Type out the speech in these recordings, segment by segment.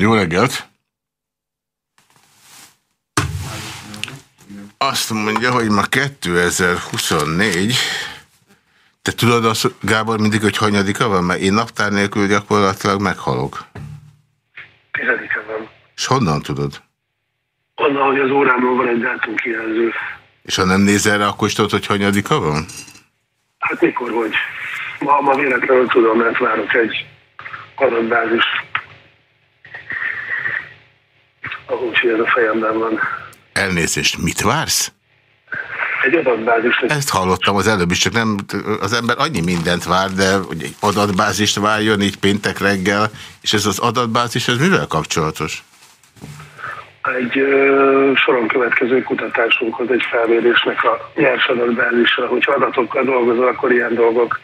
Jó reggelt! Azt mondja, hogy ma 2024. Te tudod azt, Gábor, mindig, hogy hanyadika van? Mert én naptár nélkül gyakorlatilag meghalok. Tizedike van. És honnan tudod? Onnan, hogy az órámról van egy dátum kijelző. És ha nem nézel rá, akkor is tudod, hogy hanyadika van? Hát mikor vagy? Ma, ma véletlenül tudom, mert várok egy adatbázis. Úgyhogy ez a fejemben van. Elnézést, mit vársz? Egy adatbázis. Ezt hallottam az előbb is, csak nem, az ember annyi mindent vár, de hogy egy adatbázist várjon így péntek reggel, és ez az adatbázis, ez mivel kapcsolatos? Egy ö, soron következő kutatásunkhoz, egy felmérésnek a nyers adatbázisra. Hogyha adatokkal dolgozol, akkor ilyen dolgok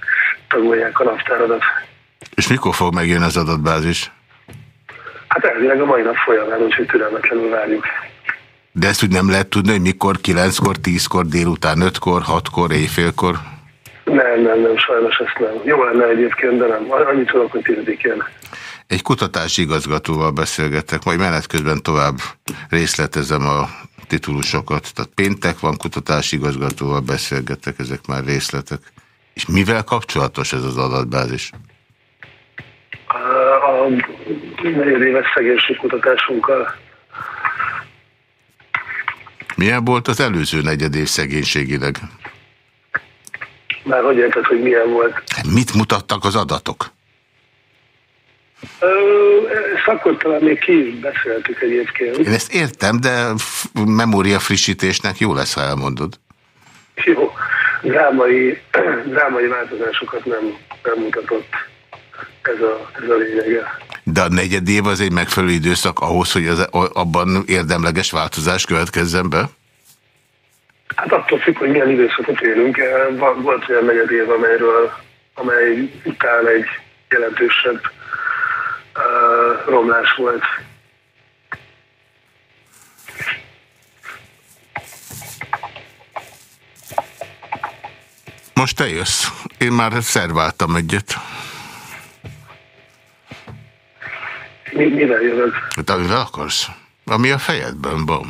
tagolják a naptáradat. És mikor fog megjönni az adatbázis? Hát elvileg a mai nap folyamán, úgyhogy türelmetlenül várjuk. De ezt úgy nem lehet tudni, hogy mikor, 9-kor, 10-kor, délután 5-kor, 6-kor, éjfélkor? Nem, nem, nem, sajnos ezt nem. Jó lenne egyébként, de nem. Annyit tudok, hogy tizedikén. Egy kutatási igazgatóval beszélgetek, majd menet közben tovább részletezem a titulusokat. Tehát péntek van, kutatási igazgatóval beszélgetek, ezek már részletek. És mivel kapcsolatos ez az adatbázis? A negyedéves szegénység kutatásunkkal milyen volt az előző negyedév szegénységileg? Már hogy érted, hogy milyen volt? Mit mutattak az adatok? Szakot talán még ki is beszéltük egyébként. Én ezt értem, de memória frissítésnek jó lesz, ha elmondod. Jó. Drámai, drámai változásokat nem, nem mutatott ez a, ez a lényege. De a negyed év az egy megfelelő időszak ahhoz, hogy az, abban érdemleges változás következzen be? Hát attól függ, hogy milyen időszakot élünk. Volt olyan negyed év, amelyről, amely után egy jelentősebb uh, romlás volt. Most te jössz. Én már szerváltam egyet. Mi, mivel jövök? Hát amivel akarsz. Ami a fejedben van.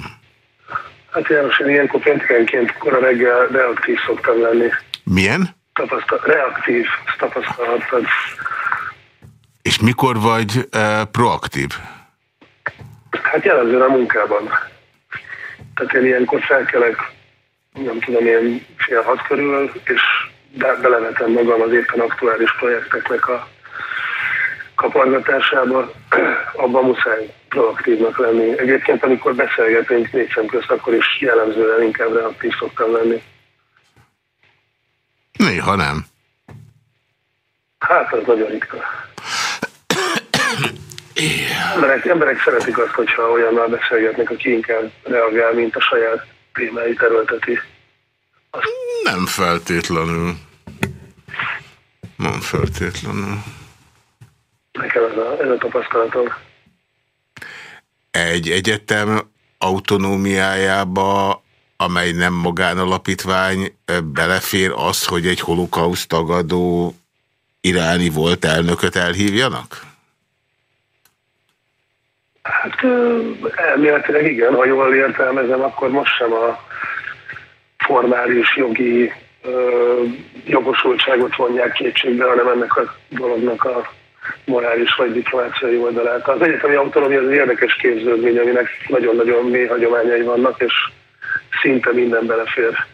Hát én ilyenkor péntekenként kora reggel reaktív szoktam lenni. Milyen? Tapasztal reaktív, tapasztalhattad. És mikor vagy uh, proaktív? Hát jellemzően a munkában. Tehát én ilyenkor felkelek, nem tudom, ilyen fél hat körül, és belevetem magam az éppen aktuális projekteknek a kapargatásába, abban muszáj proaktívnak lenni. Egyébként, amikor beszélgetünk négy szem közt, akkor is jellemzően inkább reaktív szoktam lenni. Néha nem. Hát, az nagyon ritka. Emberek, emberek szeretik azt, hogyha olyannal beszélgetnek, aki inkább reagál, mint a saját témáit erőlteti. Azt... Nem feltétlenül. Nem feltétlenül. Nekem ez a, ez a tapasztalatom. Egy egyetem autonómiájába, amely nem magánalapítvány, belefér az, hogy egy holokauszt tagadó iráni volt elnököt elhívjanak? Hát elméletileg igen, ha jól értelmezem, akkor most sem a formális jogi ö, jogosultságot vonják kétségbe, hanem ennek a dolognak a morális vagy diplomáciai oldalát. Az egyetemi autonómia az érdekes képződmény, aminek nagyon-nagyon mély hagyományai vannak, és szinte minden belefér.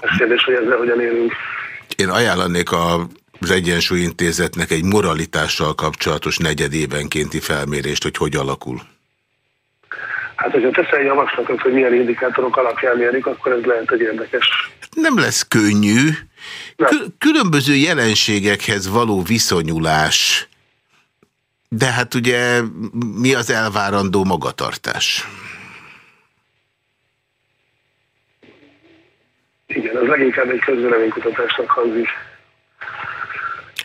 Ez kérdés, hogy ezzel hogyan élünk. Én ajánlanék a az Egyensúly Intézetnek egy moralitással kapcsolatos negyedévenkénti felmérést, hogy hogy alakul. Hát, hogyha teszel javaslatot, hogy milyen indikátorok alapján mérik, akkor ez lehet egy érdekes. Nem lesz könnyű. Különböző jelenségekhez való viszonyulás. De hát ugye mi az elvárandó magatartás? Igen, ez leginkább egy közvéleménykutatásnak hangzik.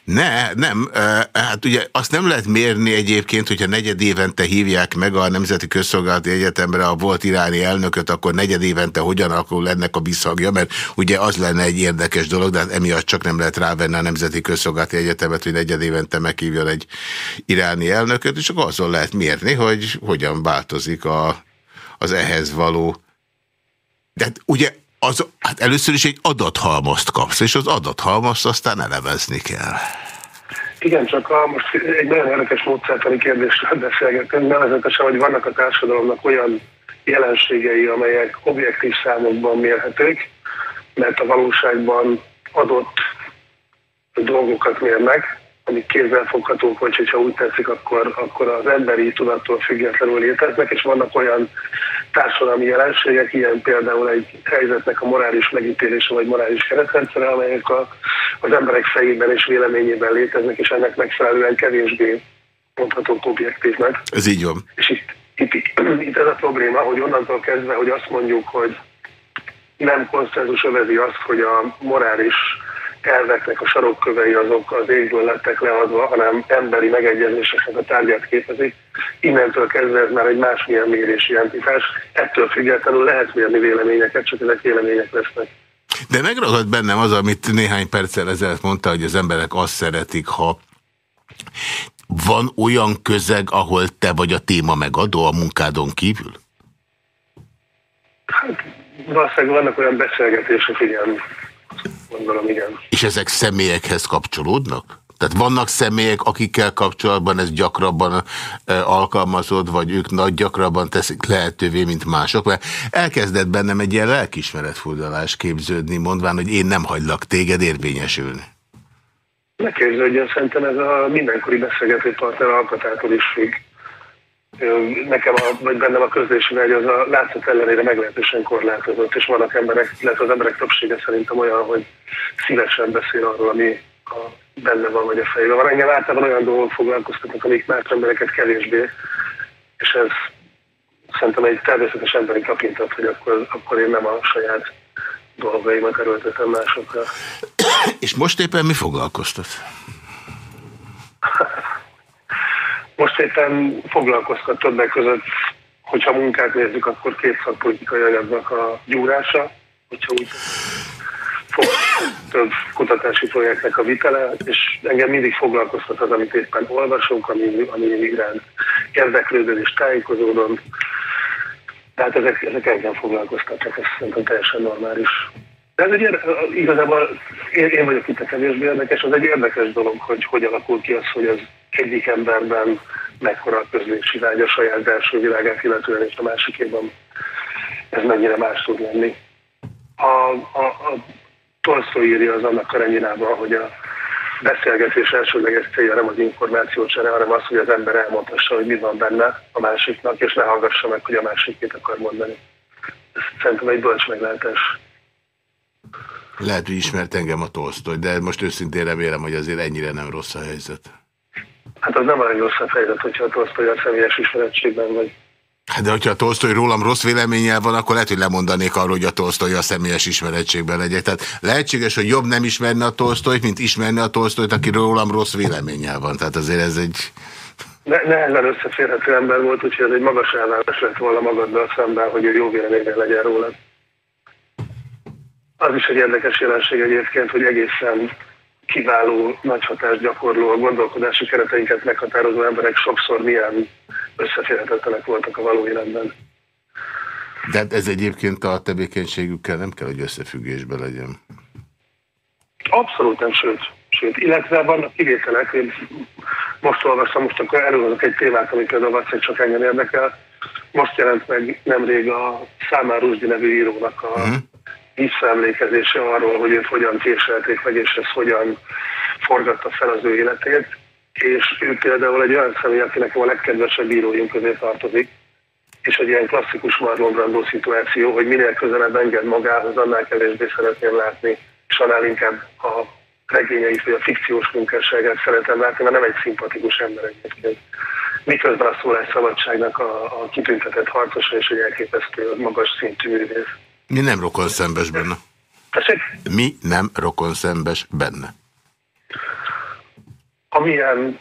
Ne, nem. Hát ugye azt nem lehet mérni egyébként, hogyha negyed évente hívják meg a Nemzeti Közszolgálati Egyetemre a volt iráni elnököt, akkor negyed évente hogyan alakul ennek a visszhangja, mert ugye az lenne egy érdekes dolog, de hát emiatt csak nem lehet rávenni a Nemzeti Közszolgálati Egyetemet, hogy negyed évente meghívjon egy iráni elnököt, és akkor azon lehet mérni, hogy hogyan változik a, az ehhez való. De hát ugye az, hát először is egy adathalmazt kapsz, és az adathalmazt aztán elevezni kell. Igen, csak a, most egy nagyon érdekes módszertani kérdésről beszélgetünk, nevezetesen, hogy vannak a társadalomnak olyan jelenségei, amelyek objektív számokban mérhetők, mert a valóságban adott dolgokat mérnek, amik kézzelfoghatók, vagy hogyha úgy tetszik, akkor, akkor az emberi tudattól függetlenül léteznek, és vannak olyan társadalmi jelenségek, ilyen például egy helyzetnek a morális megítélése vagy morális keretrendszere, amelyek a, az emberek fejében és véleményében léteznek, és ennek megfelelően kevésbé mondhatók objektívnek. Ez így van. És itt, itt, itt ez a probléma, hogy onnantól kezdve, hogy azt mondjuk, hogy nem konszenzus övezi azt, hogy a morális elveknek a sarokkövei azok az égből lettek leadva, hanem emberi megegyezéseknek a tárgyát képezik. Innentől kezdve ez már egy másmilyen mérési entitás. Ettől függetlenül lehet mérni véleményeket, csak ezek vélemények lesznek. De megragad bennem az, amit néhány perccel ezelőtt mondta, hogy az emberek azt szeretik, ha van olyan közeg, ahol te vagy a téma megadó a munkádon kívül? Hát valószínűleg vannak olyan beszélgetések, igen, Gondolom, igen. És ezek személyekhez kapcsolódnak? Tehát vannak személyek, akikkel kapcsolatban ez gyakrabban e, alkalmazod, vagy ők nagy gyakrabban teszik lehetővé, mint mások, mert elkezdett bennem egy ilyen lelkismeretfordulás képződni, mondván, hogy én nem hagylak téged érvényesülni. Ne képződjön, szerintem ez a mindenkori beszélgető partner alkatától is függ nekem, a, vagy bennem a közlési megy, az a látszat ellenére meglehetősen korlátozott, és vannak emberek, illetve az emberek többsége szerintem olyan, hogy szívesen beszél arról, ami a, benne van, vagy a fejében van. Engem általában olyan dolgok foglalkoztatnak, amik más embereket kevésbé, és ez szerintem egy természetes emberi tapintat, hogy akkor, akkor én nem a saját dolgaimat erőltetem másokra. És most éppen mi foglalkoztat? Most éppen foglalkoztat többek között, hogyha munkát nézzük, akkor két szakpolitikai anyagnak a gyúrása, hogyha úgy fog több kutatási projektnek a vitele, és engem mindig foglalkoztat az, amit éppen olvasunk, ami, ami iránt érdeklődöm és tájékozódom. Tehát ezek, ezek engem foglalkoztatnak, ez szerintem teljesen normális. De ez egy, igazából én, én vagyok itt a kevésbé érdekes, az egy érdekes dolog, hogy hogy alakul ki az, hogy az egyik emberben mekkora a közlési vágy a saját belső világát, illetően és a másikében ez mennyire más tud lenni. A, a, a Tolszó írja az annak karenyinában, hogy a beszélgetés elsőleges célja nem az információcsere, hanem az, hogy az ember elmondhassa, hogy mi van benne a másiknak, és ne hallgassa meg, hogy a másik mit akar mondani. Ez szerintem egy bölcs meglátás. Lehet, hogy ismert engem a Tolstoy, de most őszintén remélem, hogy azért ennyire nem rossz a helyzet. Hát az nem a legrosszabb helyzet, hogyha a Tolstoy a személyes ismerettségben vagy. Hát de hogyha a Tolstoy rólam rossz véleménnyel van, akkor lehet, hogy lemondanék arról, hogy a Tolstoy a személyes ismerettségben legyek. Tehát lehetséges, hogy jobb nem ismerni a Tolstoyt, mint ismerni a Tolstoyt, aki rólam rossz véleménnyel van. Tehát azért ez egy... Ne, nehezen összeférhető ember volt, úgyhogy ez egy magas elvárás lett volna magaddal szemben, hogy ő jó véleményen legyen róla. Az is egy érdekes jelenség egyébként, hogy egészen kiváló, nagy hatást gyakorló, a gondolkodási kereteinket meghatározó emberek sokszor milyen összeférhetetlenek voltak a való életben. De hát ez egyébként a tevékenységükkel nem kell, hogy összefüggésbe legyen. Abszolút nem, sőt. sőt. Illetve vannak kivételek, én most olvastam, most akkor előhozok egy témát, ami például valószínűleg csak engem érdekel. Most jelent meg nemrég a Számár Rusdi nevű írónak a uh mhm. -huh visszaemlékezése arról, hogy őt hogyan késelték meg, és ez hogyan forgatta fel az ő életét. És ő például egy olyan személy, aki nekem a legkedvesebb íróink közé tartozik, és egy ilyen klasszikus Marlon Brando szituáció, hogy minél közelebb enged magához, annál kevésbé szeretném látni, és annál inkább a regényeit vagy a fikciós munkásságát szeretem látni, mert nem egy szimpatikus ember egyébként. Miközben a szólásszabadságnak a, a kitüntetett harcosa és egy elképesztő magas szintű művész. Mi nem rokon szembes benne. Mi nem rokon szembes benne. amilyen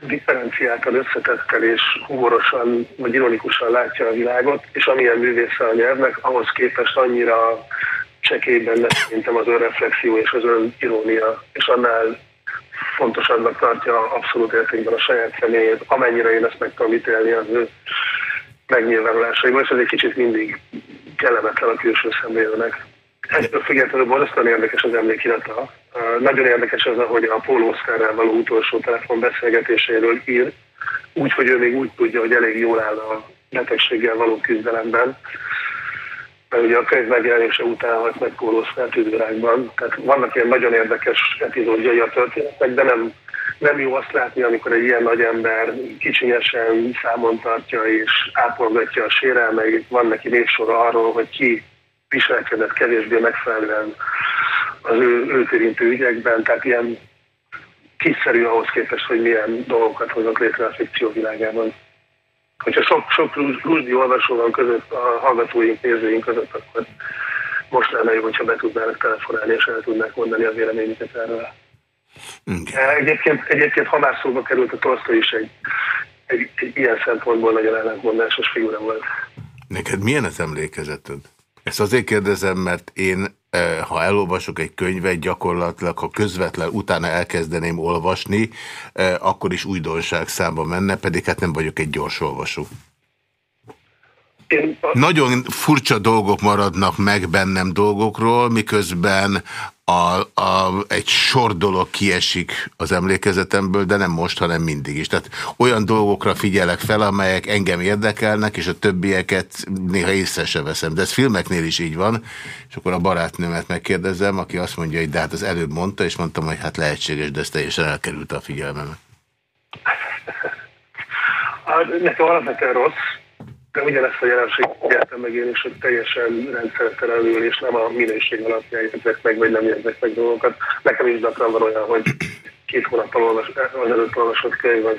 differenciáltan, összetettel és humorosan vagy ironikusan látja a világot, és amilyen művésze a nyelvnek, ahhoz képest annyira csekélyben lesz szerintem az önreflexió és az önirónia, és annál fontosabbnak tartja abszolút értékben a saját személyét, amennyire én ezt meg tudom ítélni az ő megnyilvánulásaiból, és ez egy kicsit mindig kellemetlen a külső szemlélőnek. Ettől függetlenül borzasztóan érdekes az emlékirata. Nagyon érdekes az, hogy a Paul Oscarrel való utolsó telefonbeszélgetéséről ír, úgy, hogy ő még úgy tudja, hogy elég jól áll a betegséggel való küzdelemben. Mert ugye a könyv megjelenése után halt meg Paul Oscar tüdőrákban. Tehát vannak ilyen nagyon érdekes epizódjai a történetnek, de nem, nem jó azt látni, amikor egy ilyen nagy ember kicsinyesen számon tartja és ápolgatja a sérelmeit. Van neki névsora arról, hogy ki viselkedett kevésbé megfelelően az ő, őt érintő ügyekben, tehát ilyen kiszerű ahhoz képest, hogy milyen dolgokat hozott létre a fikció világában. Hogyha sok, sok rúzdi olvasó van között a hallgatóink, nézőink között, akkor most lenne jó, hogyha be tudnának telefonálni, és el tudnák mondani a véleményüket erről. Okay. Egyébként, egyébként, ha már szóba került, a Tolstoy is egy, egy, egy ilyen szempontból nagyon ellentmondásos figura volt. Neked milyen az emlékezeted? Ezt azért kérdezem, mert én, eh, ha elolvasok egy könyvet, gyakorlatilag, ha közvetlen utána elkezdeném olvasni, eh, akkor is újdonság számba menne, pedig hát nem vagyok egy gyors olvasó. Nagyon furcsa dolgok maradnak meg bennem dolgokról, miközben a, a, egy sor dolog kiesik az emlékezetemből, de nem most, hanem mindig is. Tehát olyan dolgokra figyelek fel, amelyek engem érdekelnek, és a többieket néha észre se veszem. De ez filmeknél is így van, és akkor a barátnőmet megkérdezem, aki azt mondja, hogy de hát az előbb mondta, és mondtam, hogy hát lehetséges, de ez teljesen elkerült a figyelmemet. Nekem alapvetően rossz, de ugyanezt a jelenséget értem meg én is, hogy teljesen rendszertelenül, és nem a minőség alapján jegyzek meg, vagy nem jegyzek meg dolgokat. Nekem is gyakran van olyan, hogy két hónappal olvas, az előtt olvasott könyv az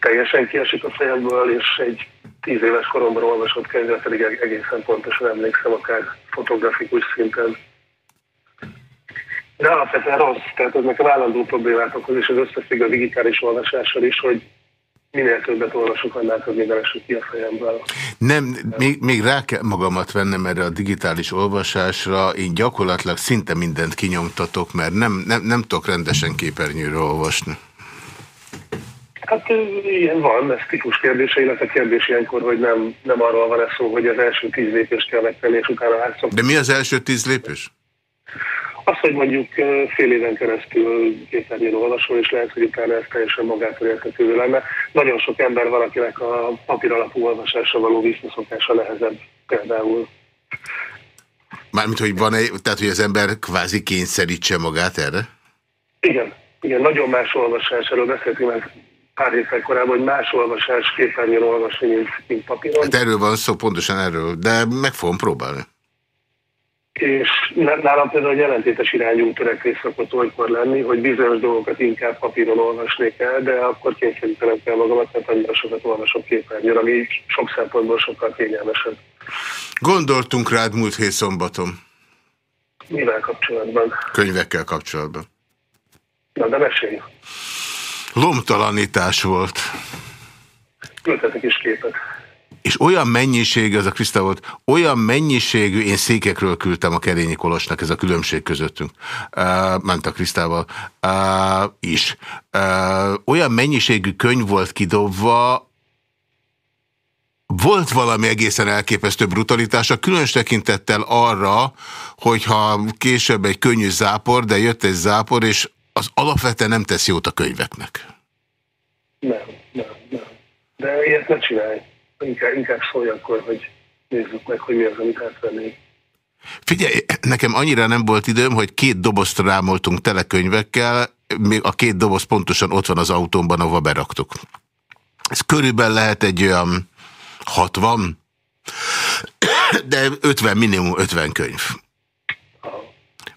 teljesen kiesik a fejemből, és egy tíz éves koromban olvasott könyvre pedig egészen pontosan emlékszem, akár fotografikus szinten. De alapvetően rossz, tehát ez nekem állandó problémát okoz, és az összefügg a digitális olvasással is, hogy minél többet olvasok, annál több minden esik ki a fejemből. Nem, még, még rá kell magamat vennem erre a digitális olvasásra. Én gyakorlatilag szinte mindent kinyomtatok, mert nem, nem, nem tudok rendesen képernyőről olvasni. Hát ilyen van, ez típus kérdése, illetve kérdés ilyenkor, hogy nem, nem arról van ez szó, hogy az első tíz lépést kell megtenni, és utána átszok. De mi az első tíz lépés? Az, hogy mondjuk fél éven keresztül képernyőn olvasol, és lehet, hogy utána ez teljesen magától értetődő lenne. Nagyon sok ember van, akinek a papír alapú olvasásra való visszaszokása nehezebb például. Mármint, hogy van egy, tehát, hogy az ember kvázi kényszerítse magát erre? Igen, igen, nagyon más olvasás, erről beszéltünk már pár évvel korábban, hogy más olvasás képernyőn olvasni, mint, mint papíron. Hát erről van szó, pontosan erről, de meg fogom próbálni és nálam például jelentétes irányú törekvés szokott olykor lenni, hogy bizonyos dolgokat inkább papíron olvasnék el, de akkor kényszerítenem kell magamat, mert annyira sokat olvasok képernyőn, ami sok szempontból sokkal kényelmesebb. Gondoltunk rád múlt hét szombaton. Mivel kapcsolatban? Könyvekkel kapcsolatban. Na, de mesélj. Lomtalanítás volt. Küldhetek is képet és olyan mennyiségű, ez a Krisztál volt, olyan mennyiségű, én székekről küldtem a Kerényi Kolosnak, ez a különbség közöttünk, uh, ment a Krisztával uh, is. Uh, olyan mennyiségű könyv volt kidobva, volt valami egészen elképesztő brutalitása, különös tekintettel arra, hogyha később egy könnyű zápor, de jött egy zápor, és az alapvetően nem tesz jót a könyveknek. Nem, nem, nem. De ilyet ne csinálj inkább, inkább szólj akkor, hogy nézzük meg, hogy mi az, amit átvennék. Figyelj, nekem annyira nem volt időm, hogy két dobozt rámoltunk telekönyvekkel, még a két doboz pontosan ott van az autómban, ahova beraktuk. Ez körülbelül lehet egy olyan 60, de 50, minimum 50 könyv.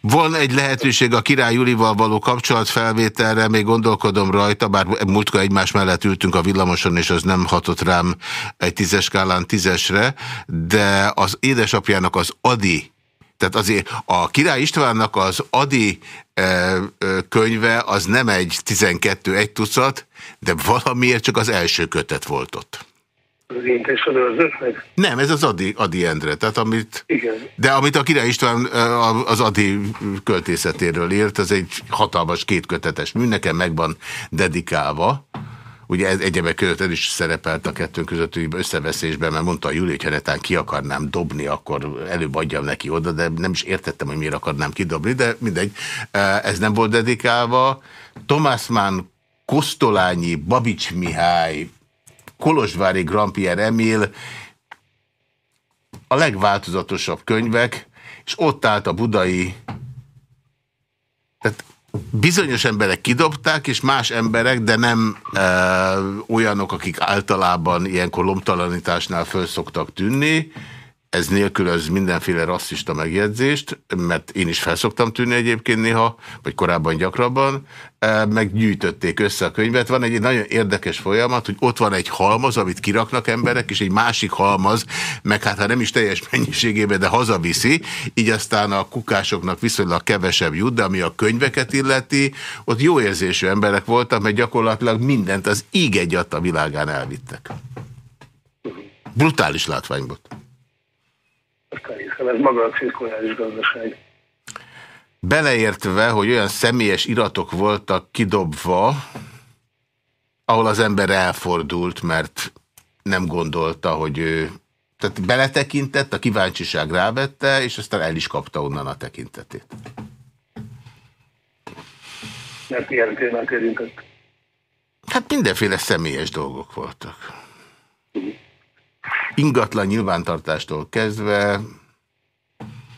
Van egy lehetőség a Király Julival való kapcsolatfelvételre, még gondolkodom rajta, bár múltkor egymás mellett ültünk a villamoson, és az nem hatott rám egy tízes skálán tízesre, de az édesapjának az Adi Tehát azért a Király Istvánnak az Adi e, könyve az nem egy 12 egy tucat, de valamiért csak az első kötet volt ott. Az az őrzőknek? Nem, ez az Adi, Adi Endre. Tehát amit, Igen. De amit a Király István az Adi költészetéről írt, az egy hatalmas kétkötetes mű, nekem megvan dedikálva. Ugye ez egyebek között el is szerepelt a kettőnk között összeveszésben, mert mondta a Júli, hogy ha netán ki akarnám dobni, akkor előbb adjam neki oda, de nem is értettem, hogy miért akarnám kidobni, de mindegy, ez nem volt dedikálva. Thomas Mann, Kosztolányi, Babics Mihály, Kolozsvári Grand Pierre Emil, a legváltozatosabb könyvek, és ott állt a budai, tehát bizonyos emberek kidobták, és más emberek, de nem e, olyanok, akik általában ilyenkor lomtalanításnál föl szoktak tűnni, ez nélkülöz mindenféle rasszista megjegyzést, mert én is felszoktam tűnni egyébként néha, vagy korábban gyakrabban, e, meggyűjtötték össze a könyvet. Van egy nagyon érdekes folyamat, hogy ott van egy halmaz, amit kiraknak emberek, és egy másik halmaz, meg hát ha nem is teljes mennyiségében, de hazaviszi, így aztán a kukásoknak viszonylag kevesebb jut, de ami a könyveket illeti, ott jó érzésű emberek voltak, mert gyakorlatilag mindent az íg egyat a világán elvittek. Brutális látvány volt hiszen ez maga a cirkuláris gazdaság. Beleértve, hogy olyan személyes iratok voltak kidobva, ahol az ember elfordult, mert nem gondolta, hogy ő... Tehát beletekintett, a kíváncsiság rávette, és aztán el is kapta onnan a tekintetét. Mert ilyen témát érintett? Hát mindenféle személyes dolgok voltak. Ingatlan nyilvántartástól kezdve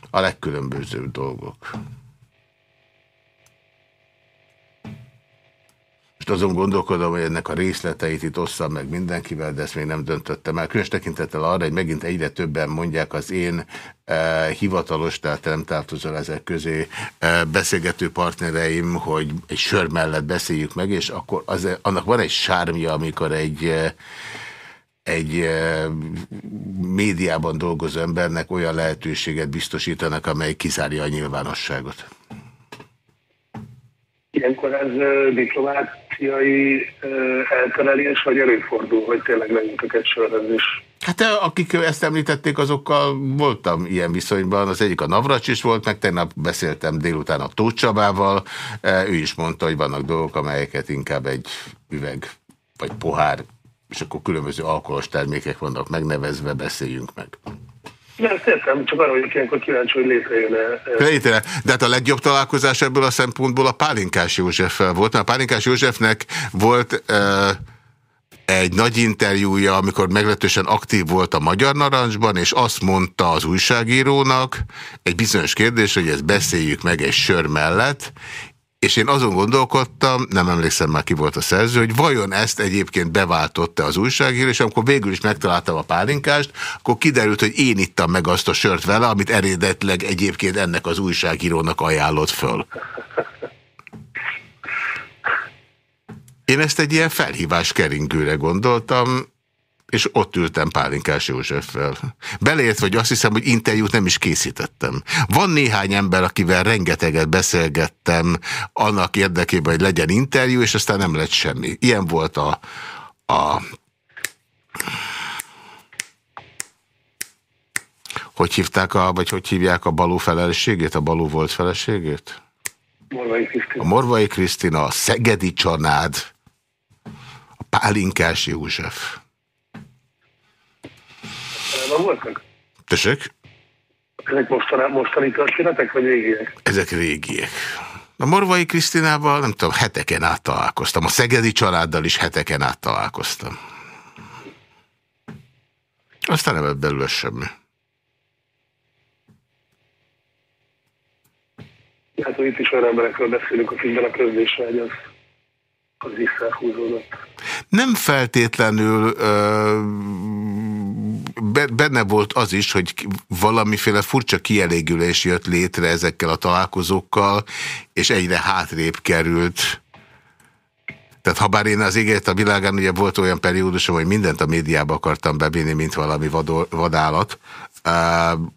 a legkülönbözőbb dolgok. Most azon gondolkodom, hogy ennek a részleteit itt osszam meg mindenkivel, de ezt még nem döntöttem el. Különös tekintettel arra, hogy megint egyre többen mondják az én e, hivatalos, tehát nem tartozol ezek közé e, beszélgető partnereim, hogy egy sör mellett beszéljük meg, és akkor az, annak van egy sármja, amikor egy e, egy médiában dolgozó embernek olyan lehetőséget biztosítanak, amely kizárja a nyilvánosságot? Ilyenkor ez diplomáciai elterelés, vagy előfordul, hogy tényleg lejutok egy is? Hát akik ezt említették, azokkal voltam ilyen viszonyban. Az egyik a Navracs is volt, meg tegnap beszéltem délután a Tóth Csabával. Ő is mondta, hogy vannak dolgok, amelyeket inkább egy üveg vagy pohár és akkor különböző alkoholos termékek vannak megnevezve, beszéljünk meg. Ja, ezt értem, csak arra vagyok ilyenkor kíváncsi, hogy létrejön-e. Létre. De hát a legjobb találkozás ebből a szempontból a Pálinkás Józseffel volt. Mert a Pálinkás Józsefnek volt uh, egy nagy interjúja, amikor meglehetősen aktív volt a Magyar Narancsban, és azt mondta az újságírónak egy bizonyos kérdés, hogy ezt beszéljük meg egy sör mellett, és én azon gondolkodtam, nem emlékszem már ki volt a szerző, hogy vajon ezt egyébként beváltotta az újságíró, és amikor végül is megtaláltam a pálinkást, akkor kiderült, hogy én ittam meg azt a sört vele, amit eredetleg egyébként ennek az újságírónak ajánlott föl. Én ezt egy ilyen felhívás keringőre gondoltam, és ott ültem Pálinkás Józseffel. Beleért, hogy azt hiszem, hogy interjút nem is készítettem. Van néhány ember, akivel rengeteget beszélgettem annak érdekében, hogy legyen interjú, és aztán nem lett semmi. Ilyen volt a, a hogy hívták a, vagy hogy hívják a Baló feleségét, a Baló volt feleségét? Morvai Krisztina. A Morvai Krisztina, a Szegedi Csanád, a Pálinkás József mostanában voltak? Tessék? Ezek mostani, mostani történetek, vagy régiek? Ezek régiek. A Morvai Krisztinával, nem tudom, heteken át találkoztam. A Szegedi családdal is heteken át találkoztam. Aztán nem lett belőle semmi. Hát, hogy itt is olyan emberekről beszélünk, akikben a közlésvágy az, az visszahúzódott. Nem feltétlenül ö, benne volt az is, hogy valamiféle furcsa kielégülés jött létre ezekkel a találkozókkal, és egyre hátrébb került. Tehát ha bár én az égért a világán, ugye volt olyan periódusom, hogy mindent a médiába akartam bevinni, mint valami vadol, vadállat,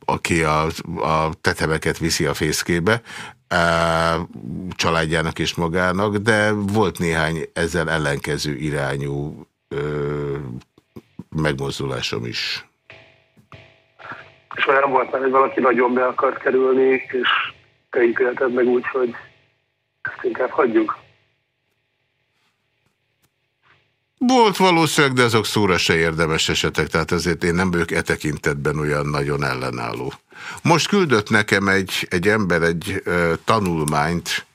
aki a, a tetemeket viszi a fészkébe, családjának és magának, de volt néhány ezzel ellenkező irányú megmozdulásom is. És olyan volt már, hogy valaki nagyon be akart kerülni, és te ítélted meg úgy, hogy ezt inkább hagyjuk? Volt valószínűleg, de azok szóra se érdemes esetek, tehát ezért én nem vagyok e tekintetben olyan nagyon ellenálló. Most küldött nekem egy, egy ember egy uh, tanulmányt,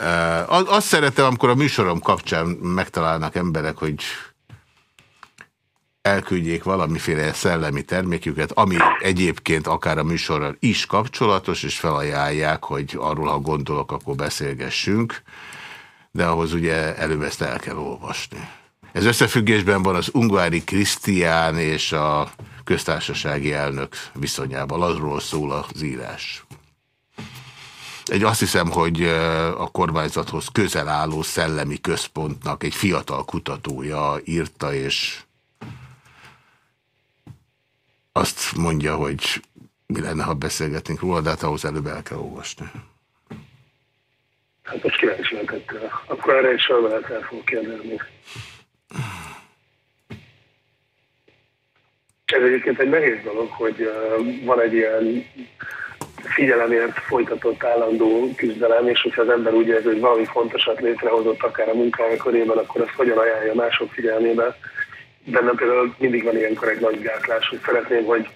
uh, azt szeretem, amikor a műsorom kapcsán megtalálnak emberek, hogy elküldjék valamiféle szellemi terméküket, ami egyébként akár a műsorral is kapcsolatos, és felajánlják, hogy arról, ha gondolok, akkor beszélgessünk, de ahhoz ugye előbb ezt el kell olvasni. Ez összefüggésben van az Ungvári Krisztián és a köztársasági elnök viszonyában. Azról szól az írás. Egy azt hiszem, hogy a kormányzathoz közel álló szellemi központnak egy fiatal kutatója írta, és azt mondja, hogy mi lenne, ha beszélgetnénk róla, de hát ahhoz előbb el kell olvasni. Hát most kíváncsi. Akkor erre is sorban el fogok kérdezni. Ez egyébként egy nehéz dolog, hogy van egy ilyen figyelemért folytatott állandó küzdelem, és hogyha az ember úgy érzi, hogy valami fontosat létrehozott akár a munkája körében, akkor azt hogyan ajánlja mások figyelmébe. Bennem például mindig van ilyenkor egy nagy gátlás, hogy szeretném, hogy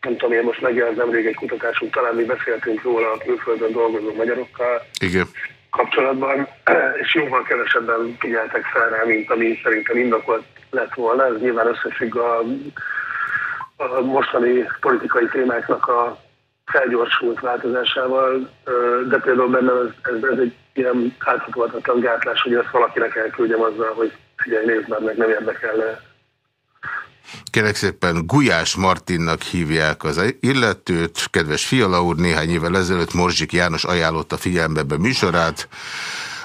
nem tudom, én most megjelent nemrég egy kutatásunk, talán mi beszéltünk róla a külföldön dolgozó magyarokkal, Igen kapcsolatban, és jóval kevesebben figyeltek fel rá, mint ami szerintem indokolt lett volna. Ez nyilván összefügg a, a mostani politikai témáknak a felgyorsult változásával, de például bennem ez, ez, ez egy ilyen áthatóhatatlan gátlás, hogy ezt valakinek elküldjem azzal, hogy figyelj, nézd már meg, nem érdekel Kérlek szépen Gulyás Martinnak hívják az illetőt. Kedves Fiala úr, néhány évvel ezelőtt Morzsik János ajánlotta figyelmebe be műsorát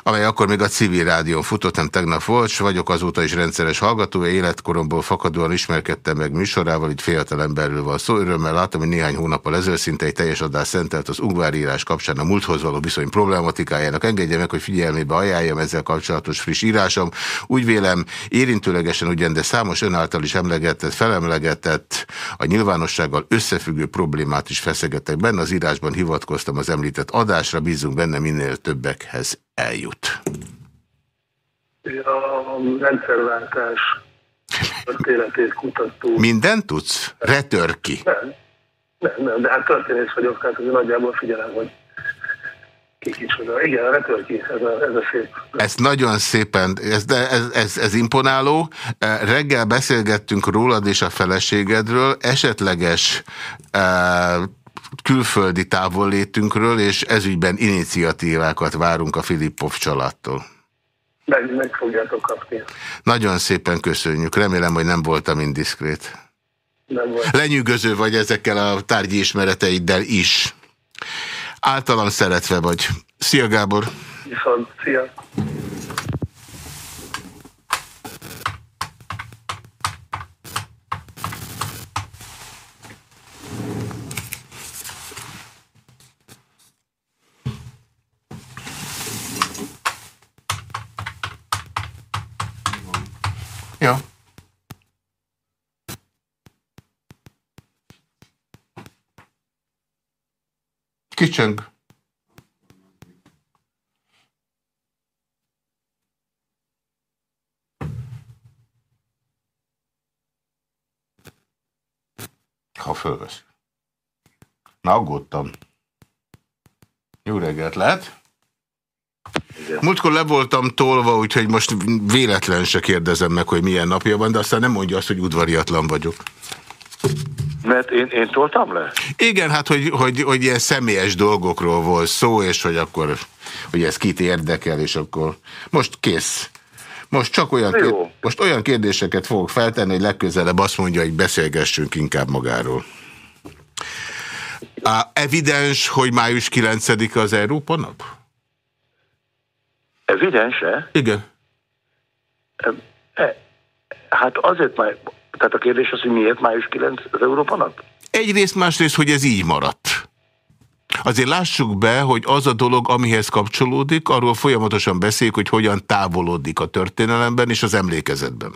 amely akkor még a civil rádión futott, nem tegnap volt, és vagyok azóta is rendszeres hallgatója, életkoromból fakadóan ismerkedtem meg műsorával, itt fiatal emberről van szó. Örömmel látom, hogy néhány hónappal ezelőtt szinte egy teljes adás szentelt az ungvárírás kapcsán a múlthoz való viszony problematikájának. Engedje meg, hogy figyelmébe ajánljam ezzel kapcsolatos friss írásom. Úgy vélem, érintőlegesen ugyan, de számos ön által is emlegetett, felemlegetett, a nyilvánossággal összefüggő problémát is feszegettek benne. Az írásban hivatkoztam az említett adásra, bízunk benne minél többekhez eljut? A rendszerváltás történetét kutató. Minden tudsz? Retör ki? Nem, nem, nem, de hát történész vagyok, tehát azért nagyjából figyelem, hogy ki kicsoda. Igen, retör ki, ez a, ez a szép. Ez nagyon szépen, ez, ez, ez, ez imponáló. Reggel beszélgettünk rólad és a feleségedről, esetleges uh, külföldi távollétünkről, és ezügyben iniciatívákat várunk a Filippov családtól. Meg, meg fogjátok kapni. Nagyon szépen köszönjük. Remélem, hogy nem voltam indiszkrét. Nem volt. Lenyűgöző vagy ezekkel a tárgyi ismereteiddel is. Általam szeretve vagy. Szia Gábor! Viszont, szia! Ja. Kicsöng. Ha fölvesz. Na, aggódtam. Jó reggelt, lehet? Múltkor le voltam tolva, úgyhogy most véletlen se kérdezem meg, hogy milyen napja van, de aztán nem mondja azt, hogy udvariatlan vagyok. Mert én, én toltam le? Igen, hát hogy, hogy, hogy ilyen személyes dolgokról volt szó, és hogy akkor, hogy ez kit érdekel, és akkor most kész. Most csak olyan, kér, most olyan kérdéseket fogok feltenni, hogy legközelebb azt mondja, hogy beszélgessünk inkább magáról. A evidens, hogy május 9 az Európa nap? Evidens-e? Igen. E, hát azért már, tehát a kérdés az, hogy miért május 9 az Európa nap? Egyrészt, másrészt, hogy ez így maradt. Azért lássuk be, hogy az a dolog, amihez kapcsolódik, arról folyamatosan beszéljük, hogy hogyan távolodik a történelemben és az emlékezetben.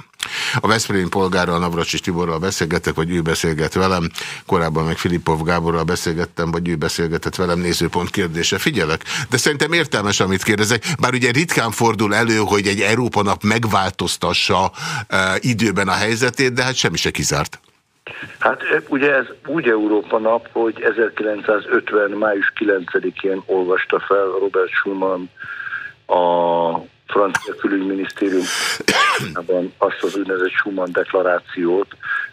A Veszprém polgárral Navracsis Tiborral beszélgetek, vagy ő beszélget velem. Korábban meg Filipov Gáborral beszélgettem, vagy ő beszélgetett velem nézőpont kérdése. Figyelek, de szerintem értelmes, amit kérdezek. Bár ugye ritkán fordul elő, hogy egy Európa nap megváltoztassa e, időben a helyzetét, de hát semmi se kizárt. Hát ugye ez úgy Európa nap, hogy 1950. május 9-én olvasta fel Robert Schumann a francia külügyminisztériumban azt az úgynevezett Schumann deklarációt,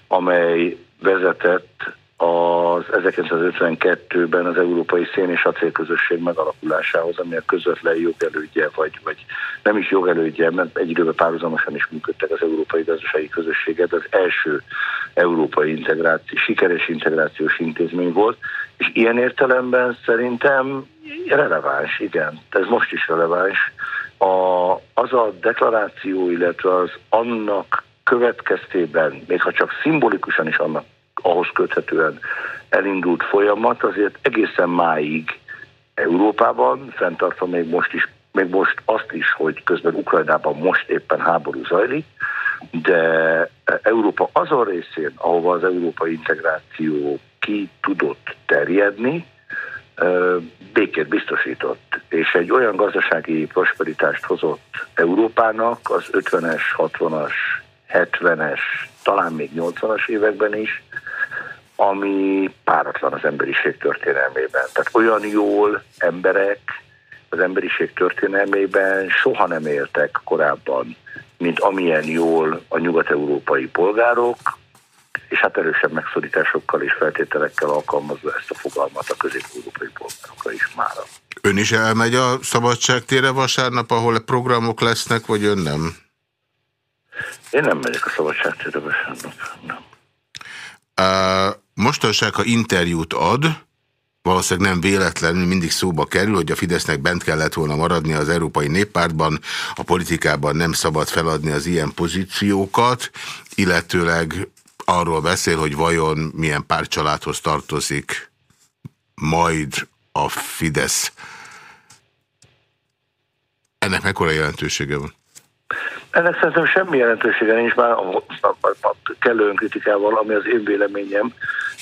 amely vezetett az 1952-ben az Európai Szén és Acélközösség megalakulásához, ami a közvetlen jogelődje, vagy, vagy nem is jogelődje, mert egy időben párhuzamosan is működtek az Európai Gazdasági Közösséget, az első európai integráció, sikeres integrációs intézmény volt, és ilyen értelemben szerintem releváns, igen, ez most is releváns. A, az a deklaráció, illetve az annak következtében, még ha csak szimbolikusan is annak ahhoz köthetően elindult folyamat, azért egészen máig Európában, fenntartva még most is, még most azt is, hogy közben Ukrajnában most éppen háború zajlik, de Európa azon részén, ahova az európai integráció ki tudott terjedni, békét biztosított, és egy olyan gazdasági prosperitást hozott Európának az 50-es, 60-as, 70-es, talán még 80-as években is, ami páratlan az emberiség történelmében. Tehát olyan jól emberek az emberiség történelmében soha nem éltek korábban, mint amilyen jól a nyugat-európai polgárok, és hát erősebb megszorításokkal és feltételekkel alkalmazva ezt a fogalmat a közép-európai polgárokra is mára. Ön is elmegy a szabadságtére vasárnap, ahol programok lesznek, vagy ön nem? Én nem megyek a szabadságtére vasárnap, nem. Uh, mostanság, ha interjút ad, valószínűleg nem véletlenül mindig szóba kerül, hogy a Fidesznek bent kellett volna maradni az Európai Néppártban, a politikában nem szabad feladni az ilyen pozíciókat, illetőleg arról beszél, hogy vajon milyen párcsaládhoz tartozik majd a Fidesz. Ennek mekkora jelentősége van? Ennek szerintem semmi jelentősége nincs már a, a, a, a kellő önkritikával, ami az én véleményem,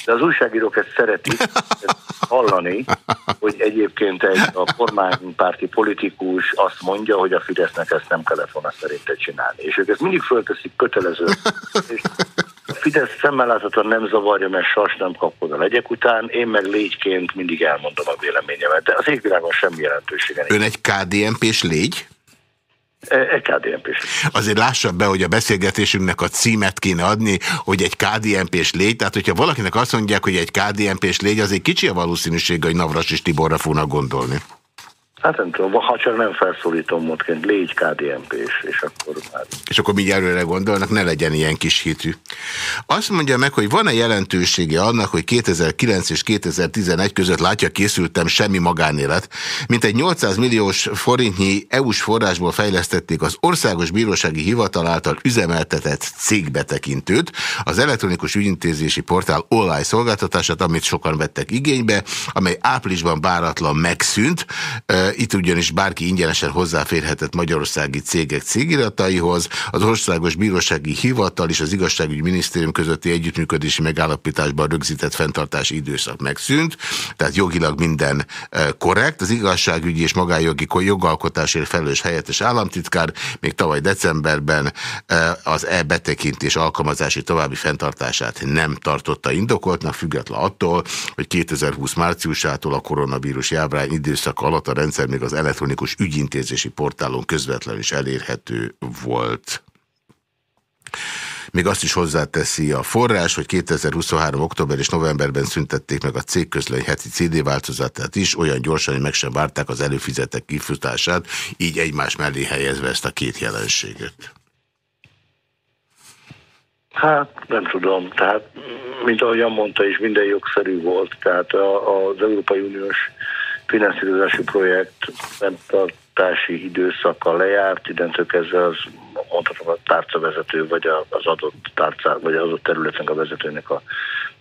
de az újságírók ezt szeretik hallani, hogy egyébként egy a kormánypárti politikus azt mondja, hogy a Fidesznek ezt nem kellett volna csinálni. És ők ezt mindig fölteszik kötelező. És a Fidesz szemmel láthatóan nem zavarja, mert sas nem kapod a legyek után, én meg légyként mindig elmondom a véleményemet, de az égvilágon semmi jelentősége nincs. Ön egy KDNP-s légy? Egy KDNP s Azért lássa be, hogy a beszélgetésünknek a címet kéne adni, hogy egy KDNP-s légy. Tehát, hogyha valakinek azt mondják, hogy egy KDNP-s légy, az egy kicsi a valószínűség, hogy Navras és Tiborra fognak gondolni. Hát nem tudom, ha csak nem felszólítom módként, légy kdmp és, és akkor már... És akkor mi előre gondolnak, ne legyen ilyen kis hitű. Azt mondja meg, hogy van-e jelentősége annak, hogy 2009 és 2011 között látja, készültem semmi magánélet, mint egy 800 milliós forintnyi EU-s forrásból fejlesztették az Országos Bírósági Hivatal által üzemeltetett cégbetekintőt, az elektronikus ügyintézési portál online szolgáltatását, amit sokan vettek igénybe, amely áprilisban báratlan megszűnt, itt ugyanis bárki ingyenesen hozzáférhetett magyarországi cégek cégirataihoz. Az Országos Bírósági Hivatal és az Igazságügyi Minisztérium közötti együttműködési megállapításban rögzített fenntartási időszak megszűnt, tehát jogilag minden e, korrekt. Az igazságügyi és magájogi jogalkotásért felelős helyettes államtitkár még tavaly decemberben e, az e-betekintés alkalmazási további fenntartását nem tartotta indokoltnak, független attól, hogy 2020 márciusától a koronavírus járvány időszak alatt a rendszer rendszer még az elektronikus ügyintézési portálon közvetlenül is elérhető volt. Még azt is hozzáteszi a forrás, hogy 2023. október és novemberben szüntették meg a cégközlöny heti CD változatát is, olyan gyorsan, hogy meg sem várták az előfizetek kifutását, így egymás mellé helyezve ezt a két jelenséget. Hát nem tudom, tehát mint ahogyan mondta is, minden jogszerű volt, tehát az Európai Uniós finanszírozási projekt fenntartási időszaka lejárt, identől kezdve az mondhatom a tárcavezető, vagy az adott tárcá, vagy az adott területnek a vezetőnek a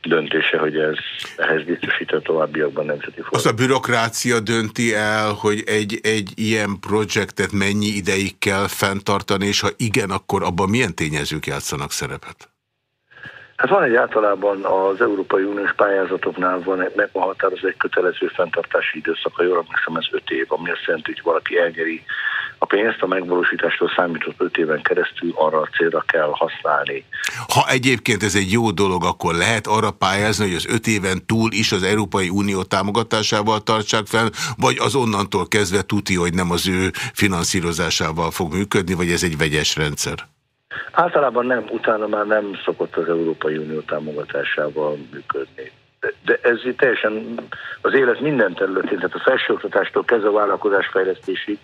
döntése, hogy ez ehhez biztosít a továbbiakban nemzeti forrás. Azt a bürokrácia dönti el, hogy egy, egy ilyen projektet mennyi ideig kell fenntartani, és ha igen, akkor abban milyen tényezők játszanak szerepet? Hát van egy általában az Európai Uniós pályázatoknál van egy, meg van határozva egy kötelező fenntartási időszak, ha jól emlékszem, ez öt év, ami azt jelenti, hogy valaki elnyeri a pénzt a megvalósítástól számított öt éven keresztül arra a célra kell használni. Ha egyébként ez egy jó dolog, akkor lehet arra pályázni, hogy az öt éven túl is az Európai Unió támogatásával tartsák fel, vagy az onnantól kezdve tuti, hogy nem az ő finanszírozásával fog működni, vagy ez egy vegyes rendszer? Általában nem, utána már nem szokott az Európai Unió támogatásával működni. De, de ez teljesen az élet minden területén, tehát a felsőoktatástól kezdve a vállalkozásfejlesztésig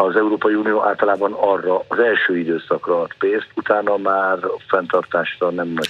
az Európai Unió általában arra az első időszakra ad pénzt, utána már fenntartásra nem nagy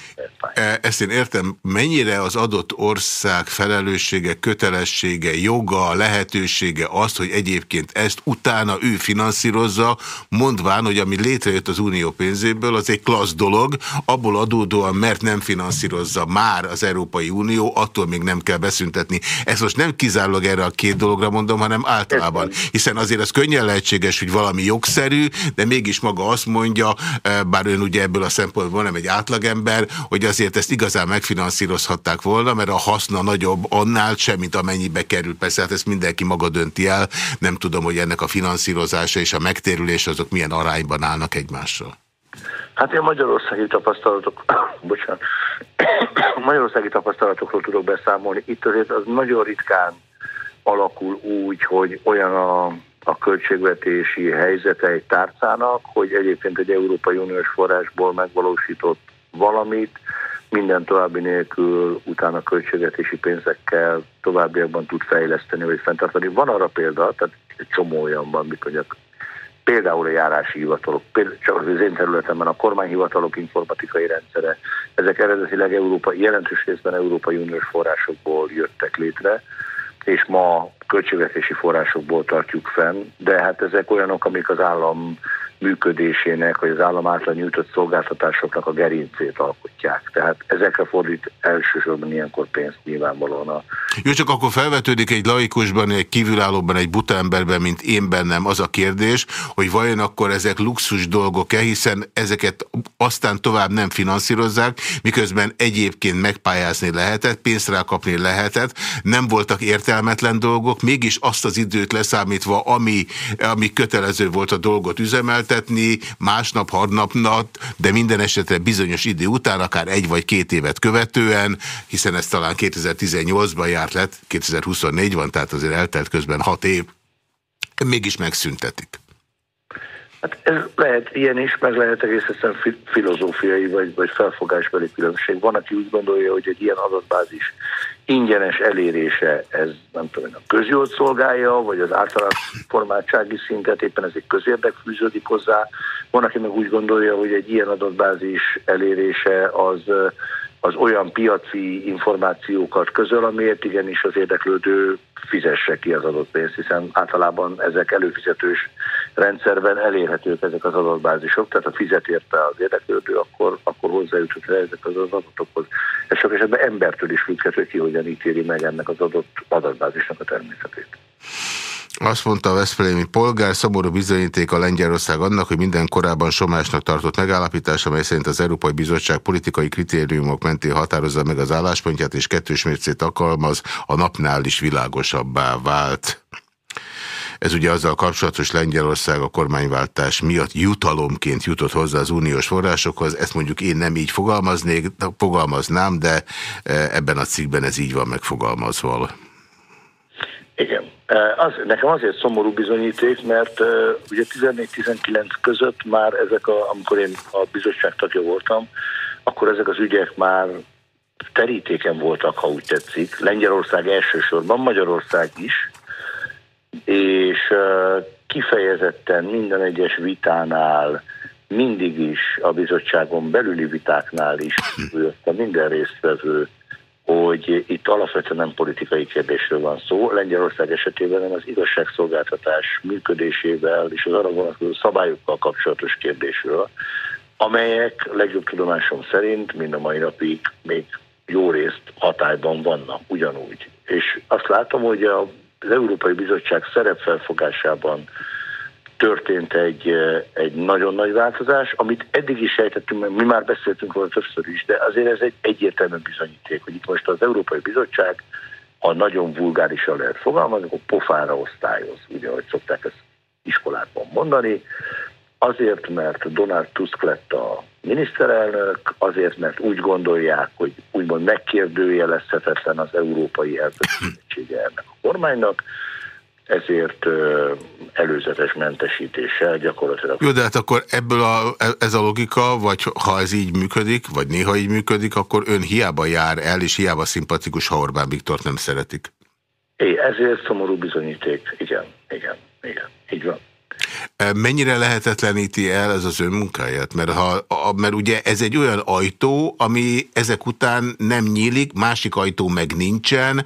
e, Ezt én értem, mennyire az adott ország felelőssége, kötelessége, joga, lehetősége az, hogy egyébként ezt utána ő finanszírozza, mondván, hogy ami létrejött az unió pénzéből, az egy klassz dolog, abból adódóan, mert nem finanszírozza már az Európai Unió, attól még nem kell beszüntetni. Ezt most nem kizárólag erre a két dologra mondom, hanem általában, hiszen azért az könnyen lehetséges, lehetséges, hogy valami jogszerű, de mégis maga azt mondja, eh, bár ön ugye ebből a szempontból nem egy átlagember, hogy azért ezt igazán megfinanszírozhatták volna, mert a haszna nagyobb annál sem, mint amennyibe kerül. Persze hát ezt mindenki maga dönti el, nem tudom, hogy ennek a finanszírozása és a megtérülés azok milyen arányban állnak egymással. Hát én magyarországi tapasztalatok, bocsánat, magyarországi tapasztalatokról tudok beszámolni. Itt azért az nagyon ritkán alakul úgy, hogy olyan a a költségvetési helyzete egy tárcának, hogy egyébként egy Európai Uniós forrásból megvalósított valamit, minden további nélkül utána költségvetési pénzekkel továbbiakban tud fejleszteni vagy fenntartani. Van arra példa, tehát egy csomó olyan van, mikor mondjak, például a járási hivatalok, például, csak az én területemben a kormányhivatalok informatikai rendszere, ezek eredetileg európai, jelentős részben Európai Uniós forrásokból jöttek létre, és ma költségvetési forrásokból tartjuk fenn, de hát ezek olyanok, amik az állam működésének, vagy az állam által nyújtott szolgáltatásoknak a gerincét alkotják. Tehát ezekre fordít elsősorban ilyenkor pénzt nyilvánvalóan a... Jó, csak akkor felvetődik egy laikusban, egy kívülállóban, egy buta emberben, mint én bennem az a kérdés, hogy vajon akkor ezek luxus dolgok-e, hiszen ezeket aztán tovább nem finanszírozzák, miközben egyébként megpályázni lehetett, pénzt rákapni lehetett, nem voltak értelmetlen dolgok, mégis azt az időt leszámítva, ami, ami kötelező volt a dolgot üzemelt, üzemeltetni, másnap, harmadnap, de minden esetre bizonyos idő után, akár egy vagy két évet követően, hiszen ez talán 2018-ban járt lett, 2024 van, tehát azért eltelt közben hat év, mégis megszüntetik. Hát ez lehet ilyen is, meg lehet egész egyszerűen filozófiai vagy, vagy felfogásbeli különbség. Van, aki úgy gondolja, hogy egy ilyen adatbázis ingyenes elérése, ez nem tudom, a közjót szolgálja, vagy az általános formáltsági szintet, éppen ez egy közérdek fűződik hozzá. Van, aki meg úgy gondolja, hogy egy ilyen adatbázis elérése az az olyan piaci információkat közöl, amiért igenis az érdeklődő fizesse ki az adott pénzt, hiszen általában ezek előfizetős rendszerben elérhetők ezek az adatbázisok, tehát ha fizet érte az érdeklődő, akkor, akkor hozzájutott ezek az adatokhoz. Ez sok esetben embertől is hogy ki hogyan ítéli meg ennek az adott adatbázisnak a természetét. Azt mondta a Veszprémi polgár, szomorú bizonyíték a Lengyelország annak, hogy minden korábban somásnak tartott megállapítás, amely szerint az Európai Bizottság politikai kritériumok mentén határozza meg az álláspontját, és kettős mércét alkalmaz, a napnál is világosabbá vált. Ez ugye azzal kapcsolatos Lengyelország a kormányváltás miatt jutalomként jutott hozzá az uniós forrásokhoz. Ezt mondjuk én nem így fogalmaznék, fogalmaznám, de eh, ebben a cikkben ez így van megfogalmazva. Igen. Az, nekem azért szomorú bizonyíték, mert uh, ugye 14-19 között már ezek, a, amikor én a bizottság tagja voltam, akkor ezek az ügyek már terítéken voltak, ha úgy tetszik. Lengyelország elsősorban, Magyarország is, és kifejezetten minden egyes vitánál, mindig is a bizottságon belüli vitáknál is a minden résztvevő hogy itt alapvetően nem politikai kérdésről van szó. Lengyelország esetében nem az igazságszolgáltatás működésével és az arra vonatkozó szabályokkal kapcsolatos kérdésről, amelyek legjobb tudomásom szerint mind a mai napig még jó részt hatályban vannak ugyanúgy. És azt látom, hogy az Európai Bizottság szerepfelfogásában történt egy, egy nagyon nagy változás, amit eddig is sejtettünk, mert mi már beszéltünk róla többször is, de azért ez egy egyértelmű bizonyíték, hogy itt most az Európai Bizottság, ha nagyon vulgárisan lehet fogalmazni, akkor pofára osztályoz, ugye, ahogy szokták ezt iskolákban mondani, azért, mert Donald Tusk lett a miniszterelnök, azért, mert úgy gondolják, hogy úgymond megkérdőjelezhetetlen az európai elkötelezettsége ennek a kormánynak, ezért előzetes mentesítéssel gyakorlatilag. Jó, de hát akkor ebből a, ez a logika, vagy ha ez így működik, vagy néha így működik, akkor ön hiába jár el, és hiába szimpatikus, ha Orbán Viktort nem szeretik. É, ezért szomorú bizonyíték. Igen, igen, igen, így van. Mennyire lehetetleníti el ez az ön munkáját? Mert, ha, mert ugye ez egy olyan ajtó, ami ezek után nem nyílik, másik ajtó meg nincsen.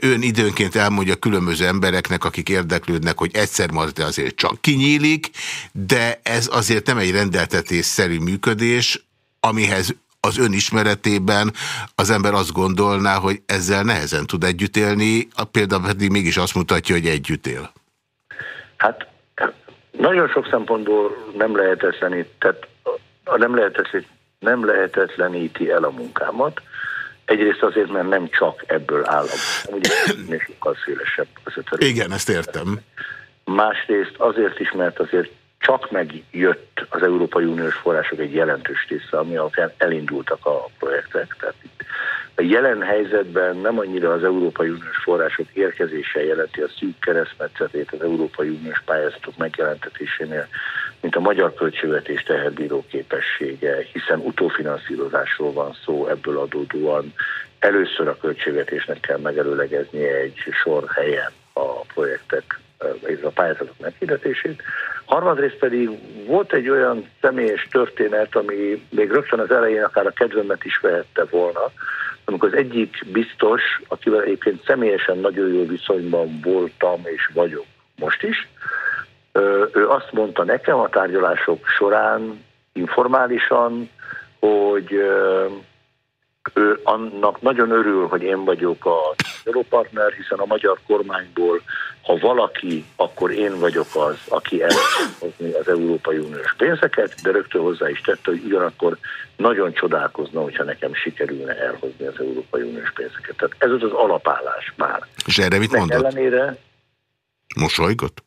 Ön időnként elmondja különböző embereknek, akik érdeklődnek, hogy egyszer majd azért csak kinyílik, de ez azért nem egy rendeltetésszerű működés, amihez az ön ismeretében az ember azt gondolná, hogy ezzel nehezen tud együtt élni, a példa pedig mégis azt mutatja, hogy együtt él. Hát nagyon sok szempontból nem lehetetlenít, tehát nem, lehetetlen, nem lehetetleníti el a munkámat. Egyrészt azért, mert nem csak ebből áll a ugye sokkal szélesebb az ötörő. Igen, ezt értem. Másrészt azért is, mert azért csak megjött az Európai Uniós források egy jelentős része, ami alapján elindultak a projektek. Tehát a jelen helyzetben nem annyira az Európai Uniós források érkezése jelenti a szűk keresztmetszetét az Európai Uniós pályázatok megjelentetésénél, mint a magyar költségvetés teherbíró képessége, hiszen utófinanszírozásról van szó ebből adódóan. Először a költségvetésnek kell megelőlegeznie egy sor helyen a projektek ez a pályázatok meghirdetését. Harmadrészt pedig volt egy olyan személyes történet, ami még rögtön az elején akár a kedvemet is vehette volna, amikor az egyik biztos, akivel egyébként személyesen nagyon jó viszonyban voltam és vagyok most is, ő azt mondta nekem a tárgyalások során informálisan, hogy ő annak nagyon örül, hogy én vagyok a partner, hiszen a magyar kormányból, ha valaki, akkor én vagyok az, aki elhozni az Európai Uniós pénzeket, de rögtön hozzá is tette, hogy ugyanakkor nagyon csodálkozna, hogyha nekem sikerülne elhozni az Európai Uniós pénzeket. Tehát ez az az alapállás már. És erre mit mondott? Ellenére... Mosolygott?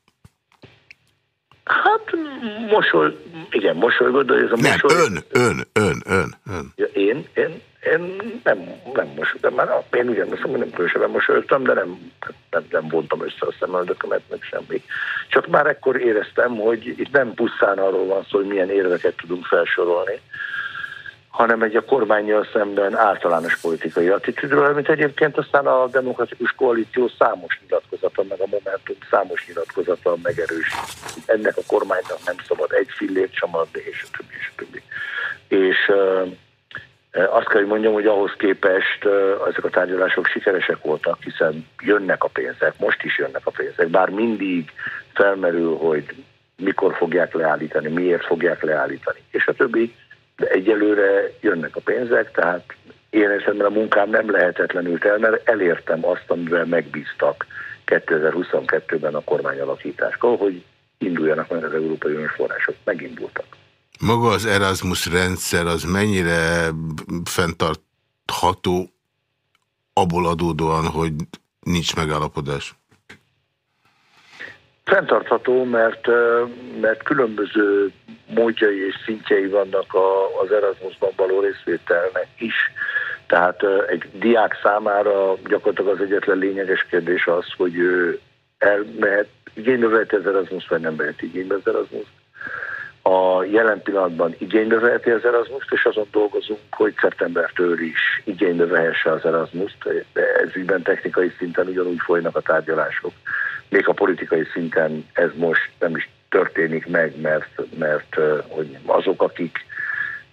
Hát mosoly, igen, mosolygott, de ez a Nem, mosoly... ön, ön, ön, ön, ön. Ja, én, én, én nem, nem mosolyogtam, már én ugyan azt mondom, nem különösebben mosolyogtam, de nem, nem, nem vontam össze a szemöldökömet, meg semmi. Csak már ekkor éreztem, hogy itt nem pusztán arról van szó, hogy milyen érveket tudunk felsorolni, hanem egy a kormányjal szemben általános politikai attitűdről, amit egyébként aztán a demokratikus koalíció számos nyilatkozata, meg a Momentum számos nyilatkozata megerősít. Ennek a kormánynak nem szabad egy fillért sem adni, és a többi, és a többi. És azt kell, hogy mondjam, hogy ahhoz képest ezek a tárgyalások sikeresek voltak, hiszen jönnek a pénzek, most is jönnek a pénzek, bár mindig felmerül, hogy mikor fogják leállítani, miért fogják leállítani, és a többi, de egyelőre jönnek a pénzek, tehát én esetben a munkám nem lehetetlenül el, mert elértem azt, amivel megbíztak 2022-ben a kormányalakításkor, hogy induljanak meg az Európai Uniós források. Megindultak. Maga az Erasmus rendszer az mennyire fenntartható abból adódóan, hogy nincs megállapodás? Fenntartható, mert, mert különböző módjai és szintjei vannak az Erasmusban való részvételnek is. Tehát egy diák számára gyakorlatilag az egyetlen lényeges kérdés az, hogy ő elmehet, igénybe veheti az Erasmus, vagy nem veheti igénybe az Erasmus a jelen pillanatban igénybe veheti az Erasmus-t, és azon dolgozunk, hogy szeptembertől is igénybe vehesse az Erasmus-t, ez ügyben technikai szinten ugyanúgy folynak a tárgyalások. Még a politikai szinten ez most nem is történik meg, mert, mert hogy azok, akik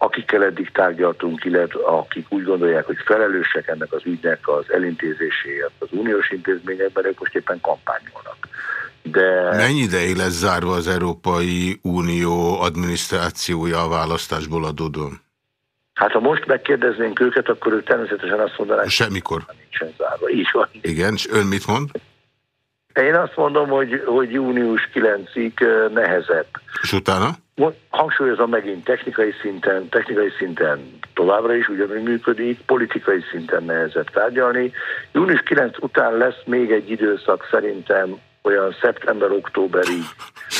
akikkel eddig tárgyaltunk, illetve akik úgy gondolják, hogy felelősek ennek az ügynek az elintézéséért az uniós intézményekben, ők most éppen kampányolnak. De... Mennyi ideig lesz zárva az Európai Unió adminisztrációja a választásból adódóan? Hát ha most megkérdeznénk őket, akkor ők természetesen azt mondanák, Semmikor. Nincsen zárva. Így van. Igen, és ön mit mond? Én azt mondom, hogy, hogy június 9-ig nehezebb. És utána? Hangsúlyozom megint, technikai szinten, technikai szinten továbbra is ugyanúgy működik, politikai szinten nehezebb tárgyalni. Június 9 után lesz még egy időszak szerintem olyan szeptember-októberig,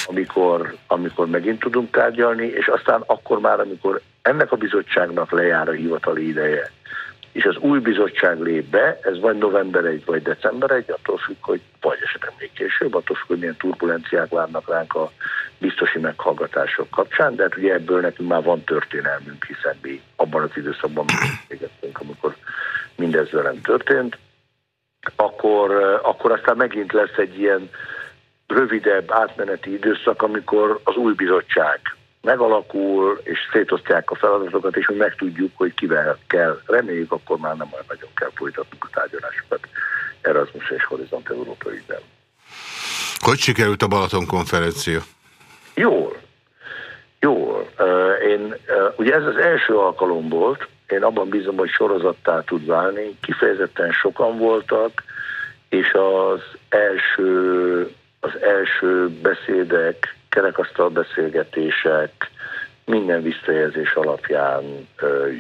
amikor, amikor megint tudunk tárgyalni, és aztán akkor már, amikor ennek a bizottságnak lejár a hivatali ideje, és az új bizottság lép be, ez vagy november 1, vagy december 1, attól függ, hogy vagy esetleg még később, attól függ, hogy milyen turbulenciák várnak ránk a biztosi meghallgatások kapcsán, de hát ugye ebből nekünk már van történelmünk, hiszen mi abban az időszakban végettünk, amikor mindez velem történt, akkor, akkor aztán megint lesz egy ilyen rövidebb átmeneti időszak, amikor az új bizottság megalakul, és szétosztják a feladatokat, és hogy megtudjuk, hogy kivel kell. Reméljük, akkor már nem olyan nagyon kell folytatnunk a tárgyalásokat Erasmus és Horizont Európa ügyben. Hogy sikerült a Balaton konferencia? Jól. Jól. Én, ugye ez az első alkalom volt, én abban bízom, hogy sorozattá tud válni. Kifejezetten sokan voltak, és az első, az első beszédek kerekasztal beszélgetések minden visszajelzés alapján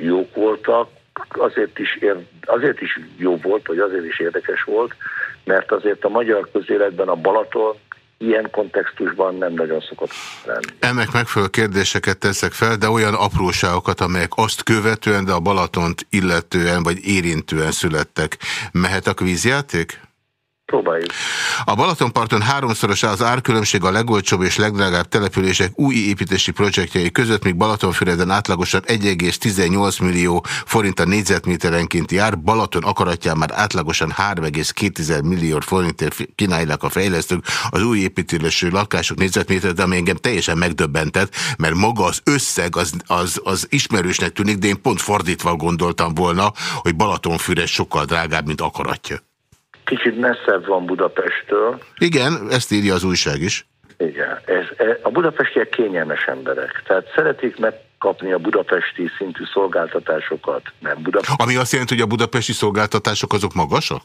jók voltak. Azért is, ér, azért is jó volt, vagy azért is érdekes volt, mert azért a magyar közéletben a Balaton ilyen kontextusban nem nagyon szokott lenni. Ennek megfelelő kérdéseket teszek fel, de olyan apróságokat, amelyek azt követően, de a Balatont illetően vagy érintően születtek. Mehet a kvízjáték? Próbáljuk. A Balatonparton háromszoros az árkülönbség a legolcsóbb és legdrágább települések új építési projektjei között, míg Balatonfüreden átlagosan 1,18 millió forint a négyzetméterenként jár, Balaton akaratján már átlagosan 3,2 millió forintért kínálják a fejlesztők az új építésű lakások négyzetméteret, ami engem teljesen megdöbbentett, mert maga az összeg az, az, az ismerősnek tűnik, de én pont fordítva gondoltam volna, hogy Balatonfüres sokkal drágább, mint akaratja kicsit messzebb van Budapesttől. Igen, ezt írja az újság is. Igen, ez, e, a budapestiek kényelmes emberek, tehát szeretik megkapni a budapesti szintű szolgáltatásokat, nem Budapest. Ami azt jelenti, hogy a budapesti szolgáltatások azok magasak?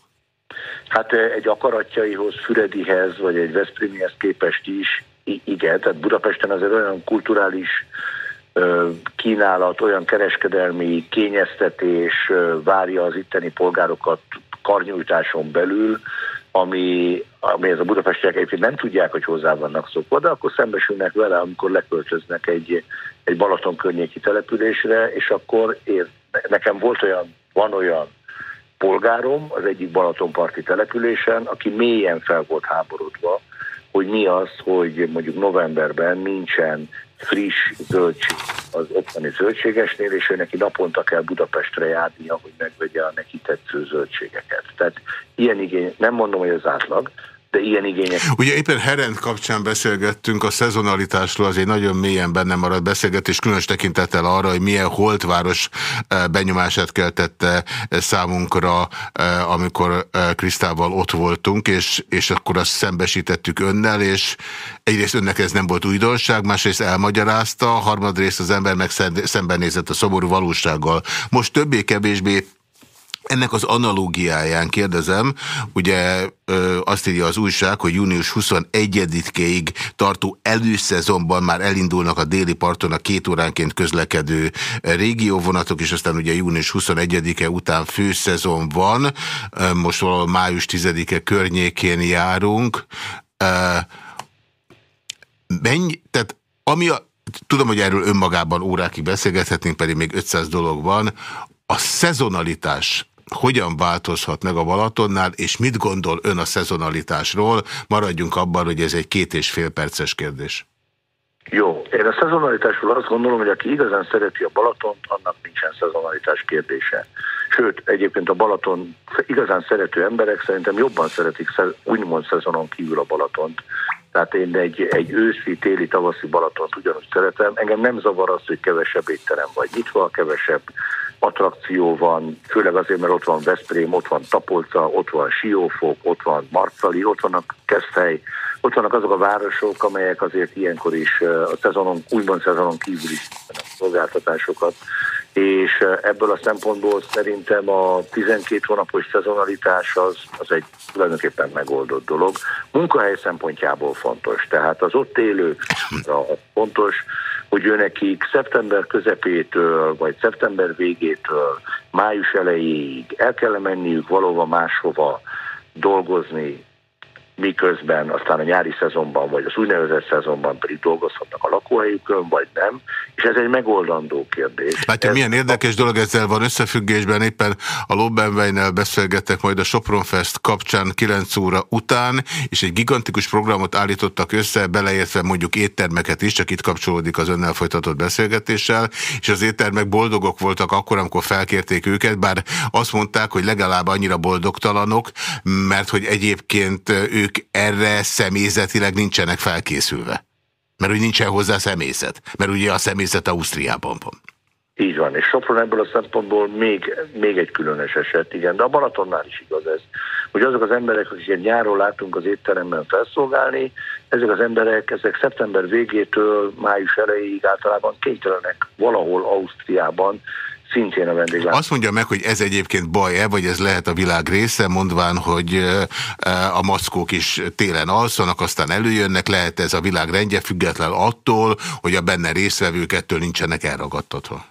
Hát e, egy akaratjaihoz, Füredihez, vagy egy Veszprémihez képest is, igen, tehát Budapesten azért olyan kulturális kínálat, olyan kereskedelmi kényeztetés várja az itteni polgárokat karnyújtáson belül, ami, ami ez a budapestiek egyébként nem tudják, hogy hozzá vannak szokva, de akkor szembesülnek vele, amikor leköltöznek egy, egy Balaton környéki településre, és akkor ér, nekem volt olyan, van olyan polgárom az egyik Balatonparti településen, aki mélyen fel volt háborodva, hogy mi az, hogy mondjuk novemberben nincsen friss zöldség az ottani zöldségesnél, és ő neki naponta kell Budapestre járnia, hogy megvegye a neki tetsző zöldségeket. Tehát ilyen igény, nem mondom, hogy az átlag, de ilyen igények. Ugye éppen Herent kapcsán beszélgettünk a szezonalitásról, azért nagyon mélyen benne maradt beszélgetés, különös tekintettel arra, hogy milyen holtváros eh, benyomását keltette eh, számunkra, eh, amikor Krisztával ott voltunk, és, és akkor azt szembesítettük önnel, és egyrészt önnek ez nem volt újdonság, másrészt elmagyarázta, harmadrészt az ember meg szembenézett a szomorú valósággal. Most többé-kevésbé ennek az analógiáján kérdezem, ugye ö, azt írja az újság, hogy június 21-ig tartó előszezonban már elindulnak a déli parton a két óránként közlekedő régióvonatok, és aztán ugye június 21-e után főszezon van, most valahol május 10-e környékén járunk. Mennyi, tehát ami a, tudom, hogy erről önmagában órákig beszélgethetnénk, pedig még 500 dolog van, a szezonalitás hogyan változhat meg a Balatonnál, és mit gondol ön a szezonalitásról? Maradjunk abban, hogy ez egy két és fél perces kérdés. Jó, én a szezonalitásról azt gondolom, hogy aki igazán szereti a Balatont, annak nincsen szezonalitás kérdése. Sőt, egyébként a Balaton igazán szerető emberek szerintem jobban szeretik úgymond szezonon kívül a Balatont, Tehát én egy, egy őszi, téli, tavaszi Balatont ugyanúgy szeretem. Engem nem zavar az, hogy kevesebb étterem vagy nyitva, kevesebb attrakció van, főleg azért, mert ott van Veszprém, ott van Tapolca, ott van Siófok, ott van Marcali, ott vannak Keszthely, ott vannak azok a városok, amelyek azért ilyenkor is a szezonon, úgymond szezonon kívül is szolgáltatásokat. És ebből a szempontból szerintem a 12 hónapos szezonalitás az, az egy tulajdonképpen megoldott dolog. Munkahely szempontjából fontos, tehát az ott élőkra fontos, hogy ő nekik szeptember közepétől, vagy szeptember végétől, május elejéig el kell menniük valóban máshova dolgozni, miközben aztán a nyári szezonban, vagy az úgynevezett szezonban pedig dolgozhatnak a lakóhelyükön, vagy nem, és ez egy megoldandó kérdés. Látja, milyen érdekes dolog ezzel van összefüggésben, éppen a Lobbenweinnel beszélgettek majd a Sopronfest kapcsán 9 óra után, és egy gigantikus programot állítottak össze, beleértve mondjuk éttermeket is, csak itt kapcsolódik az önnel folytatott beszélgetéssel, és az éttermek boldogok voltak akkor, amikor felkérték őket, bár azt mondták, hogy legalább annyira boldogtalanok, mert hogy egyébként ő ők erre személyzetileg nincsenek felkészülve. Mert úgy nincsen hozzá személyzet. Mert ugye a személyzet Ausztriában van. Így van, és Sopron ebből a szempontból még, még egy különös eset, igen, de a Balatonnál is igaz ez, hogy azok az emberek, akiket nyáron látunk az étteremben felszolgálni, ezek az emberek, ezek szeptember végétől május elejéig általában kénytelenek valahol Ausztriában szintén a vendéglátó. Azt mondja meg, hogy ez egyébként baj-e, vagy ez lehet a világ része, mondván, hogy a mackók is télen alszanak, aztán előjönnek, lehet ez a világ rendje, független attól, hogy a benne részvevők ettől nincsenek elragadtatva.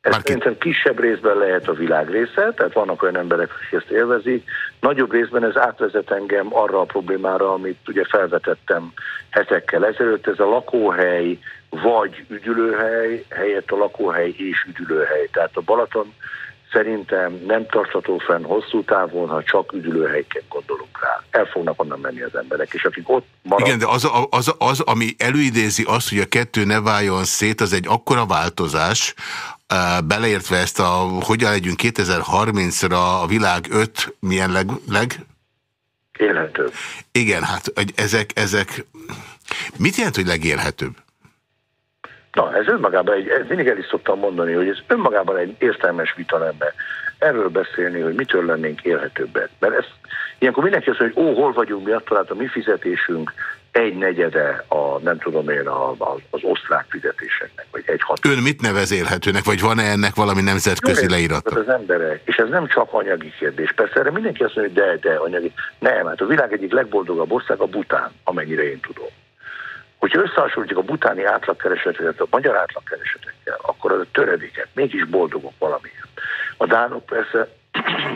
Ez szerintem kisebb részben lehet a világ része, tehát vannak olyan emberek, akik ezt élvezik. Nagyobb részben ez átvezet engem arra a problémára, amit ugye felvetettem hetekkel ezelőtt, ez a lakóhely vagy üdülőhely helyett a lakóhely és üdülőhely. Tehát a Balaton szerintem nem tartható fenn hosszú távon, ha csak üdülőhelyként gondolunk rá. El fognak onnan menni az emberek, és akik ott maradnak... Igen, de az, az, az, ami előidézi azt, hogy a kettő ne váljon szét, az egy akkora változás, beleértve ezt a hogyan legyünk 2030-ra a világ öt milyen leg, leg? Élhetőbb. Igen, hát ezek, ezek mit jelent, hogy legélhetőbb? Na, ez önmagában egy, ez mindig el is szoktam mondani, hogy ez önmagában egy értelmes vita lenne erről beszélni, hogy mitől lennénk élhetőbbek. Mert ez, ilyenkor mindenki azt mondja, hogy ó, hol vagyunk mi, attól hát a mi fizetésünk egy negyede a, nem tudom én, a, a, az osztrák fizetéseknek, vagy egy hat. Ön mit nevez élhetőnek, vagy van-e ennek valami nemzetközi leírata? Az emberek, és ez nem csak anyagi kérdés. Persze erre mindenki azt mondja, hogy de, de anyagi. Nem, hát a világ egyik legboldogabb ország a Bután, amennyire én tudom. Hogyha összehasonlítjuk a butáni átlagkeresetet a magyar átlagkeresetekkel, akkor az a töredéket, mégis boldogok valamilyen. A dánok persze,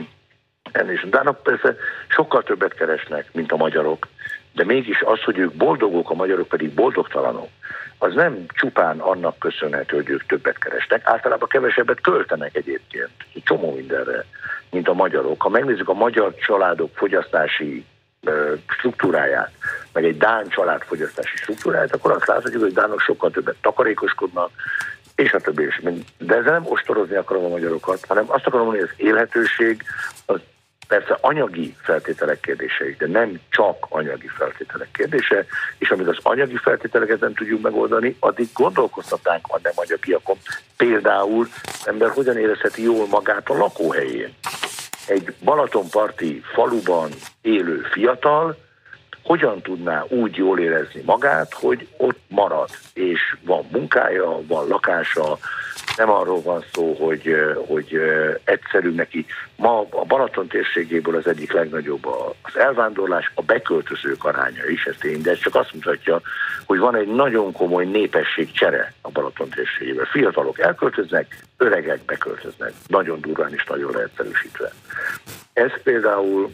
ennél a dánok persze sokkal többet keresnek, mint a magyarok, de mégis az, hogy ők boldogok, a magyarok pedig boldogtalanok, az nem csupán annak köszönhető, hogy ők többet keresnek, általában kevesebbet költenek egyébként, egy csomó mindenre, mint a magyarok. Ha megnézzük a magyar családok fogyasztási struktúráját, meg egy Dán család fogyasztási struktúráját, akkor azt láthatjuk, hogy Dánok sokkal többet takarékoskodnak, és a többi is. De ezzel nem ostorozni akarom a magyarokat, hanem azt akarom mondani, hogy az élhetőség az persze anyagi feltételek kérdése is, de nem csak anyagi feltételek kérdése, és amíg az anyagi feltételeket nem tudjuk megoldani, addig gondolkoztatnánk a nem anyagiakon. Például ember hogyan érezheti jól magát a lakóhelyén egy Balatonparti faluban élő fiatal hogyan tudná úgy jól érezni magát, hogy ott marad, és van munkája, van lakása, nem arról van szó, hogy, hogy egyszerű neki. Ma a Balaton térségéből az egyik legnagyobb az elvándorlás, a beköltözők aránya is, ez tény, de ez csak azt mutatja, hogy van egy nagyon komoly népességcsere a Balaton térségében. Fiatalok elköltöznek, öregek beköltöznek, nagyon durván is nagyon leegyszerűsítve. Ez például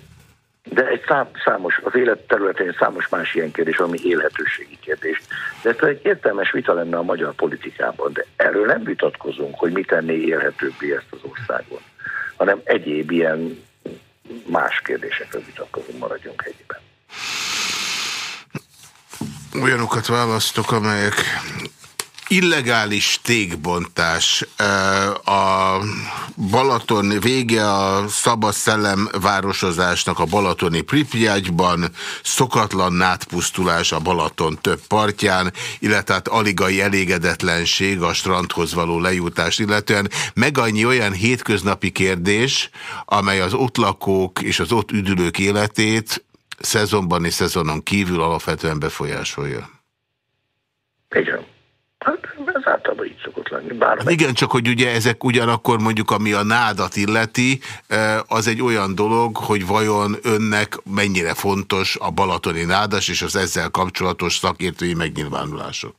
de egy szám, számos, az élet területén számos más ilyen kérdés, ami élhetőségi kérdés. De ez egy értelmes vita lenne a magyar politikában, de erről nem vitatkozunk, hogy mit tenné élhetőbbé ezt az országon, hanem egyéb ilyen más kérdésekről vitatkozunk, maradjunk egyben. Olyanokat választok, amelyek illegális tégbontás. A Balaton vége a szabad szellem városozásnak a balatoni Pripyatban, szokatlan nátpusztulás a Balaton több partján, illetve hát aligai elégedetlenség a strandhoz való lejutást illetően, meg annyi olyan hétköznapi kérdés, amely az ott lakók és az ott üdülők életét szezonban és szezonon kívül alapvetően befolyásolja. Igen. Hát ez általában így szokott lenni. Bár hát igen, csak hogy ugye ezek ugyanakkor mondjuk, ami a nádat illeti, az egy olyan dolog, hogy vajon önnek mennyire fontos a balatoni nádas és az ezzel kapcsolatos szakértői megnyilvánulások?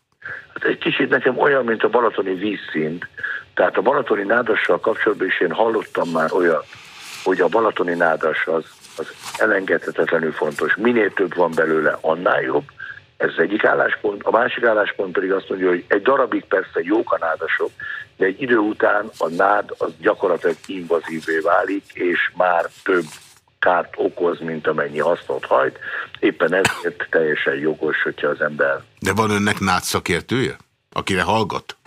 Hát egy kicsit nekem olyan, mint a balatoni vízszint. Tehát a balatoni nádassal kapcsolatban is én hallottam már olyan, hogy a balatoni nádas az, az elengedhetetlenül fontos. Minél több van belőle, annál jobb ez az egyik álláspont. A másik álláspont pedig azt mondja, hogy egy darabig persze jók a nádasok, de egy idő után a nád az gyakorlatilag invazívvé válik, és már több kárt okoz, mint amennyi hasznot hajt. Éppen ezért teljesen jogos, hogyha az ember... De van önnek nád szakértője, akire hallgat?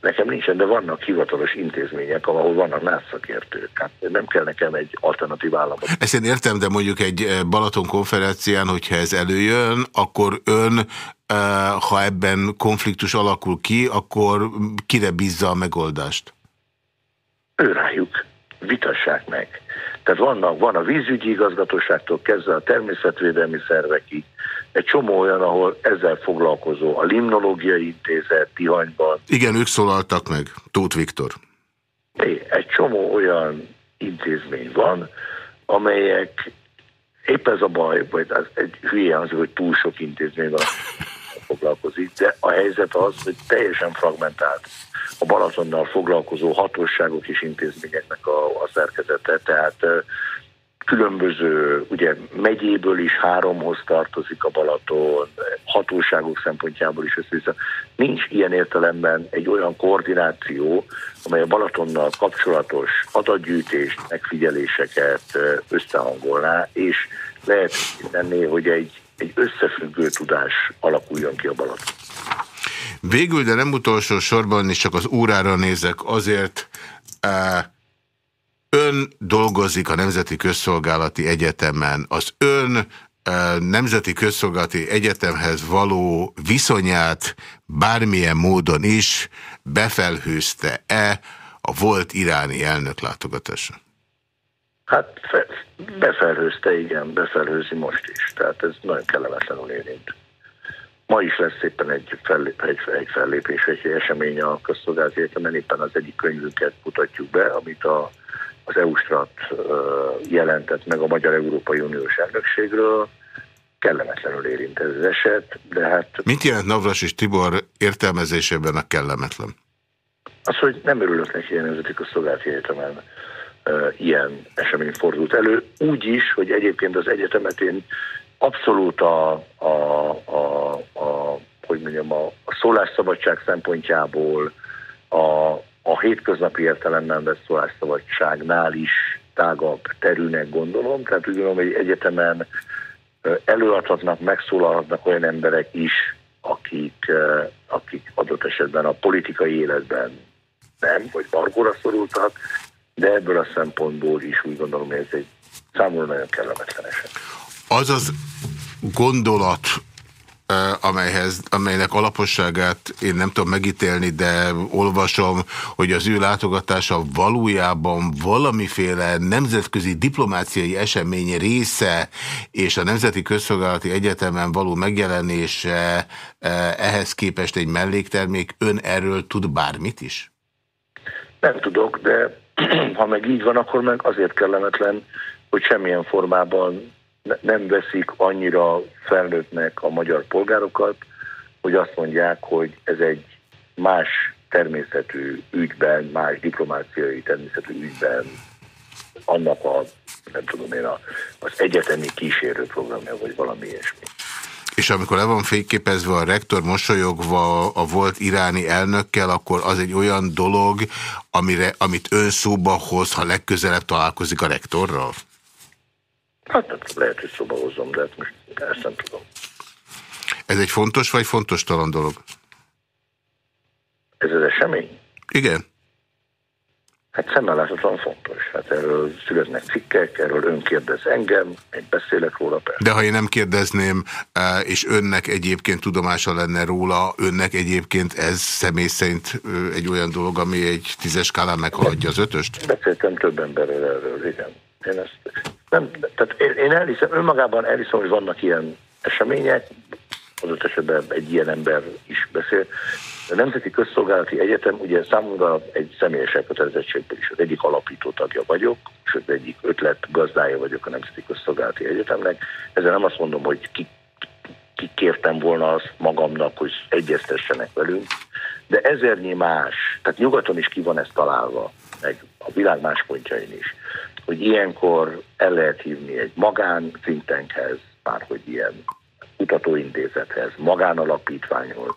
Nekem nincsen, de vannak hivatalos intézmények, ahol vannak nászszakértők. Hát nem kell nekem egy alternatív államot. Ezt én értem, de mondjuk egy eh, Balaton konferencián, hogyha ez előjön, akkor ön, eh, ha ebben konfliktus alakul ki, akkor kire bízza a megoldást? Ő rájuk. Vitassák meg. Tehát vannak, van a vízügyi igazgatóságtól kezdve a természetvédelmi szervekig, egy csomó olyan, ahol ezzel foglalkozó, a Limnológiai Intézet Tihanyban. Igen, ők szólaltak meg, Tóth Viktor. Egy csomó olyan intézmény van, amelyek épp ez a baj, vagy az egy hülye az, hogy túl sok intézmény van foglalkozik, de a helyzet az, hogy teljesen fragmentált a Balatonnal foglalkozó hatóságok és intézményeknek a, a szerkezete, tehát különböző, ugye megyéből is háromhoz tartozik a Balaton, hatóságok szempontjából is össze Nincs ilyen értelemben egy olyan koordináció, amely a Balatonnal kapcsolatos adatgyűjtést, megfigyeléseket összehangolná, és lehet tenni, hogy egy, egy összefüggő tudás alakuljon ki a Balaton. Végül, de nem utolsó sorban is csak az órára nézek, azért uh Ön dolgozik a Nemzeti Közszolgálati Egyetemen. Az ön Nemzeti Közszolgálati Egyetemhez való viszonyát bármilyen módon is befelhőzte-e a volt iráni elnök látogatása? Hát befelhőzte, igen, befelhőzi most is. Tehát ez nagyon kellemetlenül érint. Ma is lesz éppen egy, fellép, egy, egy fellépés, egy esemény a közszolgálati egyetemen, éppen az egyik könyvünket mutatjuk be, amit a az EU-strat jelentett meg a Magyar Európai Uniós elnökségről, kellemetlenül érint ez az eset, de hát... Mit jelent Navras és Tibor értelmezésében a kellemetlen? Az, hogy nem örülök neki, a Nemzeti Közszolgálati Egyetemen uh, ilyen esemény fordult elő, úgy is, hogy egyébként az egyetemet én abszolút a, a, a, a hogy mondjam, a, a szólásszabadság szempontjából, a, a hétköznapi értelemben vett szólásszabadságnál is tágabb terűnek gondolom. Tehát úgy gondolom, hogy egyetemen előadhatnak, megszólalhatnak olyan emberek is, akik, akik adott esetben a politikai életben nem, vagy bargóra szorultak, de ebből a szempontból is úgy gondolom, hogy ez egy számomra nagyon kellemetlen eset. Az az gondolat, amelyhez, amelynek alaposságát én nem tudom megítélni, de olvasom, hogy az ő látogatása valójában valamiféle nemzetközi diplomáciai esemény része, és a Nemzeti Közszolgálati Egyetemen való megjelenése ehhez képest egy melléktermék. Ön erről tud bármit is? Nem tudok, de ha meg így van, akkor meg azért kellemetlen, hogy semmilyen formában nem veszik annyira felnőttnek a magyar polgárokat, hogy azt mondják, hogy ez egy más természetű ügyben, más diplomáciai természetű ügyben annak a, nem tudom én, az egyetemi kísérőprogramja, vagy valami ilyesmi. És amikor le van fényképezve a rektor mosolyogva a volt iráni elnökkel, akkor az egy olyan dolog, amire, amit ön szóba hoz, ha legközelebb találkozik a rektorral? Hát lehet, hogy szóba hozom, de hát most ezt nem tudom. Ez egy fontos vagy fontos talán dolog? Ez az esemény? Igen. Hát szemmel fontos. Hát erről születnek cikkek, erről ön kérdez engem, én beszélek róla persze. De ha én nem kérdezném, e, és önnek egyébként tudomása lenne róla, önnek egyébként ez személy szerint egy olyan dolog, ami egy tízes skálán meghaladja az ötöst? Beszéltem több emberrel erről, igen. Én ezt nem, tehát én, én elhiszem, önmagában elhiszem, hogy vannak ilyen események, az esetben egy ilyen ember is beszél, a Nemzeti Közszolgálati Egyetem ugye számomra egy személyes elkötelezettségből is az egyik alapító tagja vagyok, és egyik ötlet gazdája vagyok a Nemzeti Közszolgálati Egyetemnek. Ezzel nem azt mondom, hogy ki, ki kértem volna azt magamnak, hogy egyeztessenek velünk, de ezernyi más, tehát nyugaton is ki van ez találva, meg a világ más pontjain is, hogy ilyenkor el lehet hívni egy magán szintenkhez, már hogy ilyen kutatóintézethez, magánalapítványhoz.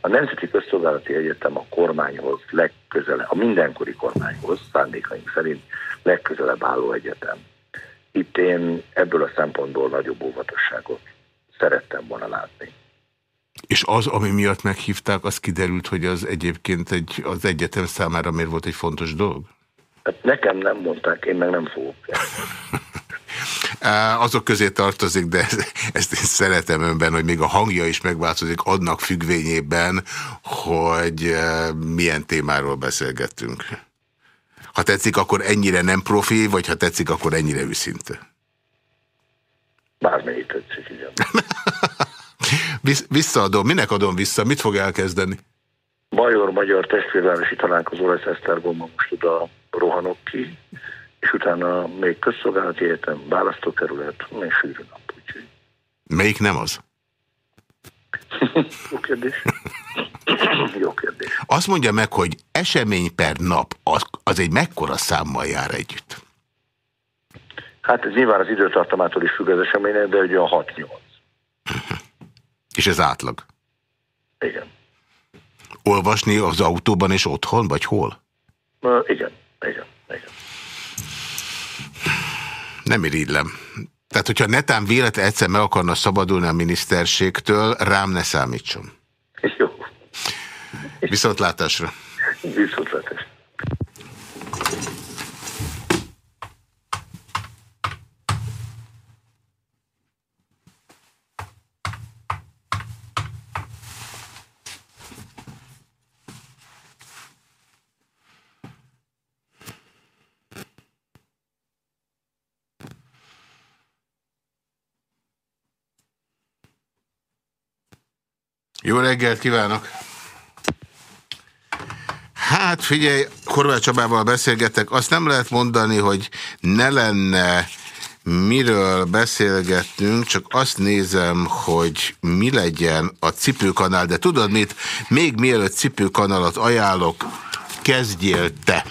A Nemzeti Közszolgálati Egyetem a kormányhoz legközelebb, a mindenkori kormányhoz, szándékaink szerint legközelebb álló egyetem. Itt én ebből a szempontból nagyobb óvatosságot szerettem volna látni. És az, ami miatt meghívták, az kiderült, hogy az egyébként egy, az egyetem számára miért volt egy fontos dolog? Hát nekem nem mondták, én meg nem fogok. Azok közé tartozik, de ezt én szeretem önben, hogy még a hangja is megváltozik annak függvényében, hogy milyen témáról beszélgettünk. Ha tetszik, akkor ennyire nem profi, vagy ha tetszik, akkor ennyire őszinte. Bármelyik tetszik, igen. Visszaadom. Minek adom vissza? Mit fog elkezdeni? Major Magyar Testvérvárosi Találkozó lesz Esztergomban most oda rohanok ki és utána még közszolgálati egyetem, választókerület, még sűrű nap. Úgyhogy. Melyik nem az? Jó kérdés. Jó kérdés. Azt mondja meg, hogy esemény per nap, az, az egy mekkora számmal jár együtt? Hát ez nyilván az időtartamától is függ az eseménynek, de ugye a 6-8. És ez átlag? Igen. Olvasni az autóban és otthon, vagy hol? Uh, igen, igen, igen. Nem irigylem. Tehát, hogyha netán véletlen egyszer meg akarna szabadulni a miniszterségtől, rám ne számítson. Jó. Viszontlátásra. Viszontlátásra. Jó reggelt kívánok! Hát figyelj, Horváth Csabával beszélgetek, azt nem lehet mondani, hogy ne lenne miről beszélgettünk, csak azt nézem, hogy mi legyen a cipőkanál, de tudod mit? Még mielőtt cipőkanalat ajánlok, kezdjél te!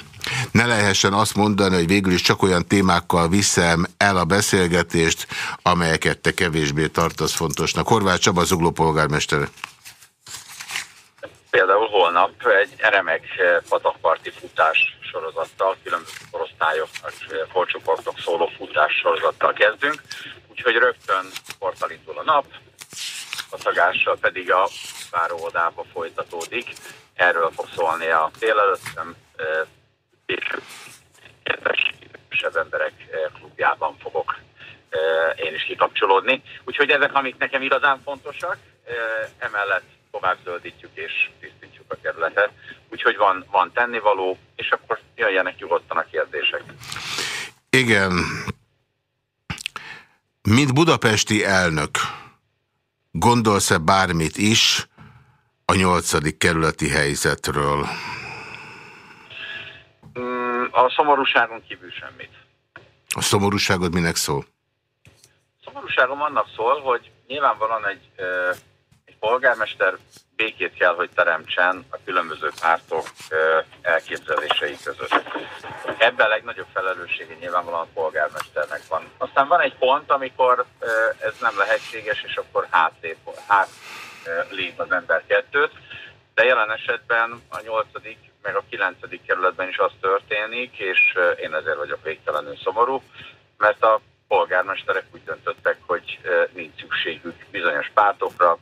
Ne lehessen azt mondani, hogy végül is csak olyan témákkal viszem el a beszélgetést, amelyeket te kevésbé tartasz fontosnak. Horváth Csaba, Zugló polgármestere. Például holnap egy remek eh, patakparti futás sorozattal, különböző korosztályoknak, korcsoportok szóló futás sorozattal kezdünk, úgyhogy rögtön sporttal indul a nap, a szagással pedig a váróodába folytatódik. Erről fog szólni a délelőttem, és eh, kedvesebb emberek eh, klubjában fogok én is kikapcsolódni. Úgyhogy ezek, amik nekem igazán fontosak, emellett tovább zöldítjük és tisztítjuk a kerületet. Úgyhogy van, van tennivaló, és akkor jöjjenek nyugodtan a kérdések. Igen. Mint budapesti elnök, gondolsz-e bármit is a nyolcadik kerületi helyzetről? Mm, a szomorúságon kívül semmit. A szomorúságod minek szól? A szomorúságom annak szól, hogy nyilvánvalóan egy polgármester békét kell, hogy teremtsen a különböző pártok elképzelései között. Ebben a legnagyobb felelőssége nyilvánvalóan a polgármesternek van. Aztán van egy pont, amikor ez nem lehetséges, és akkor hátlép, hát lép az ember kettőt, de jelen esetben a nyolcadik meg a kilencedik kerületben is az történik, és én ezért vagyok végtelenül szomorú, mert a polgármesterek úgy döntöttek, hogy nincs szükségük bizonyos pártokra,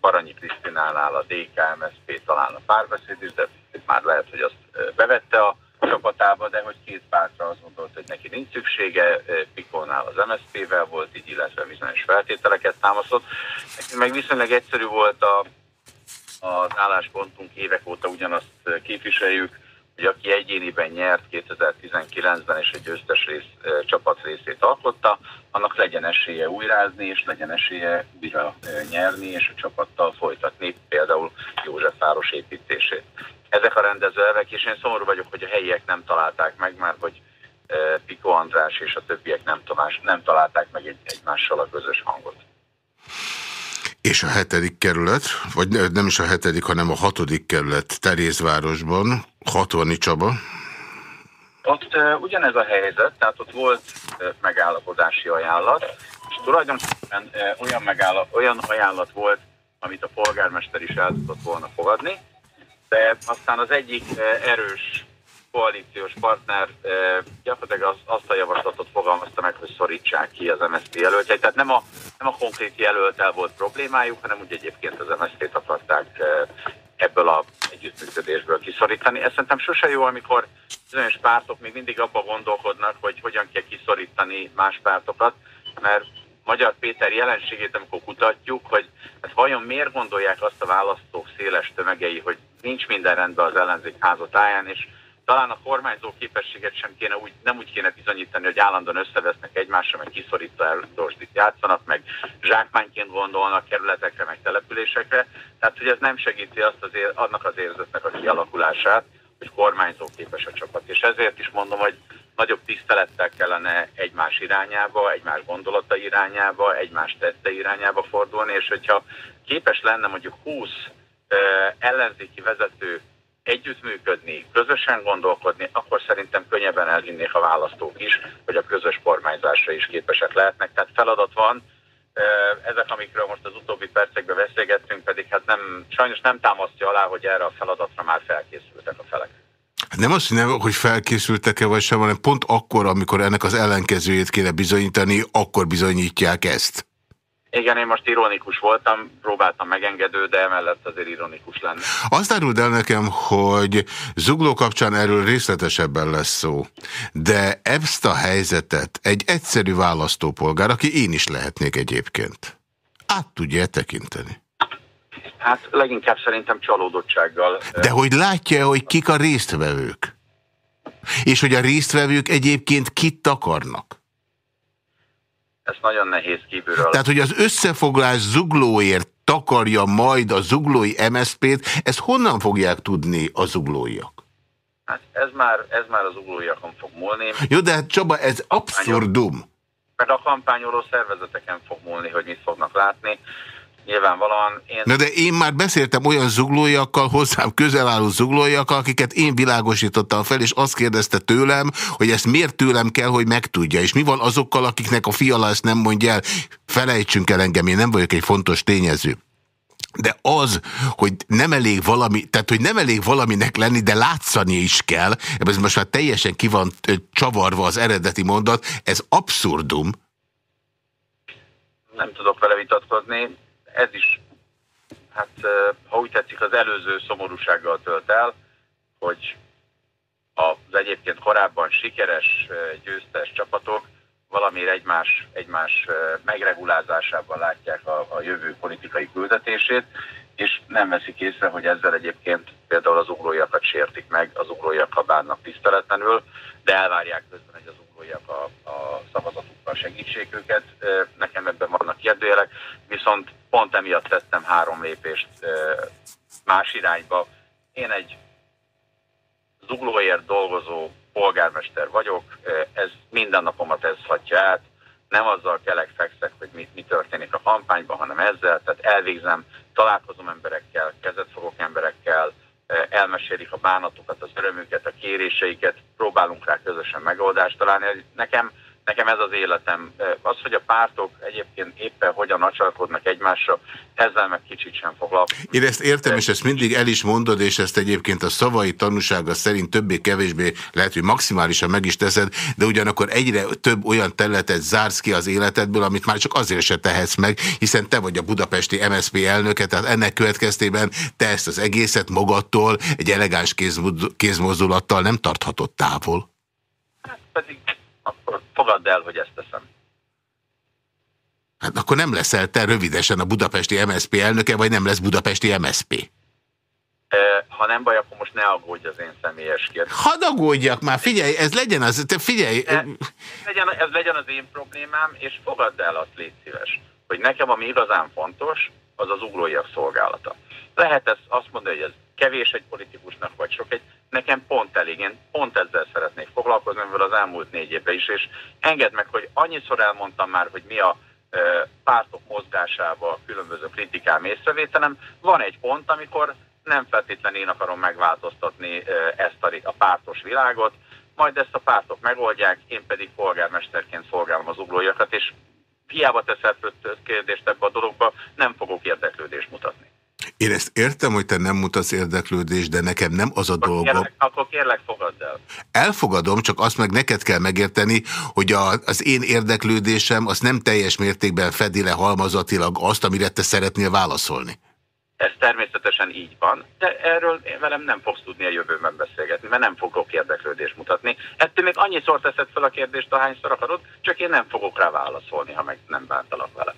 Baranyi Krisztinánál a DK, MSZP, talán a párbeszéd de már lehet, hogy azt bevette a csapatába, de hogy két pártra azt gondolt, hogy neki nincs szüksége, Pikónál az MSZP-vel volt így, illetve bizonyos feltételeket támasztott. Nekünk meg viszonylag egyszerű volt a, az álláspontunk, évek óta ugyanazt képviseljük, hogy aki egyéniben nyert 2019-ben és egy győztes rész, csapat részét alkotta, annak legyen esélye újrázni, és legyen esélye újra nyerni, és a csapattal folytatni például Józsefváros építését. Ezek a rendezőelvek, és én szomorú vagyok, hogy a helyiek nem találták meg már, hogy Piko András és a többiek nem, tomás, nem találták meg egy, egymással a közös hangot. És a hetedik kerület, vagy nem is a hetedik, hanem a hatodik kerület Terézvárosban, Hatvani Csaba? Ott uh, ugyanez a helyzet, tehát ott volt uh, megállapodási ajánlat, és tulajdonképpen uh, olyan, megállap, olyan ajánlat volt, amit a polgármester is el tudott volna fogadni, de aztán az egyik uh, erős koalíciós partner gyakorlatilag az, azt a javaslatot fogalmazta meg, hogy szorítsák ki az MSZP jelöltjeit. Tehát nem a, nem a konkrét jelöltel volt problémájuk, hanem úgy egyébként az MSZP-t akarták ebből a együttműködésből kiszorítani. Ez szerintem sose jó, amikor bizonyos pártok még mindig abba gondolkodnak, hogy hogyan kell kiszorítani más pártokat, mert Magyar Péter jelenségét, amikor kutatjuk, hogy hát vajon miért gondolják azt a választók széles tömegei, hogy nincs minden rendben az ellenzék házatáján, és talán a kormányzó képességet sem kéne úgy, nem úgy kéne bizonyítani, hogy állandóan összevesznek egymásra, meg kiszorítva eldorsit játszanak, meg zsákmányként gondolnak kerületekre, meg településekre. Tehát, hogy ez nem segíti azt az ér, annak az érzetnek a kialakulását, hogy kormányzó képes a csapat. És ezért is mondom, hogy nagyobb tisztelettel kellene egymás irányába, egymás gondolata irányába, egymás tette irányába fordulni, és hogyha képes lenne mondjuk 20 ellenzéki vezető együttműködni, közösen gondolkodni, akkor szerintem könnyebben elhinnék a választók is, hogy a közös kormányzásra is képesek lehetnek. Tehát feladat van, ezek, amikről most az utóbbi percekben beszélgettünk, pedig hát nem, sajnos nem támasztja alá, hogy erre a feladatra már felkészültek a felek. Hát nem azt nem, hogy felkészültek-e vagy sem, hanem pont akkor, amikor ennek az ellenkezőjét kéne bizonyítani, akkor bizonyítják ezt. Igen, én most ironikus voltam, próbáltam megengedő, de emellett azért ironikus lenni. Azt áruld el nekem, hogy Zugló kapcsán erről részletesebben lesz szó, de ezt a helyzetet egy egyszerű választópolgár, aki én is lehetnék egyébként, át tudja -e tekinteni? Hát leginkább szerintem csalódottsággal. De hogy látja, hogy kik a résztvevők? És hogy a résztvevők egyébként kit akarnak? Ez nagyon nehéz kívülről. Tehát, hogy az összefoglás zuglóért takarja majd a zuglói MSZP-t, ezt honnan fogják tudni a zuglóiak? Hát ez már, ez már az uglóiakon fog múlni. Jó, de hát Csaba, ez abszurdum. Meg a kampányoló szervezeteken fog múlni, hogy mit fognak látni nyilvánvalóan én... Na de én már beszéltem olyan zuglóiakkal, hozzám közel álló zuglóiakkal, akiket én világosítottam fel, és azt kérdezte tőlem, hogy ezt miért tőlem kell, hogy megtudja, és mi van azokkal, akiknek a fiala ezt nem mondja el, felejtsünk el engem, én nem vagyok egy fontos tényező. De az, hogy nem elég valami, tehát hogy nem elég valaminek lenni, de látszani is kell, ez most már teljesen ki van csavarva az eredeti mondat, ez abszurdum. Nem tudok vele vitatkozni ez is, hát ha úgy tetszik, az előző szomorúsággal tölt el, hogy az egyébként korábban sikeres, győztes csapatok valamire egymás, egymás megregulázásában látják a, a jövő politikai küldetését, és nem veszik észre, hogy ezzel egyébként például az ugrójakat sértik meg, az ugrójakkal bánnak tiszteletlenül, de elvárják közben, hogy az ugrójak a, a szavazatukkal segítsék őket. Nekem ebben vannak kérdőjelek, viszont pont emiatt tettem három lépést más irányba. Én egy zuglóért dolgozó polgármester vagyok, ez minden napomat ez hatja át, nem azzal kelek, fekszek, hogy mi, mi történik a kampányban, hanem ezzel, tehát elvégzem, találkozom emberekkel, kezet fogok emberekkel, elmesélik a bánatokat, az örömüket, a kéréseiket, próbálunk rá közösen megoldást találni. Nekem Nekem ez az életem. Az, hogy a pártok egyébként éppen hogyan acsarkodnak egymásra, ezzel meg kicsit sem foglalkozom. Én ezt értem, és ezt mindig el is mondod, és ezt egyébként a szavai tanúsága szerint többé-kevésbé lehet, hogy maximálisan meg is teszed, de ugyanakkor egyre több olyan területet zársz ki az életedből, amit már csak azért se tehetsz meg, hiszen te vagy a budapesti MSZP elnöke, tehát ennek következtében te ezt az egészet magadtól egy elegáns kézmozdulattal nem tarthatod távol. Hát pedig fogadd el, hogy ezt teszem. Hát akkor nem leszel te rövidesen a budapesti MSZP elnöke, vagy nem lesz budapesti MSZP? Ha nem baj, akkor most ne aggódj az én személyes kérdés. Hadd aggódjak már, figyelj, ez legyen az, te figyelj. Ez legyen, ez legyen az én problémám, és fogadd el azt, légy szíves, hogy nekem ami igazán fontos, az az uglóiak szolgálata. Lehet ezt azt mondani, hogy ez kevés egy politikusnak, vagy sok egy, nekem pont elég, én pont ezzel szeretnék foglalkozni, mivel az elmúlt négy évben is, és engedd meg, hogy annyiszor elmondtam már, hogy mi a pártok mozgásába különböző kritikám észrevételem, van egy pont, amikor nem feltétlenül én akarom megváltoztatni ezt a, a pártos világot, majd ezt a pártok megoldják, én pedig polgármesterként szolgálom az uglójakat, és hiába teszel kérdést ebbe a dologba, nem fogok érdeklődést mutatni. Én ezt értem, hogy te nem mutatsz érdeklődést, de nekem nem az a akkor dolgom. Kérlek, akkor kérlek, fogadd el. Elfogadom, csak azt meg neked kell megérteni, hogy a, az én érdeklődésem az nem teljes mértékben fedi le halmazatilag azt, amire te szeretnél válaszolni. Ez természetesen így van, de erről velem nem fogsz tudni a jövőben beszélgetni, mert nem fogok érdeklődést mutatni. Ettől még annyiszor teszed fel a kérdést, ahányszor akarod, csak én nem fogok rá válaszolni, ha meg nem bántalak vele.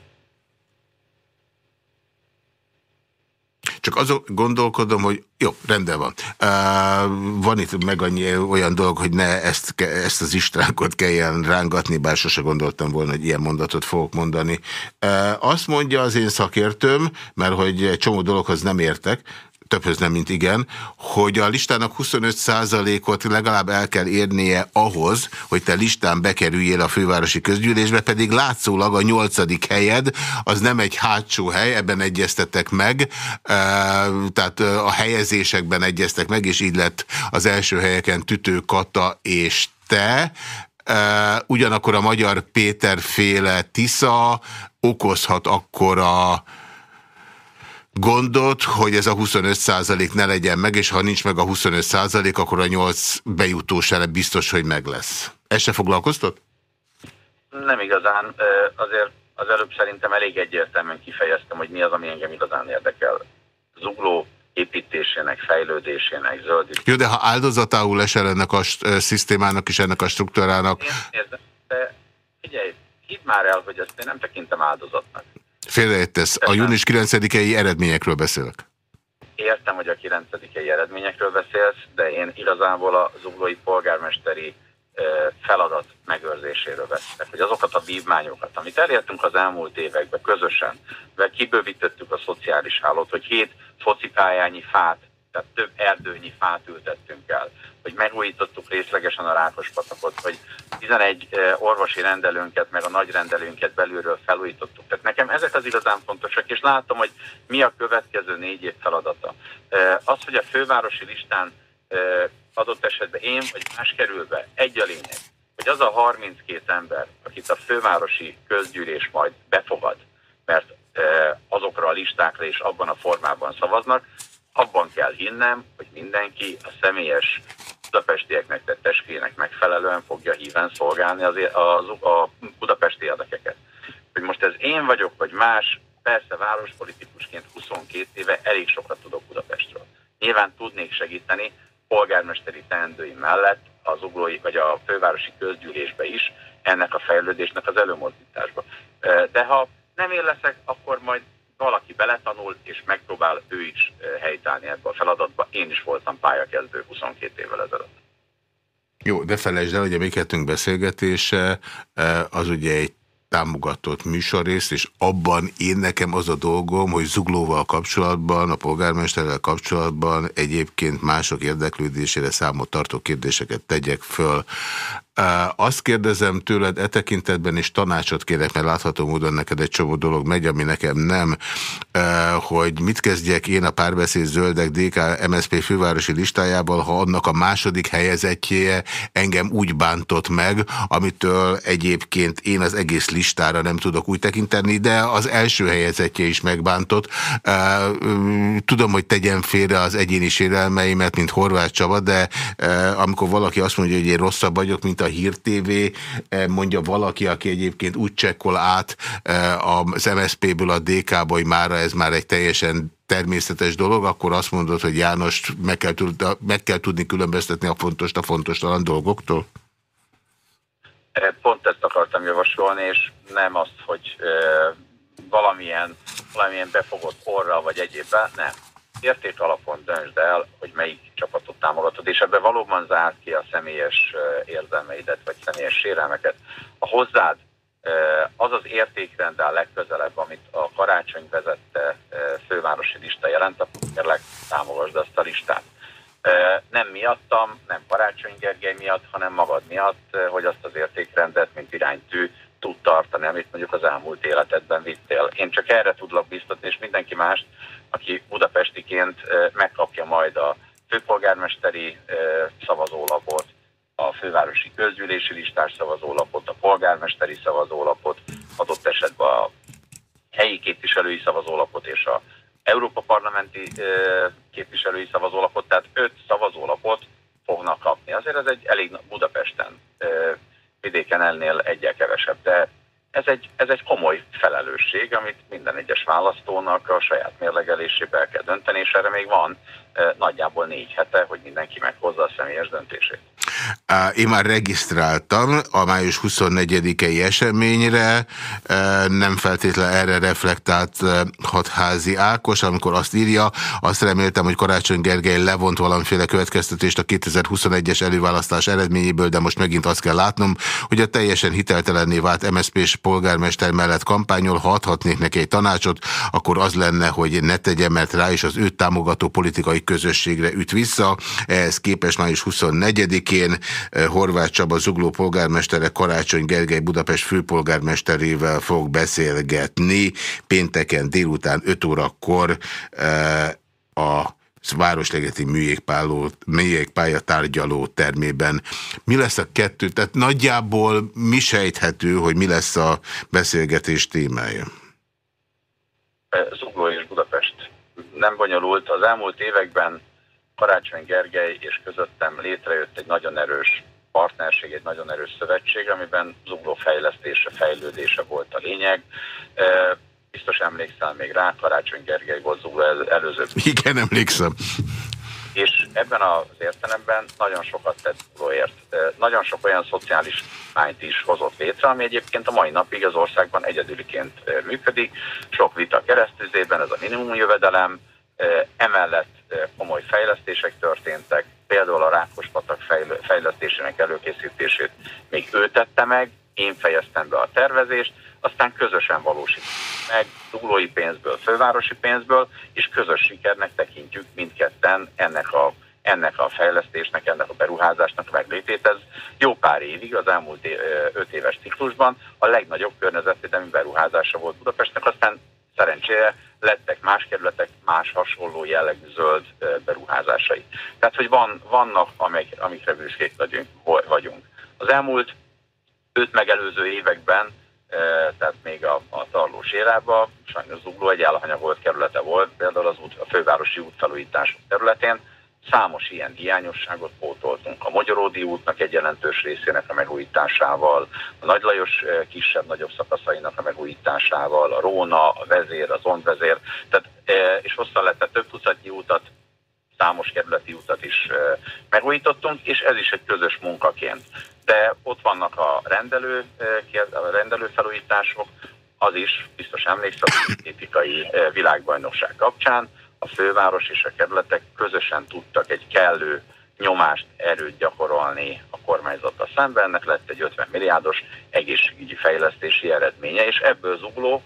Csak azon gondolkodom, hogy jó, rendben van. Uh, van itt meg annyi olyan dolog, hogy ne ezt, ezt az istránkot kelljen rángatni, bár sose gondoltam volna, hogy ilyen mondatot fogok mondani. Uh, azt mondja az én szakértőm, mert hogy egy csomó dologhoz nem értek, többhöz nem, mint igen, hogy a listának 25%-ot legalább el kell érnie ahhoz, hogy te listán bekerüljél a fővárosi közgyűlésbe, pedig látszólag a nyolcadik helyed az nem egy hátsó hely, ebben egyeztetek meg, tehát a helyezésekben egyeztek meg, és így lett az első helyeken Tütő Kata és te, ugyanakkor a Magyar Péter féle Tisza okozhat akkor a gondot, hogy ez a 25% ne legyen meg, és ha nincs meg a 25% akkor a 8 bejutó sele biztos, hogy meg lesz. Ez se foglalkoztat? Nem igazán. Azért az előbb szerintem elég egyértelműen kifejeztem, hogy mi az, ami engem igazán érdekel. Zugló építésének, fejlődésének, zöldítésének. Jó, de ha áldozatául esel ennek a szisztémának és ennek a struktúrának... Én érzem, de figyelj, hidd már el, hogy ezt én nem tekintem áldozatnak. Félreértesz. A június 9-i eredményekről beszélek. Értem, hogy a 9-i eredményekről beszélsz, de én igazából a zuglói polgármesteri feladat megőrzéséről beszélek, hogy azokat a vívmányokat, amit elértünk az elmúlt években közösen, mert kibővítettük a szociális hálót, hogy hét focipályányi fát, tehát több erdőnyi fát ültettünk el, hogy megújítottuk részlegesen a Rákospatakot, hogy 11 orvosi rendelőnket, meg a nagy rendelőnket belülről felújítottuk. Tehát nekem ezek az igazán fontosak, és látom, hogy mi a következő négy év feladata. Az, hogy a fővárosi listán adott esetben én vagy más kerül be, egy a lényeg, hogy az a 32 ember, akit a fővárosi közgyűlés majd befogad, mert azokra a listákra és abban a formában szavaznak, abban kell hinnem, hogy mindenki a személyes budapestieknek tett teskének megfelelően fogja híven szolgálni az, az, a budapesti érdekeket. Hogy most ez én vagyok, vagy más, persze várospolitikusként 22 éve elég sokat tudok Budapestről. Nyilván tudnék segíteni polgármesteri teendőim mellett az uglói vagy a fővárosi közgyűlésbe is ennek a fejlődésnek az előmozdításba. De ha nem én leszek, akkor majd valaki beletanul, és megpróbál ő is helytállni ebbe a feladatba. Én is voltam pályakezdő 22 évvel ezelőtt. Jó, de felejtsd el, hogy a mi kettőnk beszélgetése az ugye egy támogatott műsorrészt, és abban én nekem az a dolgom, hogy Zuglóval kapcsolatban, a polgármesterrel kapcsolatban egyébként mások érdeklődésére számot tartó kérdéseket tegyek föl. Azt kérdezem tőled e tekintetben is tanácsot kérek, mert látható módon neked egy csomó dolog megy, ami nekem nem, hogy mit kezdjek én a párbeszéd zöldek DK MSZP fővárosi listájával, ha annak a második helyezettje engem úgy bántott meg, amitől egyébként én az egész listára nem tudok úgy tekinteni, de az első helyezettje is megbántott. Tudom, hogy tegyen félre az egyéni sérelmeimet, mint Horváth Csaba, de amikor valaki azt mondja, hogy én rosszabb vagyok, mint a Hír TV, mondja valaki, aki egyébként úgy csekkol át az MSZP-ből a DK-ba, hogy mára ez már egy teljesen természetes dolog, akkor azt mondod, hogy János meg kell, meg kell tudni különböztetni a fontos a fontos talán dolgoktól? Pont ezt akartam javasolni, és nem azt, hogy valamilyen, valamilyen befogott orra vagy egyébben, nem. Érték alapon döntsd el, hogy melyik csapatot támogatod, és ebben valóban zárt ki a személyes érzelmeidet, vagy személyes sérelmeket. A hozzád az az értékrend a legközelebb, amit a karácsony vezette fővárosi lista jelent, akkor kérlek támogasd azt a listát. Nem miattam, nem Karácsony Gergely miatt, hanem magad miatt, hogy azt az értékrendet, mint iránytű tud tartani, amit mondjuk az elmúlt életedben vittél. Én csak erre tudlak biztatni, és mindenki más, aki budapestiként megkapja majd a főpolgármesteri szavazólapot, a fővárosi közgyűlési listás szavazólapot, a polgármesteri szavazólapot, adott esetben a helyi képviselői szavazólapot és a Európa Parlamenti képviselői szavazólapot, tehát öt szavazólapot fognak kapni. Azért ez egy elég Budapesten, vidéken ennél egyel kevesebb, de ez egy, ez egy komoly felelősség, amit minden egyes választónak a saját mérlegelésébe el kell dönteni, és erre még van nagyjából négy hete, hogy mindenki meghozza a személyes döntését. Én már regisztráltam a május 24-i eseményre, nem feltétlenül erre reflektált hatházi Ákos, amikor azt írja, azt reméltem, hogy Karácsony Gergely levont valamiféle következtetést a 2021-es előválasztás eredményéből, de most megint azt kell látnom, hogy a teljesen hiteltelenné vált MSZP-s polgármester mellett kampányol, ha adhatnék neki egy tanácsot, akkor az lenne, hogy ne tegye, mert rá is az őt támogató politikai közösségre üt vissza. Ehhez képest május 24-én eh, Horváth Csaba Zugló polgármestere Karácsony Gergely Budapest főpolgármesterével fog beszélgetni pénteken délután 5 órakor eh, a Városlegeti műjégpálya tárgyaló termében. Mi lesz a kettő? Tehát nagyjából mi sejthető, hogy mi lesz a beszélgetés témája? Zugló és Budapest nem bonyolult. Az elmúlt években Karácsony Gergely és közöttem létrejött egy nagyon erős partnerség, egy nagyon erős szövetség, amiben zugló fejlesztése, fejlődése volt a lényeg. Biztos emlékszel még rá, Karácsony Gergely volt zugló előző. Igen, emlékszem. És ebben az értelemben nagyon sokat tett zuglóért. Nagyon sok olyan szociális mányt is hozott létre, ami egyébként a mai napig az országban egyedüliként működik. Sok vita keresztüzében, ez a minimum jövedelem, emellett komoly fejlesztések történtek, például a Rákospatak fejlesztésének előkészítését még ő tette meg, én fejeztem be a tervezést, aztán közösen valósítottuk meg, túlói pénzből, fővárosi pénzből, és közös sikernek tekintjük mindketten ennek a, ennek a fejlesztésnek, ennek a beruházásnak meglétét. Ez jó pár évig, az elmúlt öt éves ciklusban a legnagyobb környezetvédelmi beruházása volt Budapestnek, aztán szerencsére lettek más kerületek, más hasonló jellegű zöld beruházásai. Tehát, hogy van, vannak, amik, amikre büszkék vagyunk. Az elmúlt öt megelőző években, tehát még a, a tarlós érában, sajnos Zugló egy elhanyagolt kerülete volt, például az út, a fővárosi útfelújítások területén, Számos ilyen hiányosságot pótoltunk. A Magyaródi útnak egy jelentős részének a megújításával, a Nagy Lajos eh, kisebb-nagyobb szakaszainak a megújításával, a Róna, a Vezér, az Ondvezér, tehát, eh, és hosszan lett több tucatnyi útat, számos kerületi útat is eh, megújítottunk, és ez is egy közös munkaként. De ott vannak a rendelő, a rendelő felújítások, az is, biztos emlékszel, a etikai világbajnokság kapcsán, a főváros és a kerületek közösen tudtak egy kellő nyomást, erőt gyakorolni a kormányzattal szemben. Ennek lett egy 50 milliárdos egészségügyi fejlesztési eredménye, és ebből zugló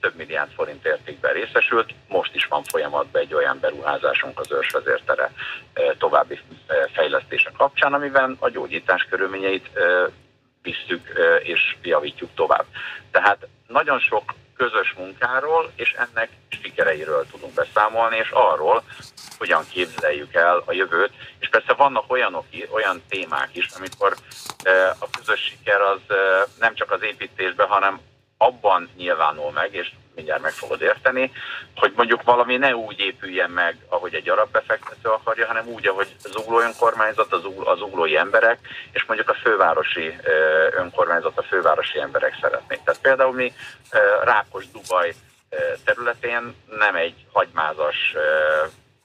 több milliárd forint értékben részesült. Most is van folyamatban egy olyan beruházásunk az őrsvezértere további fejlesztése kapcsán, amiben a gyógyítás körülményeit visszük és javítjuk tovább. Tehát nagyon sok közös munkáról és ennek sikereiről tudunk beszámolni, és arról, hogyan képzeljük el a jövőt. És persze vannak olyanok, olyan témák is, amikor a közös siker az nem csak az építésben, hanem abban nyilvánul meg, és mindjárt meg fogod érteni, hogy mondjuk valami ne úgy épüljen meg, ahogy egy arab befektető akarja, hanem úgy, ahogy az ugló önkormányzat, az, ugló, az uglói emberek, és mondjuk a fővárosi önkormányzat, a fővárosi emberek szeretnék. Tehát például mi Rákos Dubaj területén nem egy hagymázas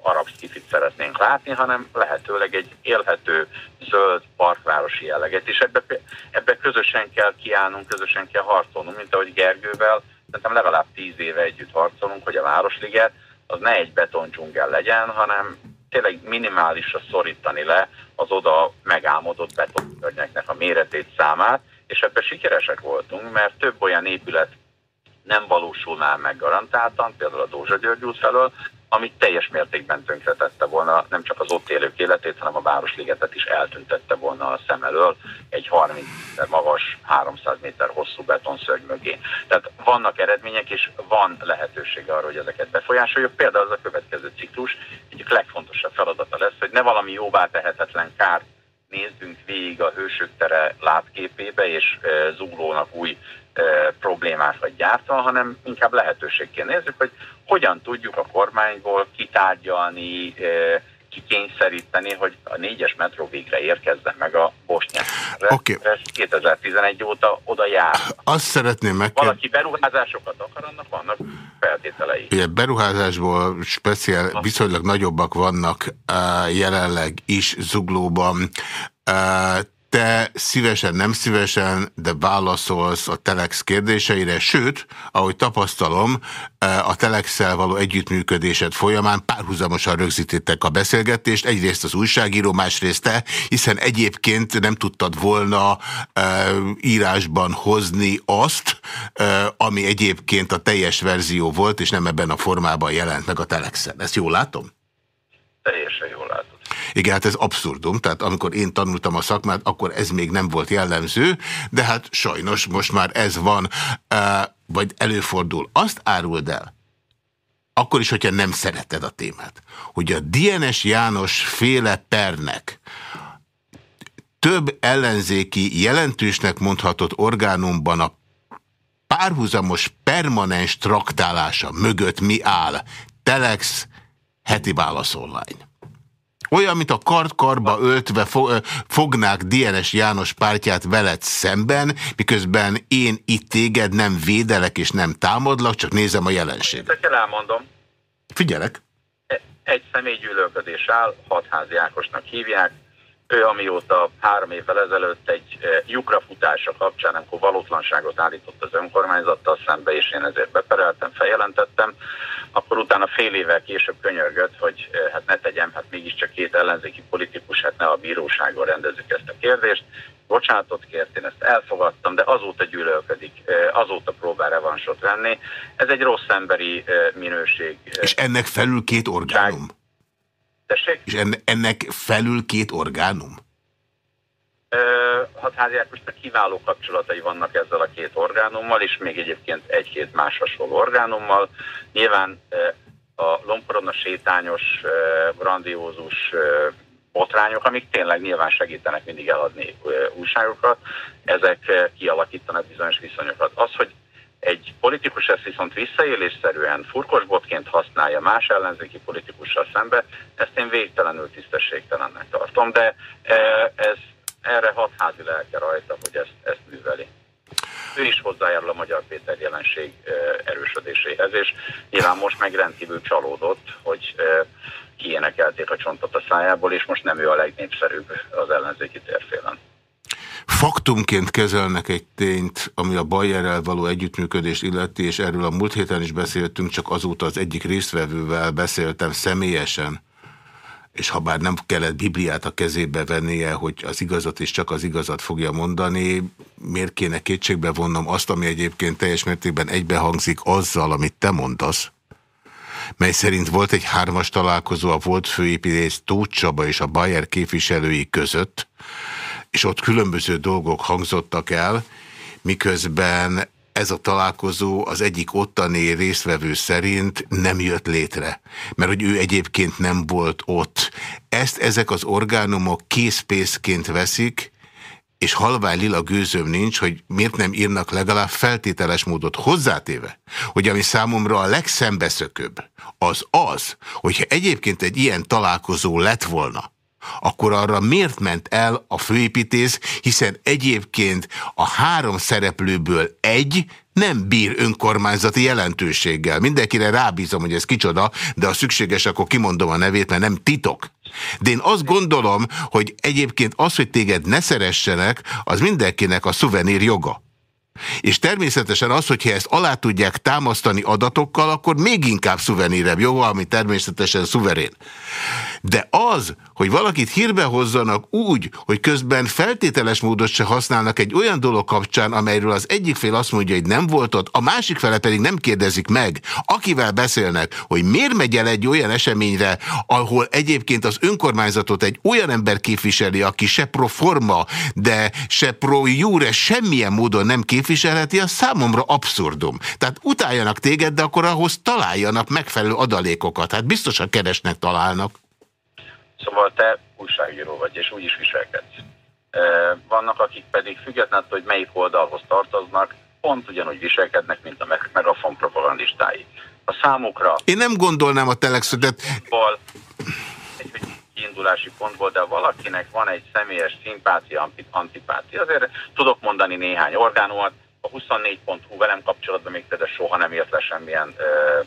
arab skifit szeretnénk látni, hanem lehetőleg egy élhető, zöld, parkvárosi jelleget. És ebbe, ebbe közösen kell kiállnunk, közösen kell harcolnunk, mint ahogy Gergővel, szerintem legalább tíz éve együtt harcolunk, hogy a Városliget az ne egy betondzsungel legyen, hanem tényleg minimálisra szorítani le az oda megálmodott betonkörnyeknek a méretét, számát, és ebben sikeresek voltunk, mert több olyan épület nem valósulnál meg garantáltan, például a Dózsa György út felől, amit teljes mértékben tönkretette volna nem csak az ott élők életét, hanem a Városligetet is eltüntette volna a szem elől egy 30 méter magas, 300 méter hosszú betonszörgy mögé. Tehát vannak eredmények, és van lehetőség arra, hogy ezeket befolyásoljuk. Például az a következő ciklus egyik legfontosabb feladata lesz, hogy ne valami jóvá tehetetlen kárt nézzünk végig a hősök tere látképébe, és zuglónak új problémákat gyártva, hanem inkább lehetőségként nézzük, hogy hogyan tudjuk a kormányból kitárgyalni, kikényszeríteni, hogy a négyes metró végre érkezzen meg a Bosnyákra. Okay. Ez 2011 óta oda jár. Azt szeretném meg... Valaki beruházásokat akar, annak vannak feltételei. Ugye beruházásból speciál, viszonylag nagyobbak vannak uh, jelenleg is zuglóban. Uh, te szívesen, nem szívesen, de válaszolsz a Telex kérdéseire, sőt, ahogy tapasztalom, e, a telex való együttműködésed folyamán párhuzamosan rögzítettek a beszélgetést, egyrészt az újságíró, másrészt te, hiszen egyébként nem tudtad volna e, írásban hozni azt, e, ami egyébként a teljes verzió volt, és nem ebben a formában jelent meg a Telexen. Ezt jól látom? Teljesen jól. Igen, hát ez abszurdum, tehát amikor én tanultam a szakmát, akkor ez még nem volt jellemző, de hát sajnos most már ez van, vagy előfordul. Azt áruld el, akkor is, hogyha nem szereted a témát, hogy a DNS János féle pernek több ellenzéki jelentősnek mondhatott orgánumban a párhuzamos permanens traktálása mögött mi áll? Telex, heti válasz online. Olyan, mint a kart-karba öltve fognák DNS János pártját veled szemben, miközben én itt téged nem védelek és nem támadlak, csak nézem a jelenséget. Ezt elmondom. Figyelek. E, egy személygyűlölködés áll, hatházi Ákosnak hívják, ő amióta három évvel ezelőtt egy e, lyukrafutása kapcsán, amikor valótlanságot állított az önkormányzattal szembe, és én ezért bepereltem, feljelentettem, akkor utána fél évvel később könyörgött, hogy e, hát ne tegyem, hát mégiscsak két ellenzéki politikus, hát ne a bíróságon rendezzük ezt a kérdést. Bocsánatot kért, én ezt elfogadtam, de azóta gyűlölködik, e, azóta próbál revansot venni. Ez egy rossz emberi minőség. És ennek felül két orgánum? Tessék? És ennek felül két orgánum? Hatháziák most kiváló kapcsolatai vannak ezzel a két orgánummal, és még egyébként egy-két más hasonló orgánummal. Nyilván a lomkorona sétányos, grandiózus botrányok, amik tényleg nyilván segítenek mindig eladni újságokat, ezek kialakítanak bizonyos viszonyokat. Az, hogy egy politikus ezt viszont visszaélésszerűen furkosbotként használja más ellenzéki politikussal szembe, ezt én végtelenül tisztességtelennek tartom, de ez erre hatházi lelke rajta, hogy ezt, ezt műveli. Ő is hozzájárul a Magyar Péter jelenség erősödéséhez, és nyilván most meg rendkívül csalódott, hogy kiénekelték a csontot a szájából, és most nem ő a legnépszerűbb az ellenzéki térfélen. Faktumként kezelnek egy tényt, ami a Bayerrel való együttműködést illeti, és erről a múlt héten is beszéltünk, csak azóta az egyik résztvevővel beszéltem személyesen, és ha bár nem kellett Bibliát a kezébe vennie, hogy az igazat és csak az igazat fogja mondani, miért kéne kétségbe vonnom azt, ami egyébként teljes mértékben egybehangzik azzal, amit te mondasz, mely szerint volt egy hármas találkozó a volt főépítész Tóth Csaba és a Bayer képviselői között, és ott különböző dolgok hangzottak el, miközben ez a találkozó az egyik ottani résztvevő szerint nem jött létre, mert hogy ő egyébként nem volt ott. Ezt ezek az orgánumok készpészként veszik, és halvány lila gőzöm nincs, hogy miért nem írnak legalább feltételes módot hozzátéve, hogy ami számomra a legszembeszökőbb, az az, hogyha egyébként egy ilyen találkozó lett volna, akkor arra miért ment el a főépítész, hiszen egyébként a három szereplőből egy nem bír önkormányzati jelentőséggel. Mindenkire rábízom, hogy ez kicsoda, de ha szükséges, akkor kimondom a nevét, mert nem titok. De én azt gondolom, hogy egyébként az, hogy téged ne szeressenek, az mindenkinek a szuvenír joga. És természetesen az, hogyha ezt alá tudják támasztani adatokkal, akkor még inkább szuvenírebb jó, ami természetesen szuverén. De az, hogy valakit hírbe hozzanak úgy, hogy közben feltételes módot se használnak egy olyan dolog kapcsán, amelyről az egyik fél azt mondja, hogy nem volt ott, a másik fele pedig nem kérdezik meg, akivel beszélnek, hogy miért megy el egy olyan eseményre, ahol egyébként az önkormányzatot egy olyan ember képviseli, aki se pro forma, de se pro jure semmilyen módon nem képviselheti, az számomra abszurdum. Tehát utáljanak téged, de akkor ahhoz találjanak megfelelő adalékokat. Hát biztosan keresnek, találnak. Szóval te újságíró vagy, és úgy is viselkedsz. Vannak, akik pedig függetlenül, hogy melyik oldalhoz tartoznak, pont ugyanúgy viselkednek, mint a megafon propagandistái. A számukra... Én nem gondolnám a telexetet... Egy kiindulási pontból, de valakinek van egy személyes szimpátia, antipátia. Azért tudok mondani néhány orgánumot, a 24.hu velem kapcsolatban még például soha nem ért le semmilyen uh,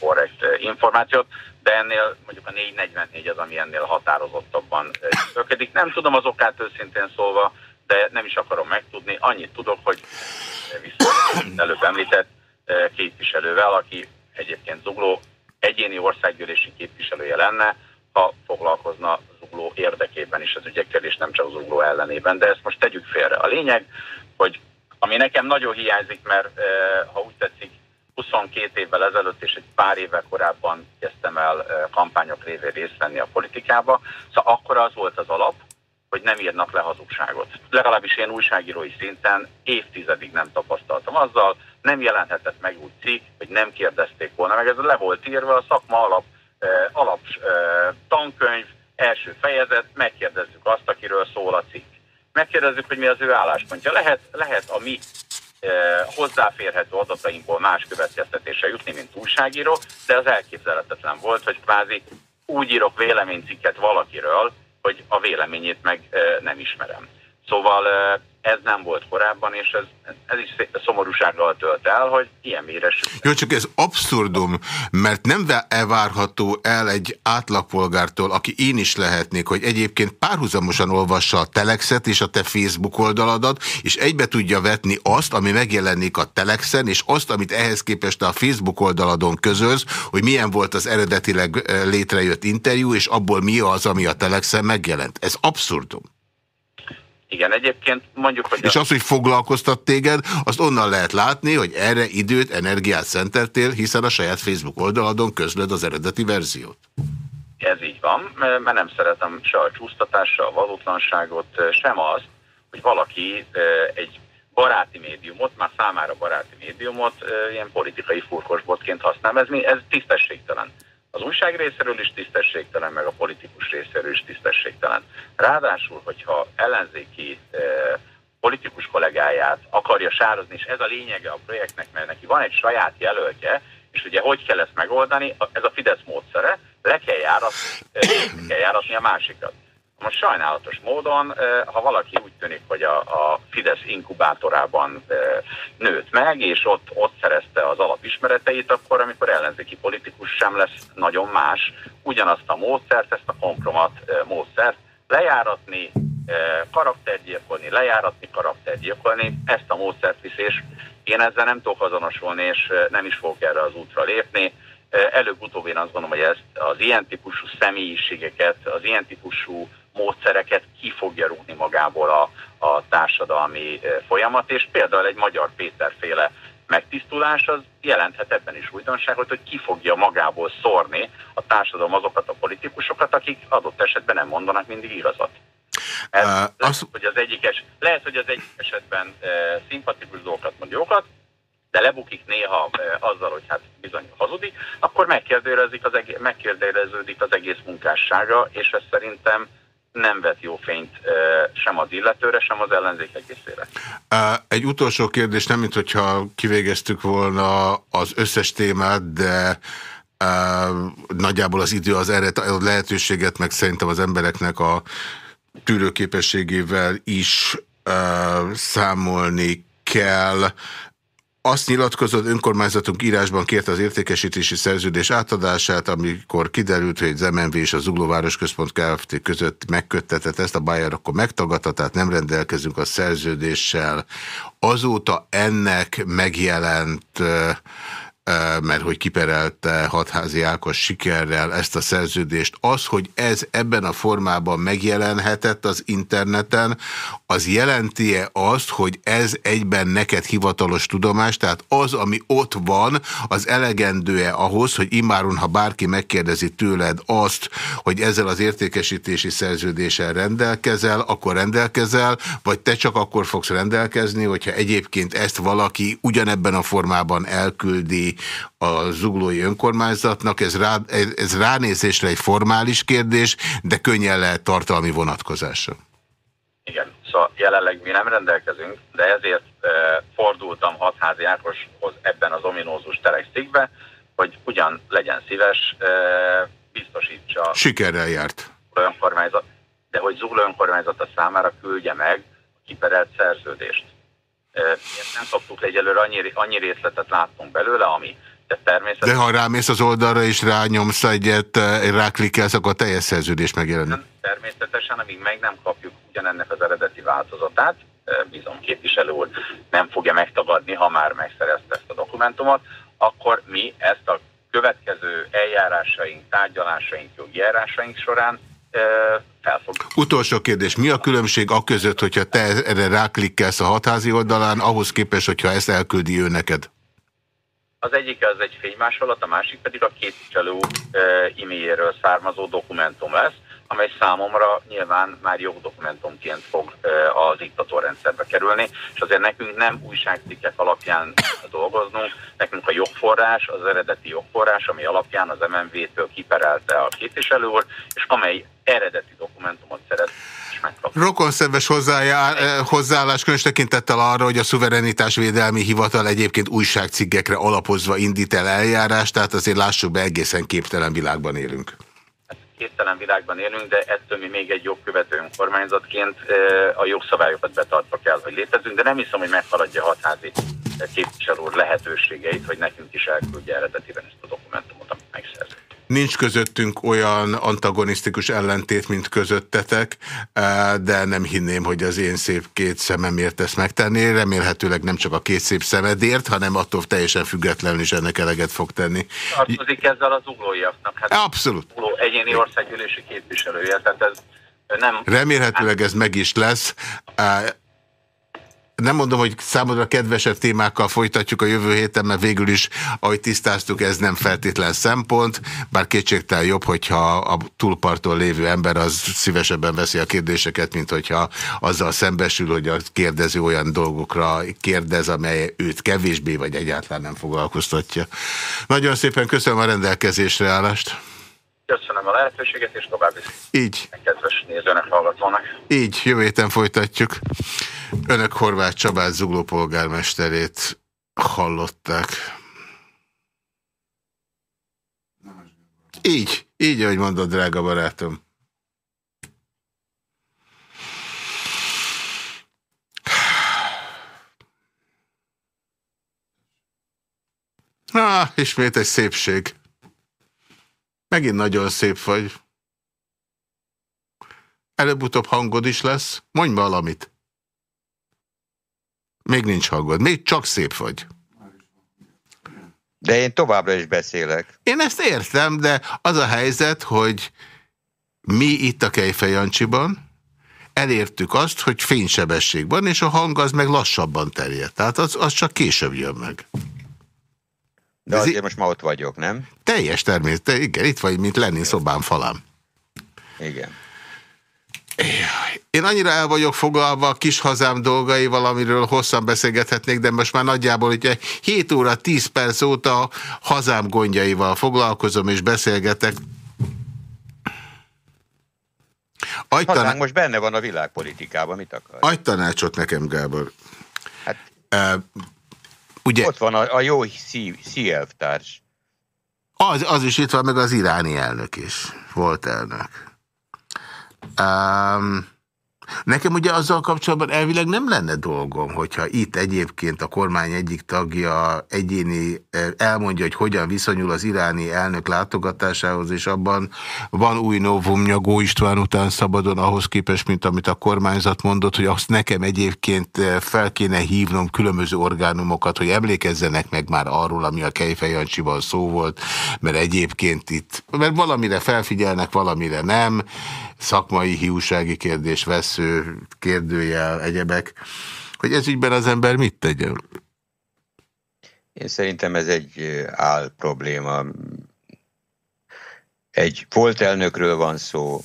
korrekt információt de ennél mondjuk a 444 az, ami ennél határozottabban működik. Nem tudom az okát őszintén szólva, de nem is akarom megtudni. Annyit tudok, hogy viszont előbb említett képviselővel, aki egyébként Zugló egyéni országgyűlési képviselője lenne, ha foglalkozna Zugló érdekében is az ügyekkel, és nem csak Zugló ellenében. De ezt most tegyük félre. A lényeg, hogy ami nekem nagyon hiányzik, mert ha úgy tetszik, 22 évvel ezelőtt és egy pár évvel korábban kezdtem el kampányok révén részt venni a politikába, szóval akkor az volt az alap, hogy nem írnak le hazugságot. Legalábbis én újságírói szinten évtizedig nem tapasztaltam azzal, nem jelenthetett meg úgy cikk, hogy nem kérdezték volna, meg ez le volt írva, a szakma alap, alap tankönyv, első fejezet, megkérdezzük azt, akiről szól a cikk. Megkérdezzük, hogy mi az ő álláspontja. Lehet, lehet a mi hozzáférhető adatainkból más következtetése jutni, mint újságíró, de az elképzelhetetlen volt, hogy kvázi úgy írok véleménycikket valakiről, hogy a véleményét meg nem ismerem. Szóval ez nem volt korábban, és ez, ez is szomorúsággal tölt el, hogy ilyen méres. Jó, csak ez abszurdum, mert nem elvárható el egy átlagpolgártól, aki én is lehetnék, hogy egyébként párhuzamosan olvassa a Telexet és a te Facebook oldaladat, és egybe tudja vetni azt, ami megjelenik a Telexen, és azt, amit ehhez képest a Facebook oldaladon közölsz, hogy milyen volt az eredetileg létrejött interjú, és abból mi az, ami a Telexen megjelent. Ez abszurdum. Igen, egyébként mondjuk, hogy... És az, hogy foglalkoztat téged, azt onnan lehet látni, hogy erre időt, energiát szenteltél, hiszen a saját Facebook oldaladon közlöd az eredeti verziót. Ez így van, mert nem szeretem se a csúsztatást, se a valótlanságot, sem az, hogy valaki egy baráti médiumot, már számára baráti médiumot ilyen politikai furkosbotként használ. Ez, ez tisztességtelen. Az újság részéről is tisztességtelen, meg a politikus részéről is tisztességtelen. Ráadásul, hogyha ellenzéki eh, politikus kollégáját akarja sározni, és ez a lényege a projektnek, mert neki van egy saját jelöltje, és ugye hogy kell ezt megoldani, ez a Fidesz módszere, le kell járatni, eh, le kell járatni a másikat. Most sajnálatos módon, ha valaki úgy tűnik, hogy a, a Fidesz inkubátorában nőtt meg, és ott, ott szerezte az alapismereteit, akkor amikor ellenzéki politikus sem lesz nagyon más, ugyanazt a módszert, ezt a kompromat módszert lejáratni, karaktergyilkolni, lejáratni, karaktergyilkolni, ezt a módszert visz, és én ezzel nem tudok azonosulni, és nem is fogok erre az útra lépni. Előbb-utóbb én azt gondolom, hogy ezt az ilyen típusú személyiségeket, az ilyen típusú módszereket ki fogja rúgni magából a, a társadalmi folyamat, és például egy magyar Péterféle megtisztulás az jelenthet ebben is újdonságot, hogy ki fogja magából szórni a társadalom azokat a politikusokat, akik adott esetben nem mondanak mindig igazat. Ez, uh, lehet, az... hogy az egyik es, lehet, hogy az egyik esetben e, szimpatikus dolgokat mond jókat, de lebukik néha e, azzal, hogy hát bizony hazudik, akkor megkérdőjeleződik az, egész, megkérdőjeleződik az egész munkássága, és ez szerintem nem vet jó fényt sem az illetőre, sem az ellenzék egészére. Egy utolsó kérdés, nem mint hogyha kivégeztük volna az összes témát, de nagyjából az idő az erre a lehetőséget, meg szerintem az embereknek a tűrőképességével is számolni kell azt nyilatkozott, önkormányzatunk írásban kérte az értékesítési szerződés átadását, amikor kiderült, hogy az MNV és az Zugló Városközpont Kft. között megköttetett ezt a Bayer, akkor megtagadta, tehát nem rendelkezünk a szerződéssel. Azóta ennek megjelent mert hogy kiperelte hatházi Ákos sikerrel ezt a szerződést. Az, hogy ez ebben a formában megjelenhetett az interneten, az jelenti-e azt, hogy ez egyben neked hivatalos tudomás, tehát az, ami ott van, az elegendő-e ahhoz, hogy imáron, ha bárki megkérdezi tőled azt, hogy ezzel az értékesítési szerződéssel rendelkezel, akkor rendelkezel, vagy te csak akkor fogsz rendelkezni, hogyha egyébként ezt valaki ugyanebben a formában elküldi a zuglói önkormányzatnak. Ez, rá, ez ránézésre egy formális kérdés, de könnyen lehet tartalmi vonatkozása. Igen, szóval jelenleg mi nem rendelkezünk, de ezért e, fordultam hatházi Ákoshoz ebben az ominózus telexikbe, hogy ugyan legyen szíves, e, biztosítsa... Sikerrel járt. Önkormányzat, de hogy Zugló önkormányzata számára küldje meg a kiperelt szerződést. Nem szoktuk egyelőre annyi, annyi részletet láttunk belőle, ami de természetesen... De ha rámész az oldalra és rányomsz egyet, ráklikkelsz, akkor a teljes szerződés megjelenik. Természetesen, amíg meg nem kapjuk ugyanennek az eredeti változatát, bízom képviselő úr nem fogja megtagadni, ha már megszerezte ezt a dokumentumot, akkor mi ezt a következő eljárásaink, tárgyalásaink, jogi eljárásaink során felfogjuk. Utolsó kérdés, mi a különbség a között, hogyha te erre ráklikkelsz a hatházi oldalán, ahhoz képest, hogyha ezt elküldi ő neked? Az egyik az egy fénymásolat, a másik pedig a képviselő e-mailjéről származó dokumentum lesz, amely számomra nyilván már jogdokumentumként fog az diktatórrendszerbe kerülni, és azért nekünk nem újságcikkek alapján dolgoznunk, nekünk a jogforrás, az eredeti jogforrás, ami alapján az MMV-től kiperelte a képviselő úr, és amely eredeti dokumentumot szeret Rokonszenves hozzáállás különös tekintettel arra, hogy a szuverenitásvédelmi hivatal egyébként újságcikkekre alapozva indít el eljárást, tehát azért lássuk be, egészen képtelen világban élünk képtelen világban élünk, de ettől mi még egy jogkövető önkormányzatként a jogszabályokat betartva kell, hogy létezünk, de nem hiszem, hogy meghaladja hatházi képviselő lehetőségeit, hogy nekünk is elküldje eredetiben ezt a dokumentumot, amit megszerzett. Nincs közöttünk olyan antagonisztikus ellentét, mint közöttetek, eh, de nem hinném, hogy az én szép két szememért ezt megtenni. Remélhetőleg nem csak a két szép szemedért, hanem attól teljesen függetlenül is ennek eleget fog tenni. Tartozik ezzel az uglóiaknak. Hát Abszolút. Ugló egyéni országgyűlési képviselője, tehát ez nem... Remélhetőleg ez meg is lesz. Nem mondom, hogy számodra kedvesebb témákkal folytatjuk a jövő héten, mert végül is, ahogy tisztáztuk, ez nem feltétlen szempont, bár kétségtel jobb, hogyha a túlparton lévő ember az szívesebben veszi a kérdéseket, mint hogyha azzal szembesül, hogy a kérdező olyan dolgokra kérdez, amely őt kevésbé vagy egyáltalán nem foglalkoztatja. Nagyon szépen köszönöm a rendelkezésre állást. Köszönöm a lehetőséget, és további Így. kedves nézőnek, hallgatónak. Így, jövő héten folytatjuk. Önök Horváth Csabát Zugló polgármesterét hallották. Így, így, ahogy mondod, drága barátom. Ah, ismét egy szépség. Megint nagyon szép vagy. Előbb-utóbb hangod is lesz. Mondj valamit. Még nincs hangod. Még csak szép vagy. De én továbbra is beszélek. Én ezt értem, de az a helyzet, hogy Mi itt a Kejfejancsiban elértük azt, hogy fénysebesség van, és a hang az meg lassabban terjed. Tehát az, az csak később jön meg. De azért Ez most már ott vagyok, nem? Teljes természet, igen, itt vagy, mint Lenin szobám falám. Igen. Én annyira el vagyok fogalva a kis hazám dolgai, valamiről hosszan beszélgethetnék, de most már nagyjából ugye 7 óra 10 perc óta hazám gondjaival foglalkozom és beszélgetek. Agytaná... Hazánk most benne van a világpolitikában, mit akar? Adj tanácsot nekem, Gábor. Hát, uh, ugye... Ott van a, a jó szívtárs. Az, az is itt van, meg az iráni elnök is. Volt elnök. Um, Nekem ugye azzal kapcsolatban elvileg nem lenne dolgom, hogyha itt egyébként a kormány egyik tagja egyéni elmondja, hogy hogyan viszonyul az iráni elnök látogatásához, és abban van új novum Nyagó István után szabadon ahhoz képest, mint amit a kormányzat mondott, hogy azt nekem egyébként fel kéne hívnom különböző orgánumokat, hogy emlékezzenek meg már arról, ami a Kejfejancsiban szó volt, mert egyébként itt, mert valamire felfigyelnek, valamire nem, szakmai hiúsági kérdés, vesző, kérdőjel, egyebek, hogy ez ügyben az ember mit tegyen? Én szerintem ez egy áll probléma. Egy volt elnökről van szó,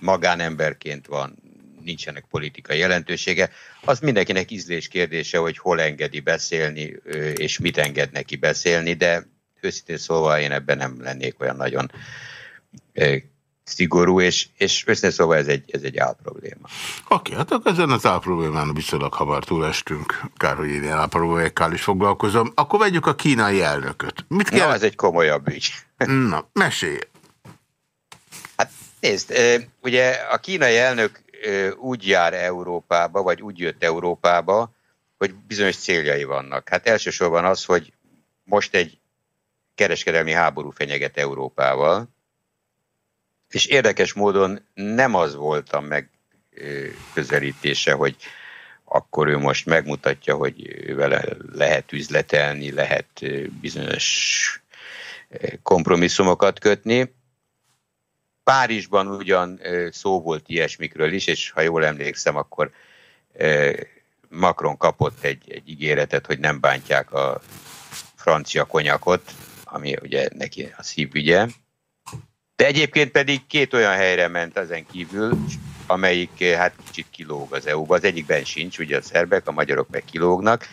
magánemberként van, nincsenek politikai jelentősége. Az mindenkinek ízlés kérdése, hogy hol engedi beszélni, és mit enged neki beszélni, de őszintén szóval én ebben nem lennék olyan nagyon szigorú, és, és össze szóval ez egy, ez egy álprobléma. Oké, hát akkor ezen az álproblémán viszonylag hamar túlestünk. Kár, hogy én ilyen álproblémákkal is foglalkozom. Akkor vegyük a kínai elnököt. Mit kell? Na, ez egy komolyabb ügy. Na, mesélj. Hát nézd, ugye a kínai elnök úgy jár Európába, vagy úgy jött Európába, hogy bizonyos céljai vannak. Hát elsősorban az, hogy most egy kereskedelmi háború fenyeget Európával, és érdekes módon nem az volt a megközelítése, hogy akkor ő most megmutatja, hogy vele lehet üzletelni, lehet bizonyos kompromisszumokat kötni. Párizsban ugyan szó volt ilyesmikről is, és ha jól emlékszem, akkor Macron kapott egy, egy ígéretet, hogy nem bántják a francia konyakot, ami ugye neki a szívügye. De egyébként pedig két olyan helyre ment ezen kívül, amelyik eh, hát kicsit kilóg az EU-ba. Az egyikben sincs, ugye a szerbek, a magyarok meg kilógnak.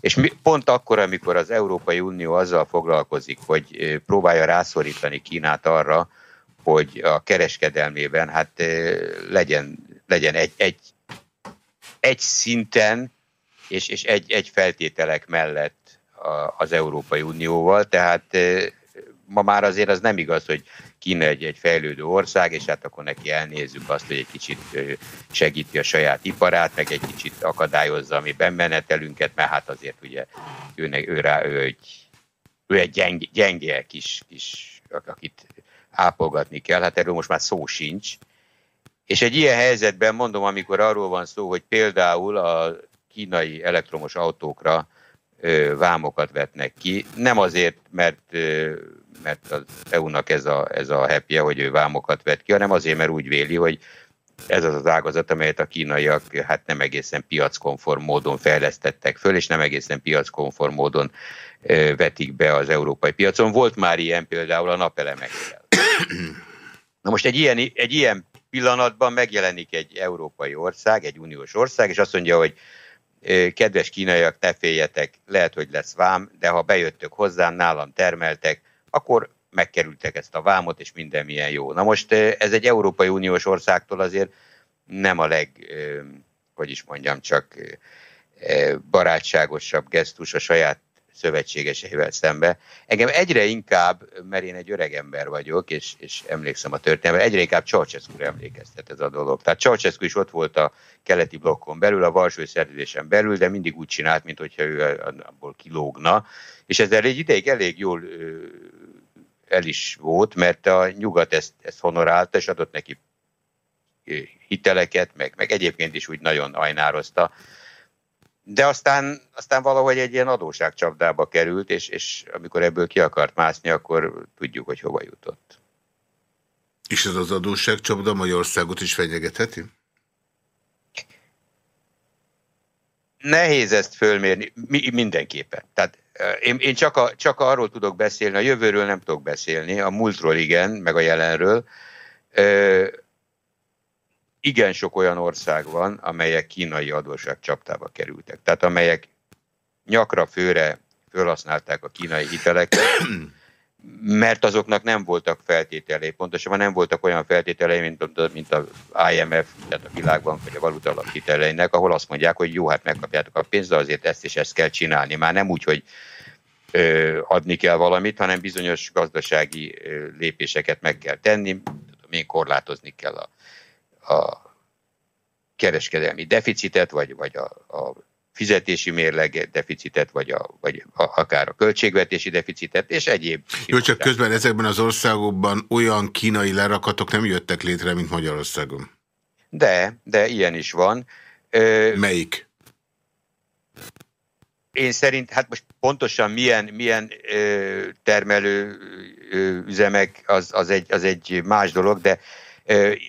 És pont akkor, amikor az Európai Unió azzal foglalkozik, hogy eh, próbálja rászorítani Kínát arra, hogy a kereskedelmében hát eh, legyen, legyen egy, egy, egy szinten és, és egy, egy feltételek mellett az Európai Unióval, tehát ma már azért az nem igaz, hogy Kína egy, egy fejlődő ország, és hát akkor neki elnézzük azt, hogy egy kicsit segíti a saját iparát, meg egy kicsit akadályozza a mi bemenetelünket, mert hát azért ugye ő, ő, rá, ő egy, ő egy gyenge, gyenge kis, kis, akit ápolgatni kell, hát erről most már szó sincs. És egy ilyen helyzetben mondom, amikor arról van szó, hogy például a kínai elektromos autókra vámokat vetnek ki, nem azért, mert mert az EU-nak ez a, ez a happy hogy ő vámokat vet ki, hanem azért, mert úgy véli, hogy ez az az ágazat, amelyet a kínaiak hát nem egészen piackonform módon fejlesztettek föl, és nem egészen piackonform módon vetik be az európai piacon. Volt már ilyen például a napelemekkel. Na most egy ilyen, egy ilyen pillanatban megjelenik egy európai ország, egy uniós ország, és azt mondja, hogy kedves kínaiak, ne féljetek, lehet, hogy lesz vám, de ha bejöttök hozzám, nálam termeltek, akkor megkerültek ezt a vámot, és minden milyen jó. Na most ez egy Európai Uniós országtól azért nem a leg, hogy is mondjam, csak barátságosabb gesztus a saját szövetségeseivel szembe. Engem egyre inkább, mert én egy öreg ember vagyok, és, és emlékszem a történelemre, egyre inkább Ceausescu emlékeztet ez a dolog. Tehát Ceausescu is ott volt a keleti blokkon belül, a Varsói Szerződésen belül, de mindig úgy csinált, mint hogyha ő abból kilógna, és ezzel egy ideig elég jól el is volt, mert a nyugat ezt, ezt honorálta, és adott neki hiteleket, meg, meg egyébként is úgy nagyon ajnározta. De aztán, aztán valahogy egy ilyen adóságcsapdába került, és, és amikor ebből ki akart mászni, akkor tudjuk, hogy hova jutott. És ez az adósságcsapda Magyarországot is fenyegetheti? Nehéz ezt fölmérni, mi, mindenképpen. Tehát én, én csak, a, csak arról tudok beszélni, a jövőről nem tudok beszélni, a múltról igen, meg a jelenről. Ö, igen sok olyan ország van, amelyek kínai adósság csaptába kerültek. Tehát amelyek nyakra főre felhasználták a kínai hiteleket, mert azoknak nem voltak feltételei, pontosabban nem voltak olyan feltételei, mint, mint az IMF, tehát a világban, vagy a valuta hiteleinek, ahol azt mondják, hogy jó, hát megkapjátok a pénzt, de azért ezt és ezt kell csinálni. Már nem úgy, hogy ö, adni kell valamit, hanem bizonyos gazdasági ö, lépéseket meg kell tenni, én, korlátozni kell a, a kereskedelmi deficitet, vagy, vagy a, a fizetési mérleg deficitet, vagy, a, vagy a, akár a költségvetési deficitet, és egyéb. Jó, csak közben ezekben az országokban olyan kínai lerakatok nem jöttek létre, mint Magyarországon. De, de ilyen is van. Melyik? Én szerint, hát most pontosan milyen, milyen ö, termelő ö, üzemek, az, az, egy, az egy más dolog, de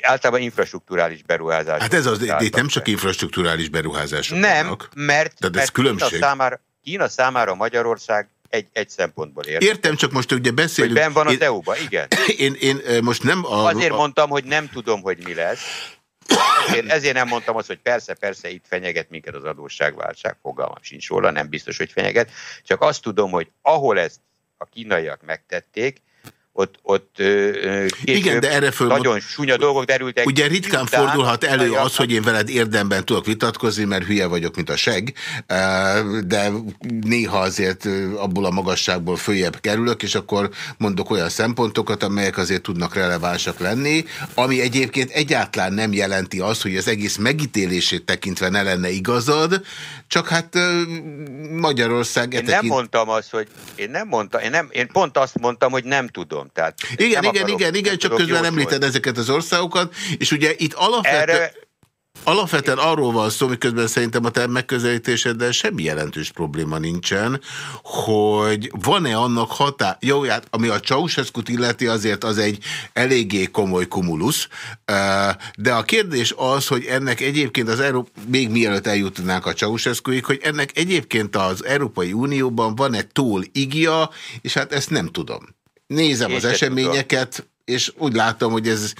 általában infrastruktúrális beruházás. Hát ez az, de itt nem csak infrastruktúrális beruházások Nem, vannak. mert, Tehát ez mert különbség. Kína számára, Kína számára Magyarország egy, egy szempontból értem. Értem, csak most ugye beszélünk... Hogy ben van az EU-ba, igen. Én, én most nem a... Azért mondtam, hogy nem tudom, hogy mi lesz. Ezért, ezért nem mondtam azt, hogy persze, persze itt fenyeget minket az adósságválság, fogalmam sincs róla, nem biztos, hogy fenyeget. Csak azt tudom, hogy ahol ezt a kínaiak megtették, ott, ott Igen, de erre föl nagyon súnya dolgok derültek. Ugye ritkán után, fordulhat elő az, hogy én veled érdemben tudok vitatkozni, mert hülye vagyok, mint a seg, de néha azért abból a magasságból följebb kerülök, és akkor mondok olyan szempontokat, amelyek azért tudnak relevánsak lenni, ami egyébként egyáltalán nem jelenti azt, hogy az egész megítélését tekintve ne lenne igazad, csak hát Magyarország... Én nem mondtam azt, hogy én nem mondtam, én, nem, én pont azt mondtam, hogy nem tudom tudom. Tehát igen, igen, akarok, igen, igen, csak közben említed ezeket az országokat, és ugye itt alapvetően... Erre... Alapvetően arról van szó, miközben szerintem a te megközelítéseddel semmi jelentős probléma nincsen, hogy van-e annak hatá... Jó, hát ami a ceausescu illeti, azért az egy eléggé komoly kumulusz, de a kérdés az, hogy ennek egyébként az Európa, még mielőtt eljutnánk a ceausescu hogy ennek egyébként az Európai Unióban van-e túl igja, és hát ezt nem tudom. Nézem az eseményeket, tudom. és úgy látom, hogy ez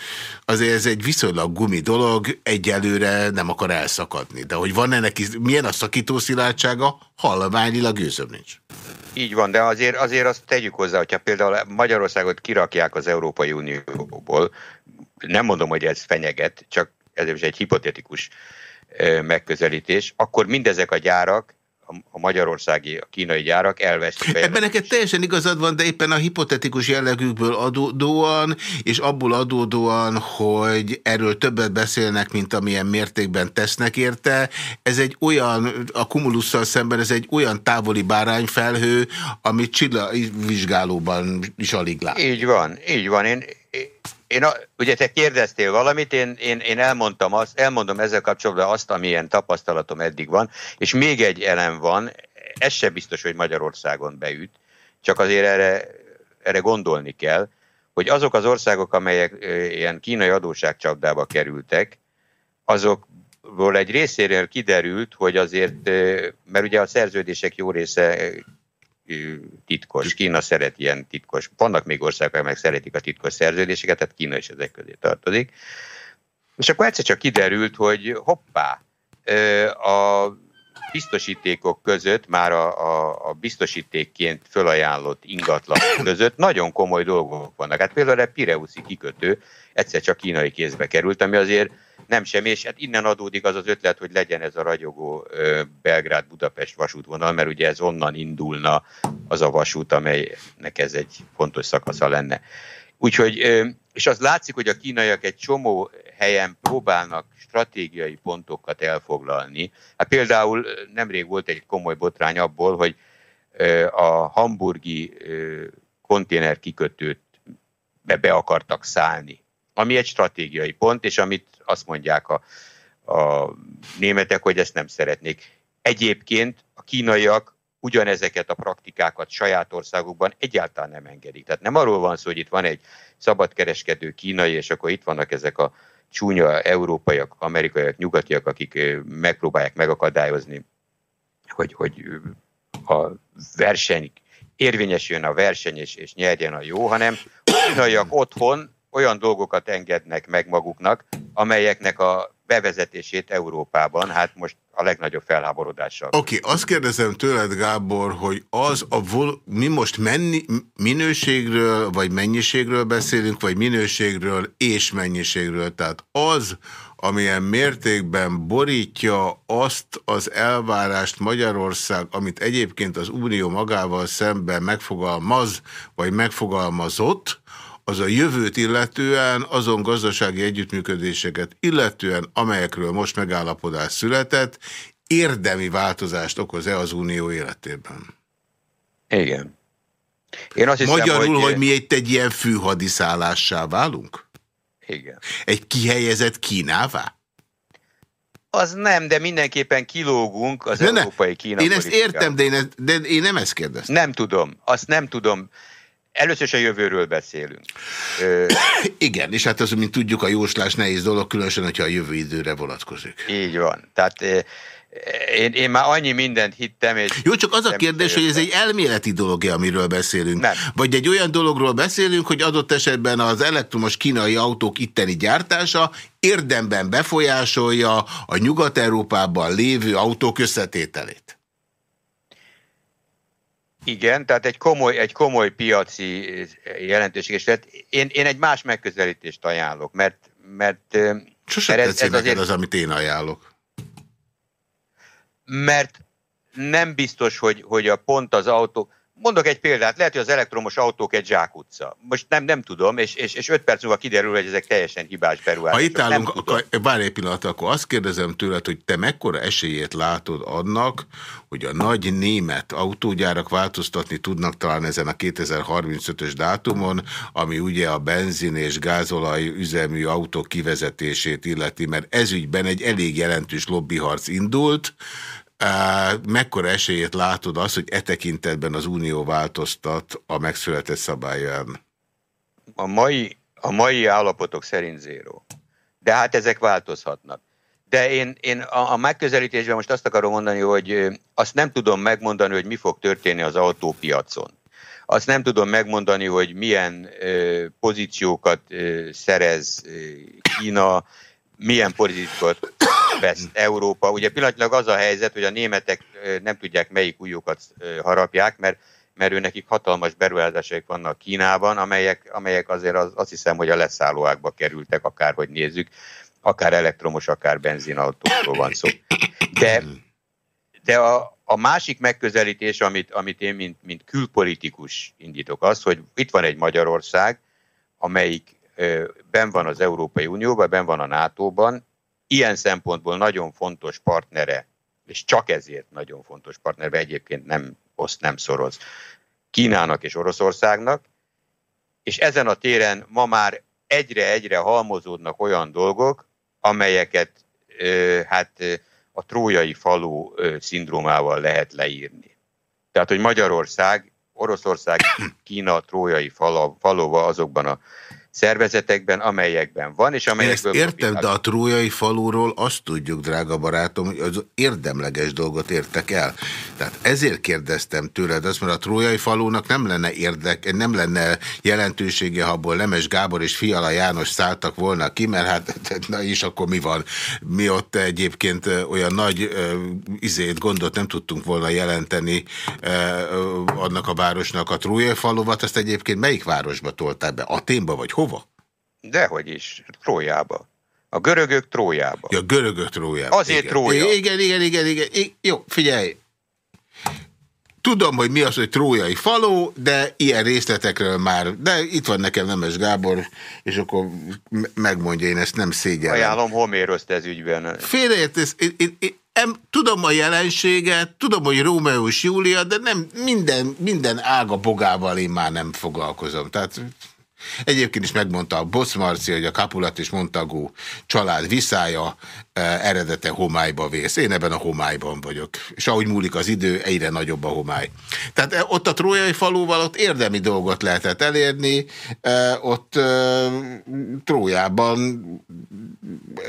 azért ez egy viszonylag gumi dolog, egyelőre nem akar elszakadni. De hogy van ennek, milyen a szakítószilárdsága, halványilag gőzöm nincs. Így van, de azért, azért azt tegyük hozzá, hogyha például Magyarországot kirakják az Európai Unióból, nem mondom, hogy ez fenyeget, csak ez is egy hipotetikus megközelítés, akkor mindezek a gyárak a magyarországi, a kínai gyárak elvesztik. Ebben neked teljesen igazad van, de éppen a hipotetikus jellegükből adódóan, és abból adódóan, hogy erről többet beszélnek, mint amilyen mértékben tesznek érte, ez egy olyan, a kumulusszal szemben ez egy olyan távoli bárányfelhő, amit Csilla vizsgálóban is alig lát. Így van, így van. Én, én, ugye te kérdeztél valamit, én, én, én elmondtam azt, elmondom ezzel kapcsolatban azt, amilyen tapasztalatom eddig van, és még egy elem van, ez se biztos, hogy Magyarországon beüt, csak azért erre, erre gondolni kell, hogy azok az országok, amelyek ilyen kínai adóságcsapdába kerültek, azokból egy részéről kiderült, hogy azért, mert ugye a szerződések jó része titkos. Kína szeret ilyen titkos. Vannak még országok, amelyek szeretik a titkos szerződéseket, tehát Kína is ezek közé tartozik. És akkor egyszer csak kiderült, hogy hoppá, a biztosítékok között, már a, a, a biztosítékként fölajánlott ingatlan között nagyon komoly dolgok vannak. Hát például a Pireuszi kikötő egyszer csak kínai kézbe került, ami azért nem sem, és hát innen adódik az az ötlet, hogy legyen ez a ragyogó Belgrád-Budapest vasútvonal, mert ugye ez onnan indulna az a vasút, amelynek ez egy fontos szakasza lenne. Úgyhogy, és az látszik, hogy a kínaiak egy csomó helyen próbálnak stratégiai pontokat elfoglalni. Hát például nemrég volt egy komoly botrány abból, hogy a hamburgi konténer kikötőt be, be akartak szállni ami egy stratégiai pont, és amit azt mondják a, a németek, hogy ezt nem szeretnék. Egyébként a kínaiak ugyanezeket a praktikákat saját országukban egyáltalán nem engedik. Tehát nem arról van szó, hogy itt van egy szabadkereskedő kínai, és akkor itt vannak ezek a csúnya európaiak, amerikaiak, nyugatiak, akik megpróbálják megakadályozni, hogy, hogy a verseny, érvényesüljön a verseny és, és nyerjen a jó, hanem kínaiak otthon olyan dolgokat engednek meg maguknak, amelyeknek a bevezetését Európában, hát most a legnagyobb felháborodással. Oké, okay, azt kérdezem tőled, Gábor, hogy az a vol mi most menni, minőségről vagy mennyiségről beszélünk, vagy minőségről és mennyiségről. Tehát az, amilyen mértékben borítja azt az elvárást Magyarország, amit egyébként az Unió magával szemben megfogalmaz, vagy megfogalmazott, az a jövőt illetően, azon gazdasági együttműködéseket illetően, amelyekről most megállapodás született, érdemi változást okoz-e az Unió életében? Igen. Én azt hiszem, Magyarul, hogy, hogy mi egy, egy ilyen fűhadiszállássá válunk? Igen. Egy kihelyezett Kínává? Az nem, de mindenképpen kilógunk az ne, európai Kína Én ezt értem, de én, de én nem ezt kérdeztem. Nem tudom, azt nem tudom. Először is a jövőről beszélünk. Igen, és hát az, mint tudjuk, a jóslás nehéz dolog, különösen, hogyha a jövő időre vonatkozik. Így van. Tehát én, én már annyi mindent hittem. És Jó, csak az a kérdés, hogy ez egy elméleti dolog -e, amiről beszélünk. Nem. Vagy egy olyan dologról beszélünk, hogy adott esetben az elektromos kínai autók itteni gyártása érdemben befolyásolja a Nyugat-Európában lévő autók összetételét. Igen, tehát egy komoly, egy komoly piaci jelentőség. És tehát én, én egy más megközelítést ajánlok, mert, mert, Sosem mert ez, ez azért... az, amit én ajánlok. Mert nem biztos, hogy, hogy a pont az autó... Mondok egy példát, lehet, hogy az elektromos autók egy zsákutca. Most nem, nem tudom, és, és, és öt perc múlva kiderül, hogy ezek teljesen hibás beruházások. Ha itt állunk, akkor, várj egy pillanat, akkor azt kérdezem tőled, hogy te mekkora esélyét látod annak, hogy a nagy német autógyárak változtatni tudnak talán ezen a 2035-ös dátumon, ami ugye a benzin és gázolaj üzemű autók kivezetését illeti, mert ezügyben egy elég jelentős lobbyharc indult, Mekkora esélyét látod az, hogy e tekintetben az Unió változtat a megszületett szabályán? A mai, a mai állapotok szerint zéró. De hát ezek változhatnak. De én, én a, a megközelítésben most azt akarom mondani, hogy azt nem tudom megmondani, hogy mi fog történni az autópiacon. Azt nem tudom megmondani, hogy milyen ö, pozíciókat ö, szerez ö, Kína, milyen pozíciókat vesz Európa. Ugye pillanatilag az a helyzet, hogy a németek nem tudják melyik újukat harapják, mert mert ő nekik hatalmas beruházásaik vannak Kínában, amelyek, amelyek azért az, azt hiszem, hogy a leszállóákba kerültek, akárhogy nézzük, akár elektromos, akár benzinautókról van szó. De, de a, a másik megközelítés, amit, amit én, mint, mint külpolitikus indítok, az, hogy itt van egy Magyarország, amelyik ben van az Európai Unióban, ben van a NATO-ban, ilyen szempontból nagyon fontos partnere, és csak ezért nagyon fontos partnere, egyébként nem oszt, nem szoroz, Kínának és Oroszországnak, és ezen a téren ma már egyre-egyre halmozódnak olyan dolgok, amelyeket hát a trójai falu szindrómával lehet leírni. Tehát, hogy Magyarország, Oroszország, Kína trójai falova azokban a szervezetekben, amelyekben van, és amelyekből... Ezt értem, de a trójai falúról azt tudjuk, drága barátom, hogy az érdemleges dolgot értek el. Tehát ezért kérdeztem tőled azt, mert a trójai falúnak nem lenne érdek, nem lenne jelentősége, ha abból Nemes Gábor és Fiala János szálltak volna ki, mert hát na is akkor mi van? Mi ott egyébként olyan nagy izét, gondot nem tudtunk volna jelenteni annak a városnak a trójai faluvat, azt egyébként melyik városba tolták be? Aténba vagy hova? Dehogy is, Trójába. A görögök Trójába. Ja, görögök Trójába. Azért igen. Trója. Igen, igen, igen, igen, igen. Jó, figyelj. Tudom, hogy mi az, hogy trójai faló, de ilyen részletekről már, de itt van nekem Nemes Gábor, és akkor megmondja, én ezt nem szégyellem. Ajánlom Homéroszt ez ügyben. Félreértesz, én, én, én, én, tudom a jelenséget, tudom, hogy Rómeó és Júlia, de nem minden, minden ága bogával én már nem foglalkozom. Tehát Egyébként is megmondta a Bosz Marci, hogy a Capulat és Montagó család viszája eh, eredete homályba vész. Én ebben a homályban vagyok. És ahogy múlik az idő, egyre nagyobb a homály. Tehát eh, ott a trójai faluval ott érdemi dolgot lehetett elérni, eh, ott Trójában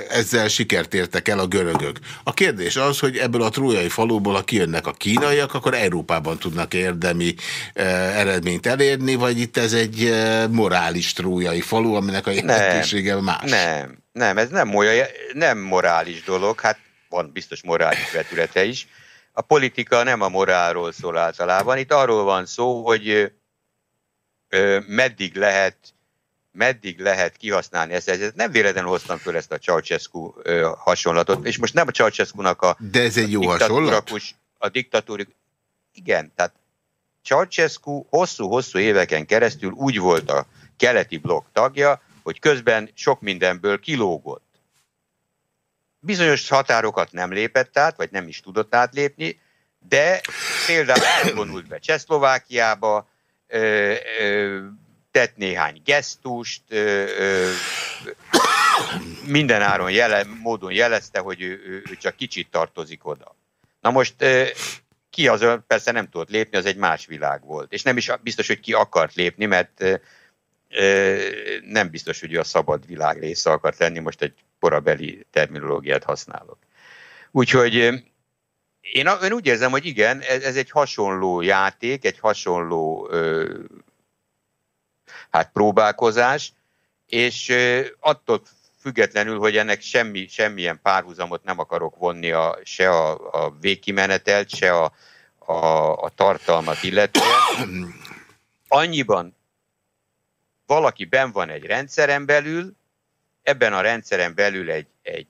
ezzel sikert értek el a görögök. A kérdés az, hogy ebből a trójai faluból, ha kijönnek a kínaiak, akkor Európában tudnak érdemi eredményt elérni, vagy itt ez egy morális trójai falu, aminek a jelentősége más. Nem, nem, ez nem, olyan, nem morális dolog, hát van biztos morális vetülete is. A politika nem a morálról szól általában. Itt arról van szó, hogy ö, meddig lehet meddig lehet kihasználni ezt. ezt nem véletlenül hoztam föl ezt a Ceausescu hasonlatot, és most nem a Ceausescu-nak a De ez egy jó hasonlat? A diktatúri... Igen, tehát Ceausescu hosszú-hosszú éveken keresztül úgy volt a keleti blokk tagja, hogy közben sok mindenből kilógott. Bizonyos határokat nem lépett át, vagy nem is tudott átlépni, de például vonult be Csehszlovákiába, ö, ö, tett néhány gesztust, ö, ö, mindenáron jele, módon jelezte, hogy ő, ő, csak kicsit tartozik oda. Na most ki az, persze nem tudott lépni, az egy más világ volt. És nem is biztos, hogy ki akart lépni, mert nem biztos, hogy ő a szabad világ része akart lenni, most egy korabeli terminológiát használok. Úgyhogy én, én úgy érzem, hogy igen, ez, ez egy hasonló játék, egy hasonló ö, hát próbálkozás, és ö, attól függetlenül, hogy ennek semmi, semmilyen párhuzamot nem akarok vonni a, se a, a végkimenetelt, se a, a, a tartalmat illetően. Annyiban valaki ben van egy rendszeren belül, ebben a rendszeren belül egy, egy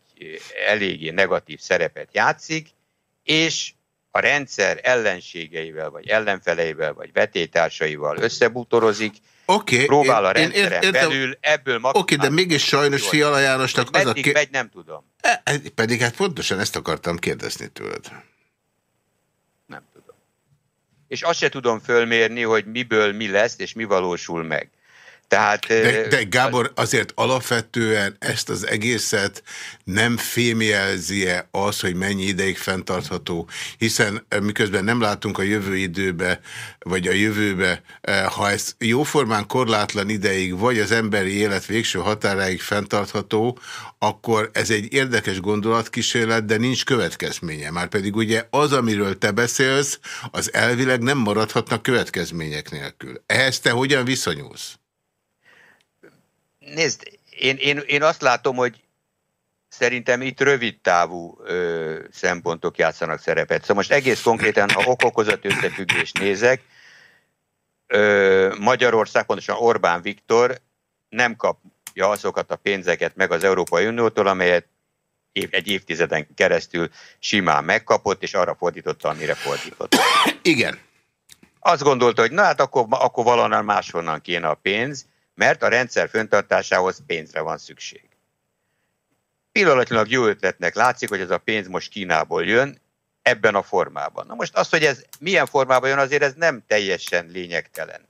eléggé negatív szerepet játszik, és a rendszer ellenségeivel, vagy ellenfeleivel, vagy vetétársaival összebútorozik, okay, próbál a rendszeren én, én, belül ebből Oké, okay, de mégis sajnos Fiala Jánosnak az a... Megy, nem tudom. E, e, pedig hát pontosan ezt akartam kérdezni tőled. Nem tudom. És azt se tudom fölmérni, hogy miből mi lesz, és mi valósul meg. Tehát, de, de Gábor, azért alapvetően ezt az egészet nem fémjelzi-e az, hogy mennyi ideig fenntartható, hiszen miközben nem látunk a jövő időbe, vagy a jövőbe, ha ez jóformán korlátlan ideig, vagy az emberi élet végső határáig fenntartható, akkor ez egy érdekes gondolatkísérlet, de nincs következménye. Már pedig ugye az, amiről te beszélsz, az elvileg nem maradhatnak következmények nélkül. Ehhez te hogyan viszonyulsz? Nézd, én, én, én azt látom, hogy szerintem itt rövid távú ö, szempontok játszanak szerepet. Szóval most egész konkrétan, ha okokozat összefüggést nézek, ö, Magyarország, pontosan Orbán Viktor nem kapja azokat a pénzeket meg az Európai Uniótól, amelyet év, egy évtizeden keresztül simán megkapott, és arra fordította, amire fordított. Igen. Azt gondolta, hogy na hát akkor, akkor valahonnan máshonnan kéne a pénz, mert a rendszer föntartásához pénzre van szükség. Pillanatnyilag jó ötletnek látszik, hogy ez a pénz most Kínából jön, ebben a formában. Na most az, hogy ez milyen formában jön, azért ez nem teljesen lényegtelen.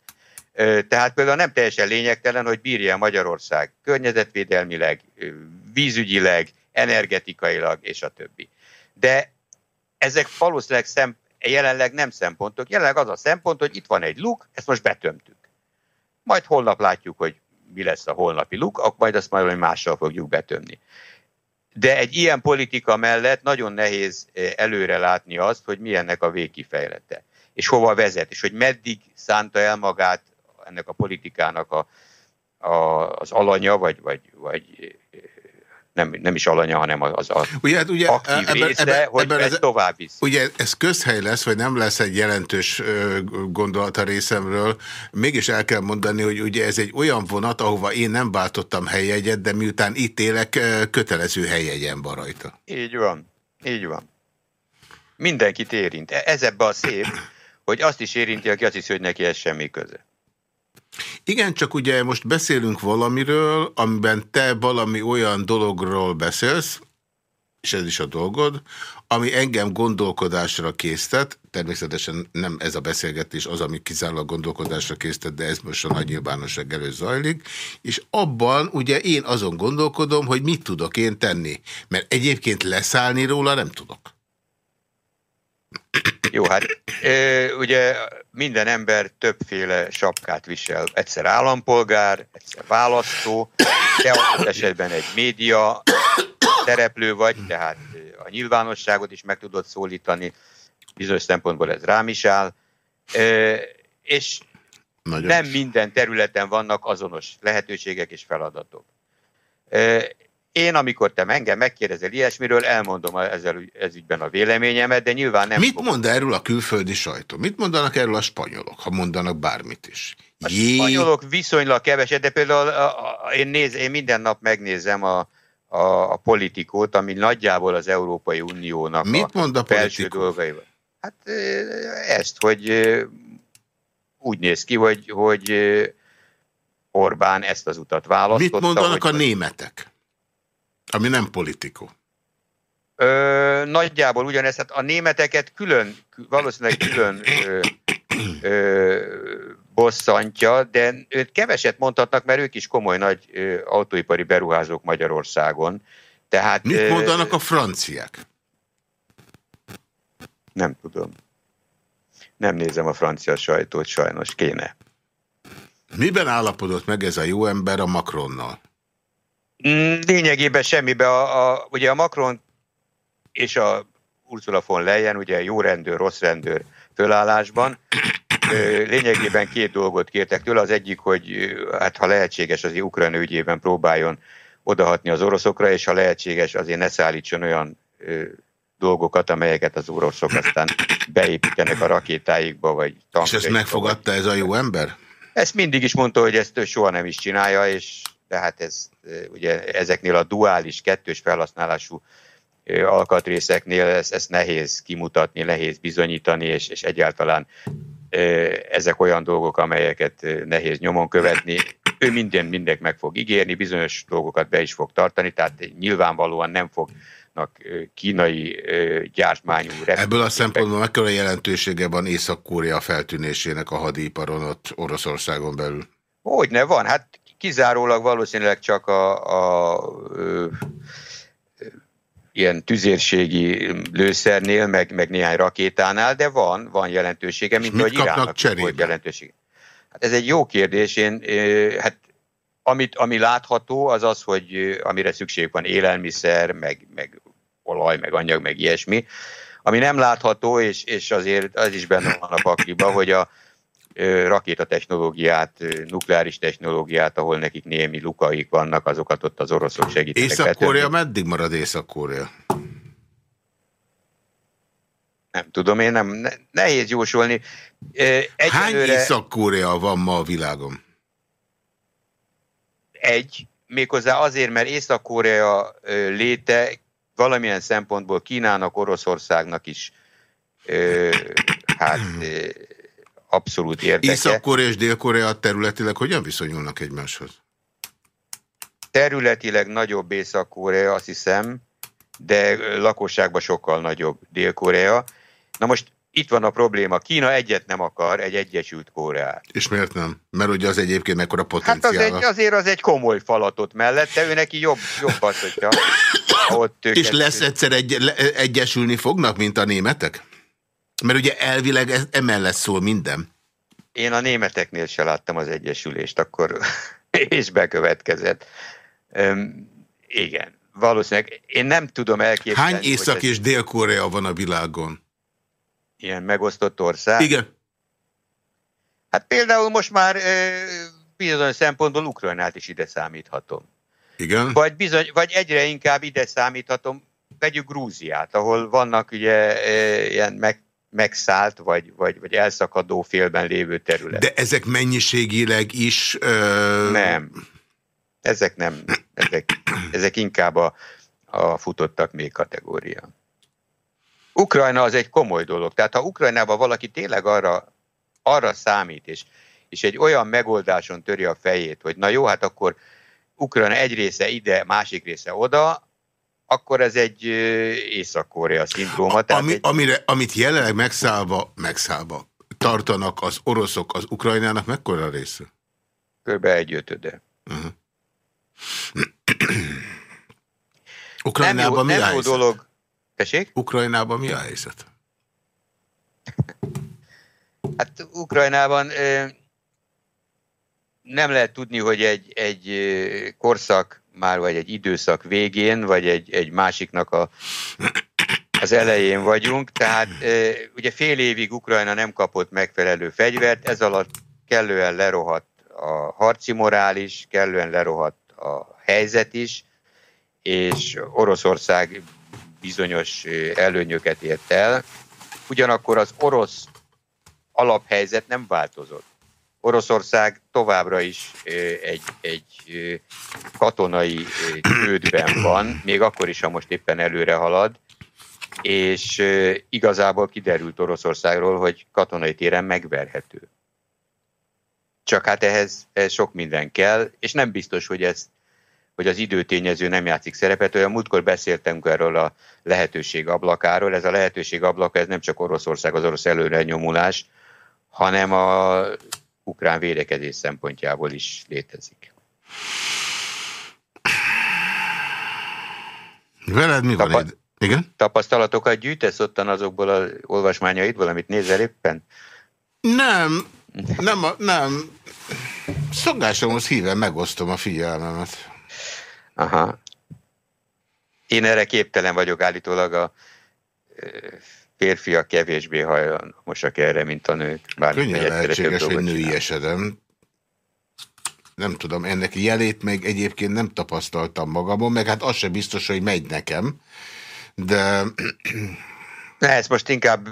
Tehát például nem teljesen lényegtelen, hogy bírja Magyarország környezetvédelmileg, vízügyileg, energetikailag és a többi. De ezek valószínűleg szem, jelenleg nem szempontok. Jelenleg az a szempont, hogy itt van egy luk, ezt most betömtük. Majd holnap látjuk, hogy mi lesz a holnapi luk, majd azt majd mással fogjuk betömni. De egy ilyen politika mellett nagyon nehéz eh, előre látni azt, hogy mi ennek a végkifejlete, és hova vezet, és hogy meddig szánta el magát ennek a politikának a, a, az alanya, vagy, vagy, vagy nem, nem is alanya, hanem az a ugye, hát ugye, aktív ebben, része, ebben, hogy ebben ez tovább visz. Ugye ez közhely lesz, vagy nem lesz egy jelentős gondolat a részemről. Mégis el kell mondani, hogy ugye ez egy olyan vonat, ahova én nem váltottam helyjegyet, de miután itt élek, kötelező helyjegyen van rajta. Így van, így van. Mindenkit érint. E, ez ebbe a szép, hogy azt is érinti, aki azt hiszi, hogy neki ez semmi köze. Igen, csak ugye most beszélünk valamiről, amiben te valami olyan dologról beszélsz, és ez is a dolgod, ami engem gondolkodásra késztet, természetesen nem ez a beszélgetés az, ami kizárólag gondolkodásra késztet, de ez most a nagy nyilvánosság előtt zajlik, és abban ugye én azon gondolkodom, hogy mit tudok én tenni, mert egyébként leszállni róla nem tudok. Jó, hát ugye minden ember többféle sapkát visel. Egyszer állampolgár, egyszer választó, te adott esetben egy média szereplő vagy, tehát a nyilvánosságot is meg tudod szólítani, bizonyos szempontból ez rám is áll, és Nagyon nem minden területen vannak azonos lehetőségek és feladatok. Én, amikor te engem megkérdezel ilyesmiről, elmondom ezzel, ez ügyben a véleményemet, de nyilván nem... Mit mond erről a külföldi sajtó? Mit mondanak erről a spanyolok, ha mondanak bármit is? A Jé... spanyolok viszonylag keveset, de például a, a, én, néz, én minden nap megnézem a, a, a politikót, ami nagyjából az Európai Uniónak Mit a, mond a felső dolgaival. Hát ezt, hogy úgy néz ki, hogy, hogy Orbán ezt az utat választotta. Mit mondanak hogy, a németek? Ami nem politikó. Ö, nagyjából ugyanez, hát a németeket külön, valószínűleg külön ö, ö, bosszantja, de őt keveset mondhatnak, mert ők is komoly nagy ö, autóipari beruházók Magyarországon. Tehát, Mit mondanak a franciák? Nem tudom. Nem nézem a francia sajtót, sajnos kéne. Miben állapodott meg ez a jó ember a Macronnal? Mm, lényegében semmibe. A, a, ugye a Macron és a Ursula von Leyen, ugye jó rendőr, rossz rendőr fölállásban, lényegében két dolgot kértek tőle. Az egyik, hogy hát ha lehetséges, az Ukrajna ügyében próbáljon odahatni az oroszokra, és ha lehetséges, azért ne szállítson olyan dolgokat, amelyeket az oroszok aztán beépítenek a rakétáikba, vagy És ezt megfogadta ez a jó ember? Ezt mindig is mondta, hogy ezt soha nem is csinálja, és tehát ez ugye ezeknél a duális, kettős felhasználású alkatrészeknél ezt, ezt nehéz kimutatni, nehéz bizonyítani, és, és egyáltalán ezek olyan dolgok, amelyeket nehéz nyomon követni. Ő minden mindek meg fog ígérni, bizonyos dolgokat be is fog tartani, tehát nyilvánvalóan nem fognak kínai gyártmányú Ebből a szempontból mekkora jelentősége van Észak-Korea feltűnésének a hadiparon ott Oroszországon belül? Hogyne van, hát kizárólag valószínűleg csak a, a ö, ilyen tüzérségi lőszernél, meg, meg néhány rakétánál, de van, van jelentősége, mint hogy Iránnak volt jelentősége. Hát ez egy jó kérdés. Én, hát amit, ami látható, az az, hogy amire szükség van élelmiszer, meg, meg olaj, meg anyag, meg ilyesmi. Ami nem látható, és, és azért az is benne van a pakliba, hogy a, rakétatechnológiát, nukleáris technológiát, ahol nekik némi lukaik vannak, azokat ott az oroszok segítenek. Észak-Korea meddig marad Észak-Korea? Nem tudom, én nem, ne, nehéz jósolni. Egyelőre... Hány Észak-Korea van ma a világon? Egy, méghozzá azért, mert Észak-Korea léte valamilyen szempontból Kínának, Oroszországnak is hát abszolút érdeke. Észak-Korea és Dél-Korea területileg hogyan viszonyulnak egymáshoz? Területileg nagyobb Észak-Korea, azt hiszem, de lakosságban sokkal nagyobb Dél-Korea. Na most itt van a probléma. Kína egyet nem akar, egy Egyesült Koreát. És miért nem? Mert ugye az egyébként mekkora potenciál. Hát az egy, azért az egy komoly falatot mellette, ő neki jobb, jobb az, hogyha ott És lesz egyszer egy, egyesülni fognak, mint a németek? Mert ugye elvileg ez, emellett szól minden. Én a németeknél se láttam az egyesülést, akkor és bekövetkezett. Üm, igen, valószínűleg én nem tudom elképzelni. Hány Észak- és Dél-Korea van a világon? Ilyen megosztott ország? Igen. Hát például most már bizonyos szempontból Ukrajnát is ide számíthatom. Igen. Vagy, bizony, vagy egyre inkább ide számíthatom, vegyük Grúziát, ahol vannak ugye ilyen meg, megszállt, vagy, vagy, vagy elszakadó félben lévő terület. De ezek mennyiségileg is... Ö... Nem. Ezek nem. Ezek, ezek inkább a, a futottak még kategória. Ukrajna az egy komoly dolog. Tehát ha Ukrajnában valaki tényleg arra, arra számít, és, és egy olyan megoldáson töri a fejét, hogy na jó, hát akkor Ukrajna egy része ide, másik része oda, akkor ez egy Észak-Korea szindróma. Tehát Ami, egy... amire, amit jelenleg megszállva, megszállva tartanak az oroszok az Ukrajnának, mekkora része? Körbe egy ötöde. Uh -huh. Ukrajnában mi a helyzet? dolog. Tessék? Ukrajnában mi a helyzet? Hát Ukrajnában nem lehet tudni, hogy egy, egy korszak már, vagy egy időszak végén, vagy egy, egy másiknak a, az elején vagyunk. Tehát ugye fél évig Ukrajna nem kapott megfelelő fegyvert, ez alatt kellően lerohadt a harci morális, kellően lerohadt a helyzet is, és Oroszország bizonyos előnyöket ért el. Ugyanakkor az orosz alaphelyzet nem változott. Oroszország továbbra is egy, egy katonai csődben van, még akkor is, ha most éppen előre halad, és igazából kiderült Oroszországról, hogy katonai téren megverhető. Csak hát ehhez, ehhez sok minden kell, és nem biztos, hogy ez hogy az időtényező nem játszik szerepet. Olyan múltkor beszéltünk erről a lehetőség ablakáról. Ez a lehetőség ablaka, ez nem csak Oroszország, az orosz előre nyomulás, hanem a ukrán védekezés szempontjából is létezik. Veled mi van itt? Igen? Tapasztalatokat gyűjtesz ottan azokból az olvasmányaidból, amit nézel éppen? Nem, nem, nem. Szokásomhoz híven megosztom a figyelmemet. Aha. Én erre képtelen vagyok állítólag a férfiak kevésbé hajlamosak erre, mint a nők. Bár Könnyen lehetséges, hogy női esedem. Nem tudom, ennek jelét meg egyébként nem tapasztaltam magamon, meg hát az sem biztos, hogy megy nekem, de Ne, ezt most inkább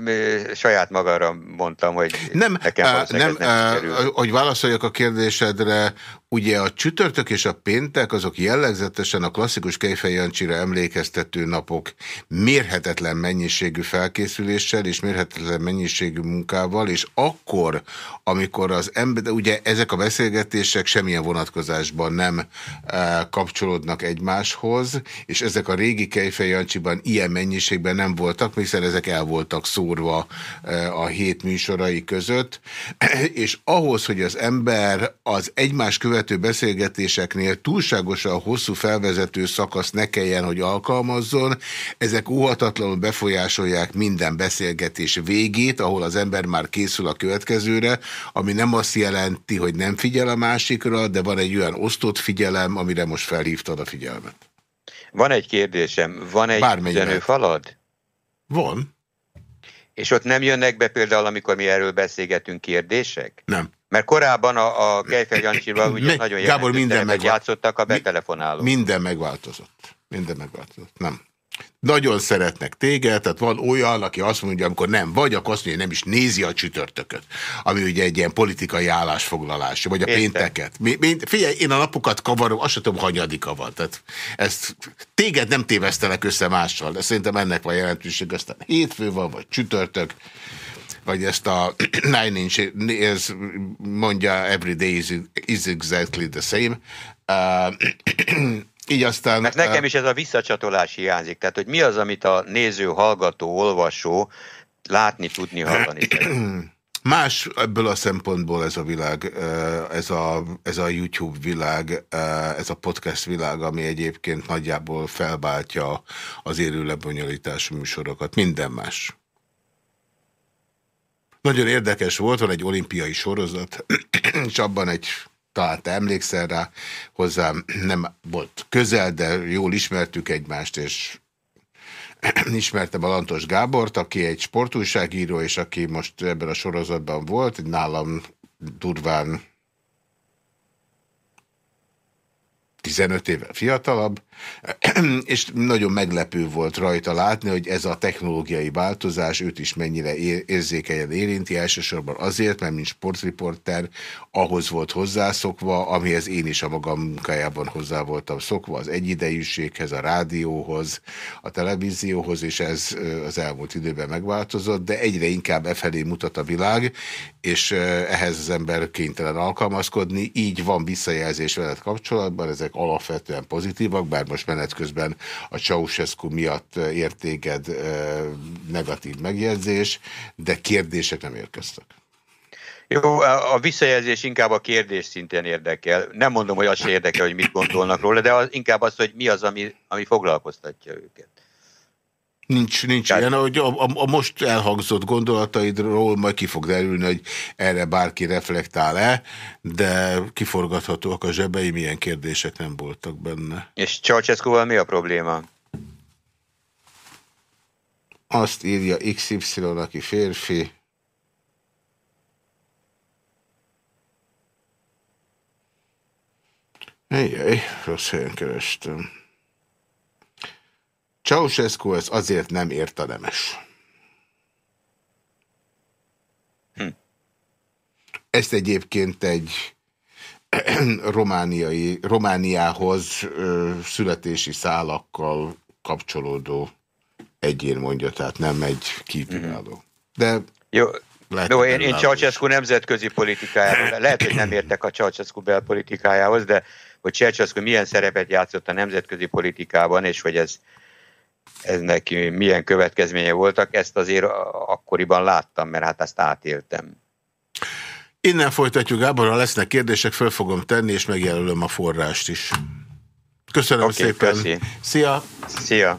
saját magamra mondtam, hogy nem, nekem nem, nem hogy válaszoljak a kérdésedre, ugye a csütörtök és a péntek azok jellegzetesen a klasszikus Kejfej Jancsira emlékeztető napok. Mérhetetlen mennyiségű felkészüléssel és mérhetetlen mennyiségű munkával, és akkor, amikor az ember, ugye ezek a beszélgetések semmilyen vonatkozásban nem e, kapcsolódnak egymáshoz, és ezek a régi Kejfej ilyen mennyiségben nem voltak, hiszen ezek el voltak szórva e, a hét műsorai között, és ahhoz, hogy az ember az egymás követő beszélgetéseknél túlságosan hosszú felvezető szakasz ne kelljen, hogy alkalmazzon, ezek óhatatlanul befolyásolják minden beszélgetés végét, ahol az ember már készül a következőre, ami nem azt jelenti, hogy nem figyel a másikra, de van egy olyan osztott figyelem, amire most felhívtad a figyelmet. Van egy kérdésem, van egy üzenőfalad? Van. És ott nem jönnek be például, amikor mi erről beszélgetünk kérdések? Nem. Mert korábban a, a Kejfej Jancsival ugye nagyon Gábor, minden megvál... játszottak a betelefonálók. Minden megváltozott. Minden megváltozott. Nem nagyon szeretnek téged, tehát van olyan, aki azt mondja, amikor nem vagy, akkor azt mondja, hogy nem is nézi a csütörtököt, ami ugye egy ilyen politikai állásfoglalás, vagy a Érte. pénteket. Figyelj, én a napokat kavarom, azt sem tudom, hanyadika van. Tehát ezt, téged nem tévesztelek össze mással, de szerintem ennek van jelentőség, aztán hétfő van, vagy csütörtök, vagy ezt a Nine Inch ez mondja, every day is, is exactly the same. Uh, így aztán... Mert nekem is ez a visszacsatolás hiányzik. Tehát, hogy mi az, amit a néző, hallgató, olvasó látni, tudni, hallani. Más ebből a szempontból ez a világ, ez a, ez a YouTube világ, ez a podcast világ, ami egyébként nagyjából felváltja az élő lebonyolítású műsorokat. Minden más. Nagyon érdekes volt, van egy olimpiai sorozat, és abban egy talán te emlékszel rá, hozzám nem volt közel, de jól ismertük egymást, és ismertem a Lantos Gábort, aki egy sportújságíró, és aki most ebben a sorozatban volt, nálam durván 15 évvel fiatalabb, és nagyon meglepő volt rajta látni, hogy ez a technológiai változás őt is mennyire érzékenyen érinti, elsősorban azért, mert mint sportriporter ahhoz volt hozzászokva, amihez én is a magam munkájában hozzá voltam szokva, az egyidejűséghez, a rádióhoz, a televízióhoz, és ez az elmúlt időben megváltozott, de egyre inkább e felé mutat a világ, és ehhez az ember kénytelen alkalmazkodni, így van visszajelzés veled kapcsolatban, ezek ezek alapvetően pozitívak, bár most menet közben a Ceausescu miatt értéged negatív megjegyzés, de kérdések nem érkeztek. Jó, a visszajelzés inkább a kérdés szintén érdekel. Nem mondom, hogy az se érdekel, hogy mit gondolnak róla, de az, inkább az, hogy mi az, ami, ami foglalkoztatja őket. Nincs, nincs Tehát... ilyen, hogy a, a, a most elhangzott gondolataidról majd ki fog derülni, hogy erre bárki reflektál-e, de kiforgathatóak a zsebei, milyen kérdések nem voltak benne. És Ceausescu-val mi a probléma? Azt írja XY, aki férfi. Ejjjj, rossz helyen kerestem. Ceausescu ez azért nem ért a nemes. Hm. Ezt egyébként egy romániai, Romániához ö, születési szálakkal kapcsolódó egyén mondja, tehát nem egy kívülálló. De Jó, lehet, Jó, én, én Ceausescu nemzetközi politikájához, lehet, hogy nem értek a Ceausescu belpolitikájához, de hogy Ceausescu milyen szerepet játszott a nemzetközi politikában, és hogy ez ennek milyen következménye voltak, ezt azért akkoriban láttam, mert hát ezt átéltem. Innen folytatjuk, Gábor, ha lesznek kérdések, föl fogom tenni, és megjelölöm a forrást is. Köszönöm okay, szépen. Köszi. Szia! Szia!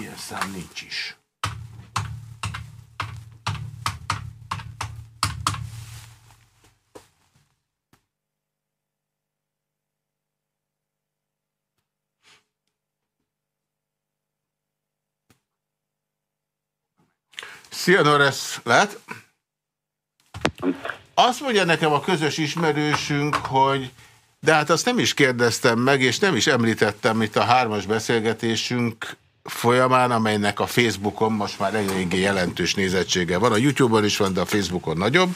Ilyen szám nincs is. Szia Norris, lehet? Azt mondja nekem a közös ismerősünk, hogy de hát azt nem is kérdeztem meg, és nem is említettem itt a hármas beszélgetésünk folyamán, amelynek a Facebookon most már eléggé jelentős nézettsége van. A YouTube-on is van, de a Facebookon nagyobb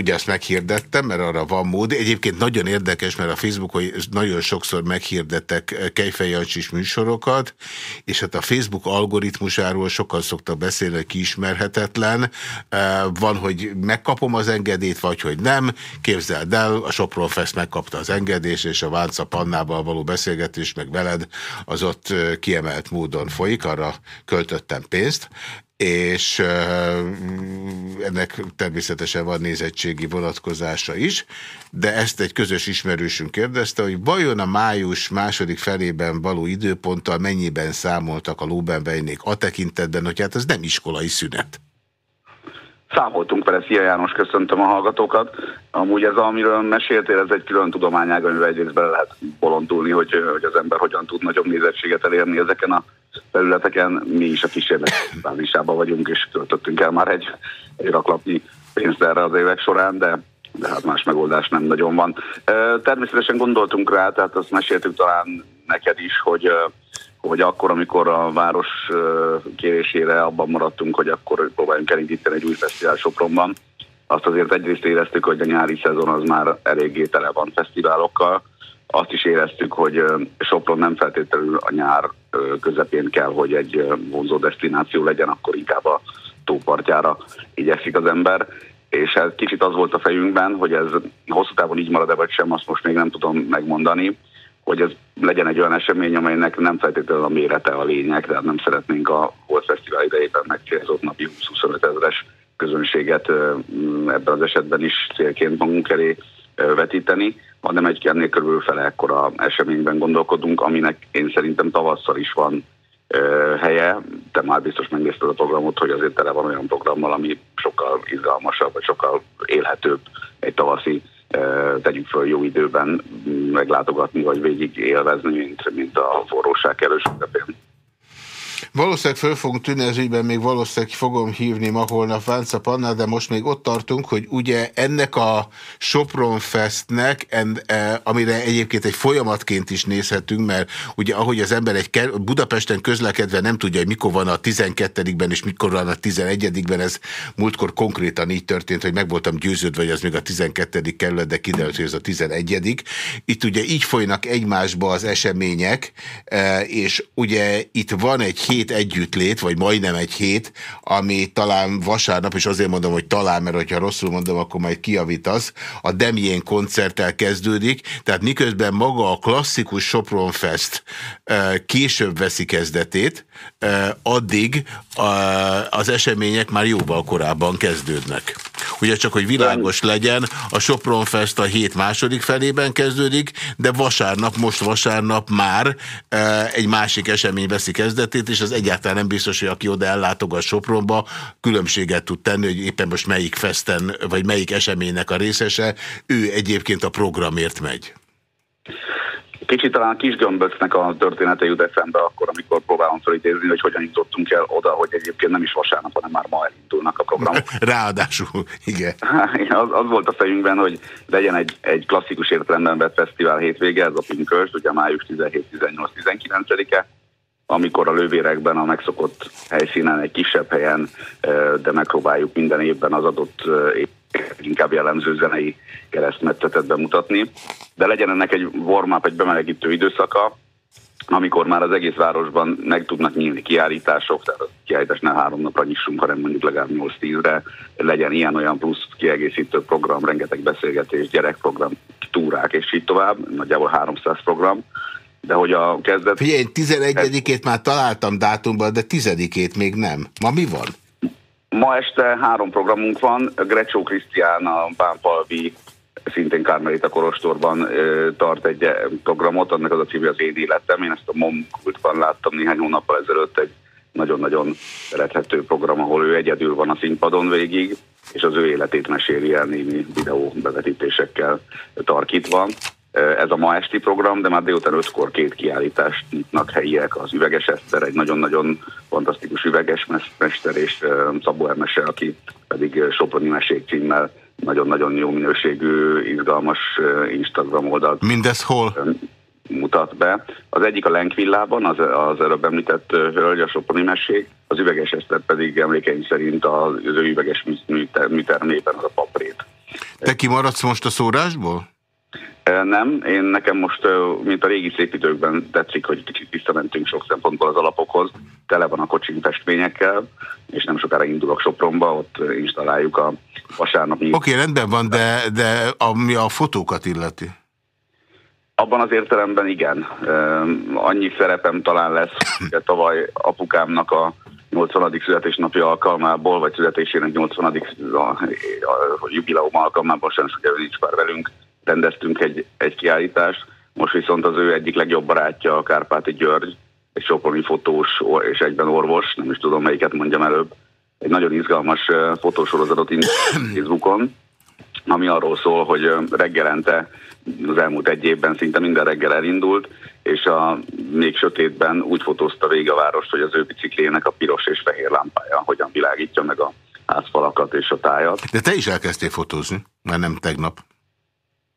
ugye ezt meghirdettem, mert arra van mód. Egyébként nagyon érdekes, mert a Facebookon nagyon sokszor meghirdettek kejfejancsis műsorokat, és hát a Facebook algoritmusáról sokan szoktak beszélni, kiismerhetetlen. Van, hogy megkapom az engedélyt, vagy hogy nem. Képzeld el, a Sopron Fest megkapta az engedést, és a Vánca Pannával való beszélgetés meg veled az ott kiemelt módon folyik, arra költöttem pénzt és ennek természetesen van nézettségi vonatkozása is, de ezt egy közös ismerősünk kérdezte, hogy vajon a május második felében való időponttal mennyiben számoltak a Lóbenvejnék a tekintetben, hogy hát ez nem iskolai szünet. Számoltunk vele, Szia János, köszöntöm a hallgatókat. Amúgy ez, amiről meséltél, ez egy külön tudományág, amivel egyrészt bele lehet bolondulni, hogy, hogy az ember hogyan tud nagyobb nézettséget elérni ezeken a területeken. Mi is a kísérlet bázisában vagyunk, és töltöttünk el már egy, egy raklapnyi pénzt erre az évek során, de de hát más megoldás nem nagyon van. Természetesen gondoltunk rá, tehát azt meséltük talán neked is, hogy hogy akkor, amikor a város kérésére abban maradtunk, hogy akkor próbáljunk elindítani egy új fesztivál Sopronban, azt azért egyrészt éreztük, hogy a nyári szezon az már eléggé tele van fesztiválokkal, azt is éreztük, hogy Sopron nem feltétlenül a nyár közepén kell, hogy egy vonzó destináció legyen, akkor inkább a tópartjára igyekszik az ember, és ez kicsit az volt a fejünkben, hogy ez hosszú távon így marad-e vagy sem, azt most még nem tudom megmondani, hogy ez legyen egy olyan esemény, amelynek nem feltétlenül a mérete a lényeg, tehát nem szeretnénk a Volt Fesztivál idejében megcélzott napi 25 ezeres közönséget ebben az esetben is célként magunk elé vetíteni, hanem egy ennél körülbelül fele ekkora eseményben gondolkodunk, aminek én szerintem tavasszal is van helye. Te már biztos megnézted a programot, hogy azért tele van olyan programmal, ami sokkal izgalmasabb, vagy sokkal élhetőbb egy tavaszi tegyük föl jó időben meglátogatni, vagy végig élvezni, mint, mint a forróság erős közepén. Valószínűleg föl fogunk tűnni ügyben, még valószínűleg fogom hívni ma holnap Vánca Panna, de most még ott tartunk, hogy ugye ennek a Sopron Festnek, en, e, amire egyébként egy folyamatként is nézhetünk, mert ugye ahogy az ember egy Budapesten közlekedve nem tudja, hogy mikor van a 12-ben és mikor van a 11-ben, ez múltkor konkrétan így történt, hogy meg voltam győződve, hogy az még a 12. kerület, de kiderült, hogy ez a 11. Itt ugye így folynak egymásba az események, e, és ugye itt van egy hét együttlét, vagy majdnem egy hét, ami talán vasárnap, és azért mondom, hogy talán, mert hogyha rosszul mondom, akkor majd kiavítasz, a Demien koncerttel kezdődik, tehát miközben maga a klasszikus Sopron Fest e, később veszi kezdetét, addig az események már jóval korábban kezdődnek. Ugye csak, hogy világos legyen, a Sopron Fest a hét második felében kezdődik, de vasárnap, most vasárnap már egy másik esemény veszi kezdetét, és az egyáltalán nem biztos, hogy aki oda ellátogat Sopronba, különbséget tud tenni, hogy éppen most melyik festen, vagy melyik eseménynek a részese, ő egyébként a programért megy. Kicsit talán a kis gömböcnek a története jut eszembe akkor, amikor próbálom felidézni, hogy hogyan jutottunk el oda, hogy egyébként nem is vasárnap, hanem már ma elindulnak a programok. Ráadásul, igen. Az, az volt a fejünkben, hogy legyen egy, egy klasszikus értelemben vett fesztivál hétvége, ez a Pinkörs, ugye május 17-18-19-e, amikor a lővérekben a megszokott helyszínen, egy kisebb helyen, de megpróbáljuk minden évben az adott inkább jellemző zenei keresztmetszetet bemutatni, de legyen ennek egy warm egy bemelegítő időszaka, amikor már az egész városban meg tudnak nyílni kiállítások, tehát a kiállítás nem három napra nyissunk, hanem mondjuk legalább 8-10-re, legyen ilyen-olyan plusz kiegészítő program, rengeteg beszélgetés, gyerekprogram, túrák és így tovább, nagyjából 300 program, de hogy a kezdet... Figyelj, én 11-ét már találtam dátumban, de 10-ét még nem. Ma mi van? Ma este három programunk van. Grecsó Krisztián, a Bánpalvi, szintén Kármelita Korostorban tart egy programot, annak az a című az én életem. Én ezt a MOM kultban láttam néhány hónappal ezelőtt egy nagyon-nagyon szerethető program, ahol ő egyedül van a színpadon végig, és az ő életét meséli el némi videó bevetítésekkel tarkítva. Ez a ma esti program, de már délután ötkor két kiállítást nyitnak helyiek, az Üveges Eszter, egy nagyon-nagyon fantasztikus üveges mester, és Szabó Ermese, aki pedig Soproni Mesék címmel nagyon-nagyon jó minőségű, izgalmas Instagram oldalt. Mindez hol? mutat be. Az egyik a Lenkvillában, az, az előbb említett hölgy, a Soproni Mesék, az üveges eszter pedig emlékeim szerint az, az üveges műtermében az a paprét. Te kimaradsz most a szórásból? Nem, én nekem most, mint a régi szép időkben tetszik, hogy kicsit visszamentünk sok szempontból az alapokhoz, tele van a kocsin festményekkel, és nem sokára indulok Sopronba, ott installáljuk a vasárnapi... Oké, okay, rendben van, de, de ami a fotókat illeti? Abban az értelemben igen. Annyi szerepem talán lesz, hogy tavaly apukámnak a 80. születésnapja alkalmából, vagy születésének 80. A, a, a jubileum alkalmából, sem hogy nincs már velünk, rendeztünk egy, egy kiállítást, most viszont az ő egyik legjobb barátja, a Kárpáti György, egy soproni fotós és egyben orvos, nem is tudom melyiket mondjam előbb, egy nagyon izgalmas fotósorozatot indult Facebookon, ami arról szól, hogy reggelente az elmúlt egy évben szinte minden reggel elindult, és a még sötétben úgy fotózta végig a várost, hogy az ő biciklének a piros és fehér lámpája hogyan világítja meg a házfalakat és a tájat. De te is elkezdtél fotózni, mert nem tegnap.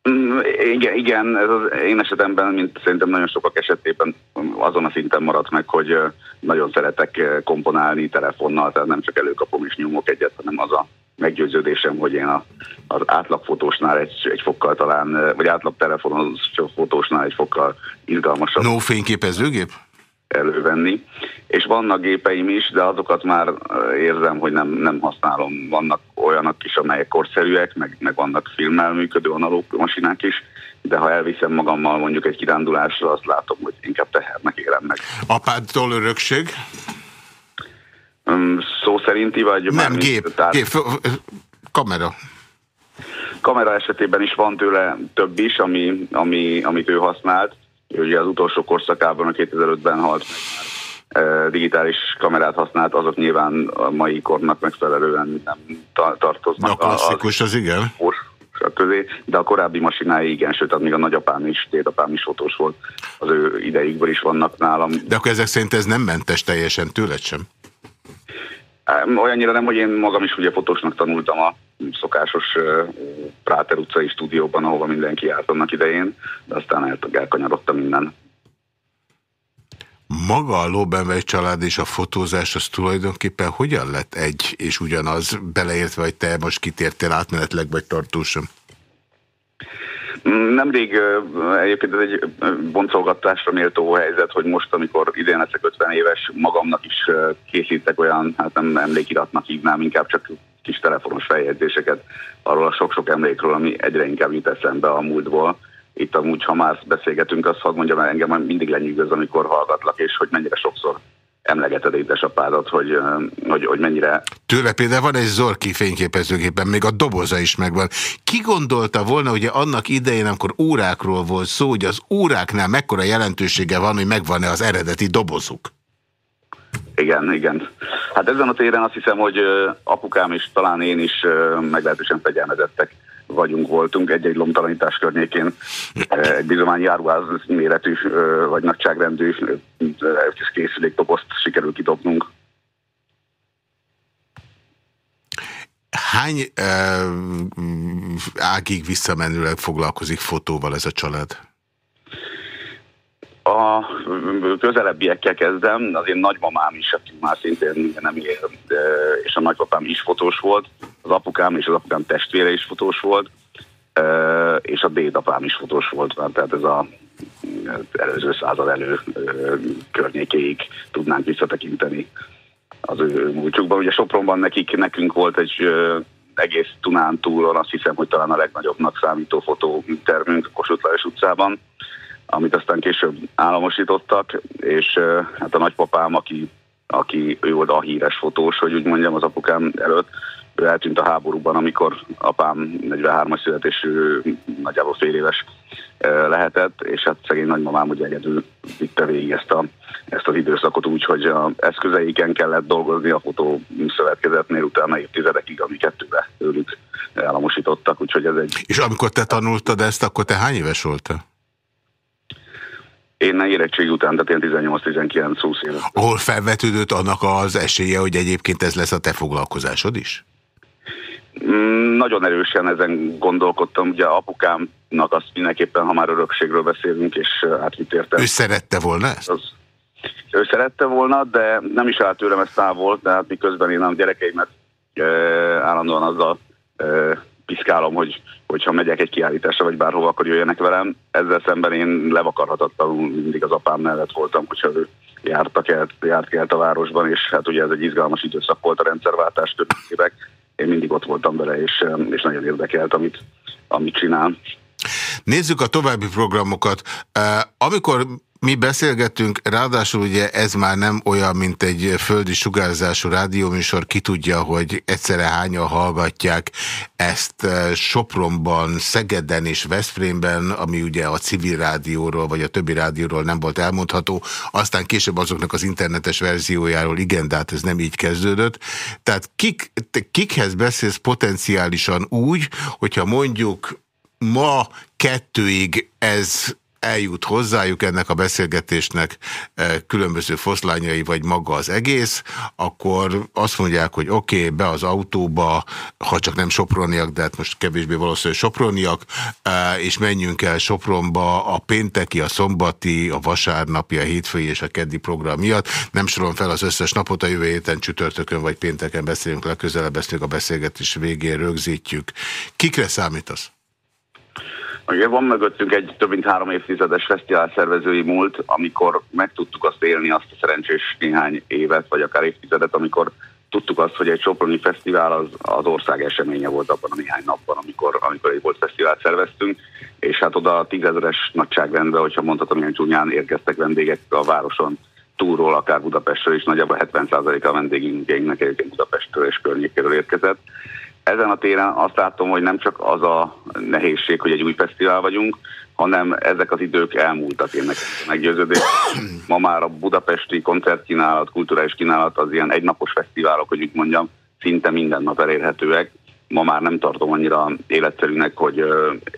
Mm, igen, igen, ez az én esetemben, mint szerintem nagyon sokak esetében azon a szinten maradt meg, hogy nagyon szeretek komponálni telefonnal, tehát nem csak előkapom és nyomok egyet, hanem az a meggyőződésem, hogy én a, az átlagfotósnál egy, egy fokkal talán, vagy átlag telefonos fotósnál egy fokkal izgalmasabb. No fényképezőgép? Elővenni. És vannak gépeim is, de azokat már érzem, hogy nem, nem használom. Vannak olyanok is, amelyek korszerűek, meg, meg vannak filmmel működő analóg masinák is, de ha elviszem magammal mondjuk egy kirándulásra, azt látom, hogy inkább tehernek élem meg. Apádtól örökség? Szó szerinti, vagy... Nem, gép, tár... gép, kamera. Kamera esetében is van tőle több is, ami, ami, amit ő használt ugye az utolsó korszakában, a 2005-ben halt meg digitális kamerát használt, azok nyilván a mai kornak megfelelően nem tartoznak. A klasszikus az igen. Stb. közé, de a korábbi masinái igen, sőt, még a nagyapám is, dédapám is fotós volt, az ő idejükből is vannak nálam. De akkor ezek szerint ez nem mentes teljesen tőled sem? Olyannyira nem, hogy én magam is ugye fotósnak tanultam a szokásos Práter utcai stúdióban, ahova mindenki járt annak idején, de aztán el, elkanyarodtam minden. Maga a Lobenvej család és a fotózás az tulajdonképpen hogyan lett egy és ugyanaz, beleértve, hogy te most kitértél átmenetleg vagy tartósan? Nemrég egyébként ez egy boncolgatásra méltó helyzet, hogy most, amikor idén leszek 50 éves, magamnak is készítek olyan, hát nem emlékiratnak hívnám, inkább csak kis telefonos feljegyzéseket arról a sok-sok emlékről, ami egyre inkább jut eszembe a múltból. Itt amúgy, ha már beszélgetünk, azt hadd mondjam, engem mindig lenyűgöz, amikor hallgatlak, és hogy mennyire sokszor emlegeted édesapádat, hogy, hogy, hogy mennyire... Tőle például van egy Zorki fényképezőgépen, még a doboza is megvan. Ki gondolta volna, hogy annak idején, amikor órákról volt szó, hogy az óráknál mekkora jelentősége van, hogy megvan-e az eredeti dobozuk? Igen, igen. Hát ezen a téren azt hiszem, hogy apukám és talán én is meglehetősen fegyelmezettek vagyunk, voltunk egy-egy lomtalanítás környékén. Egy bizományi járuház méretű vagy nagyságrendű készülékdobozt sikerül kidobnunk. Hány ágig visszamenőleg foglalkozik fotóval ez a család? A közelebbiekkel kezdem, az én nagymamám is, aki már szintén nem ér, és a nagypapám is fotós volt, az apukám és az apukám testvére is fotós volt, és a dédapám is fotós volt, tehát ez a előző század elő környékéig tudnánk visszatekinteni az ő múltjukban. Ugye Sopronban nekik, nekünk volt egy egész Tunán túlon, azt hiszem, hogy talán a legnagyobbnak számító fotótermünk Kossuth Lajos utcában, amit aztán később államosítottak, és hát a nagypapám, aki, aki ő volt a híres fotós, hogy úgy mondjam, az apukám előtt, ő eltűnt a háborúban, amikor apám 43-as születésű, nagyjából fél éves lehetett, és hát szegény nagymamám ugye egyedül vitte végig ezt, a, ezt az időszakot úgy, hogy a eszközeiken kellett dolgozni a fotó szövetkezetnél utána évtizedekig, ami kettőbe őlük államosítottak, úgyhogy ez egy... És amikor te tanultad ezt, akkor te hány éves voltál? Én érettség után, tehát én 18-19-20 éves. Ahol felvetődött annak az esélye, hogy egyébként ez lesz a te foglalkozásod is? Mm, nagyon erősen ezen gondolkodtam. Ugye apukámnak azt mindenképpen, ha már örökségről beszélünk, és hát mit értem. Ő szerette volna ezt? Az, ő szerette volna, de nem is állt tőlem ezt távol, tehát miközben én a gyerekeimet e, állandóan azzal e, piszkálom, hogy hogyha megyek egy kiállításra, vagy bárhova, akkor jöjjenek velem. Ezzel szemben én levakarhatatlanul mindig az apám mellett voltam, hogyha ő jártak el, járt el a városban, és hát ugye ez egy izgalmas időszak volt a rendszerváltás több évek én mindig ott voltam vele, és, és nagyon érdekelt, amit, amit csinál. Nézzük a további programokat. Amikor mi beszélgetünk, ráadásul ugye ez már nem olyan, mint egy földi sugárzású rádióműsor, ki tudja, hogy egyszerre hányan hallgatják ezt eh, Sopronban, Szegeden és Veszprémben, ami ugye a civil rádióról, vagy a többi rádióról nem volt elmondható, aztán később azoknak az internetes verziójáról igen, de hát ez nem így kezdődött. Tehát kik, kikhez beszélsz potenciálisan úgy, hogyha mondjuk ma kettőig ez eljut hozzájuk ennek a beszélgetésnek eh, különböző foszlányai, vagy maga az egész, akkor azt mondják, hogy oké, okay, be az autóba, ha csak nem soproniak, de hát most kevésbé valószínű soproniak, eh, és menjünk el Sopronba a pénteki, a szombati, a vasárnapi, a hétfői és a keddi program miatt. Nem sorolom fel az összes napot, a jövő héten csütörtökön vagy pénteken beszélünk legközelebb, ezt még a beszélgetés végén rögzítjük. Kikre számítasz? Ugye van mögöttünk egy több mint három évtizedes fesztivál szervezői múlt, amikor meg tudtuk azt élni azt a szerencsés néhány évet, vagy akár évtizedet, amikor tudtuk azt, hogy egy Soproni Fesztivál az, az ország eseménye volt abban a néhány napban, amikor, amikor egy volt fesztivált szerveztünk, és hát oda a tízezeres nagyságrendben, hogyha mondhatom, ilyen csúnyán érkeztek vendégek a városon túlról, akár Budapestről is, nagyjából 70% a vendégünknek egyébként Budapestről és környékéről érkezett ezen a téren azt látom, hogy nem csak az a nehézség, hogy egy új fesztivál vagyunk, hanem ezek az idők elmúltak, én nekem meggyőződés. Ma már a budapesti koncertkínálat, kulturális kínálat az ilyen egynapos fesztiválok, hogy úgy mondjam, szinte minden nap elérhetőek, ma már nem tartom annyira életszerűnek, hogy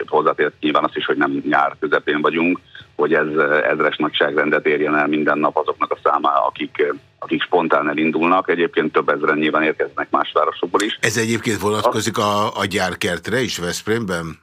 hozzátért nyilván azt is, hogy nem nyár közepén vagyunk, hogy ez ezres nagyságrendet érjen el minden nap azoknak a száma, akik, akik spontán elindulnak. Egyébként több ezeren nyilván érkeznek más városokból is. Ez egyébként vonatkozik a, a gyárkertre is Veszprémben?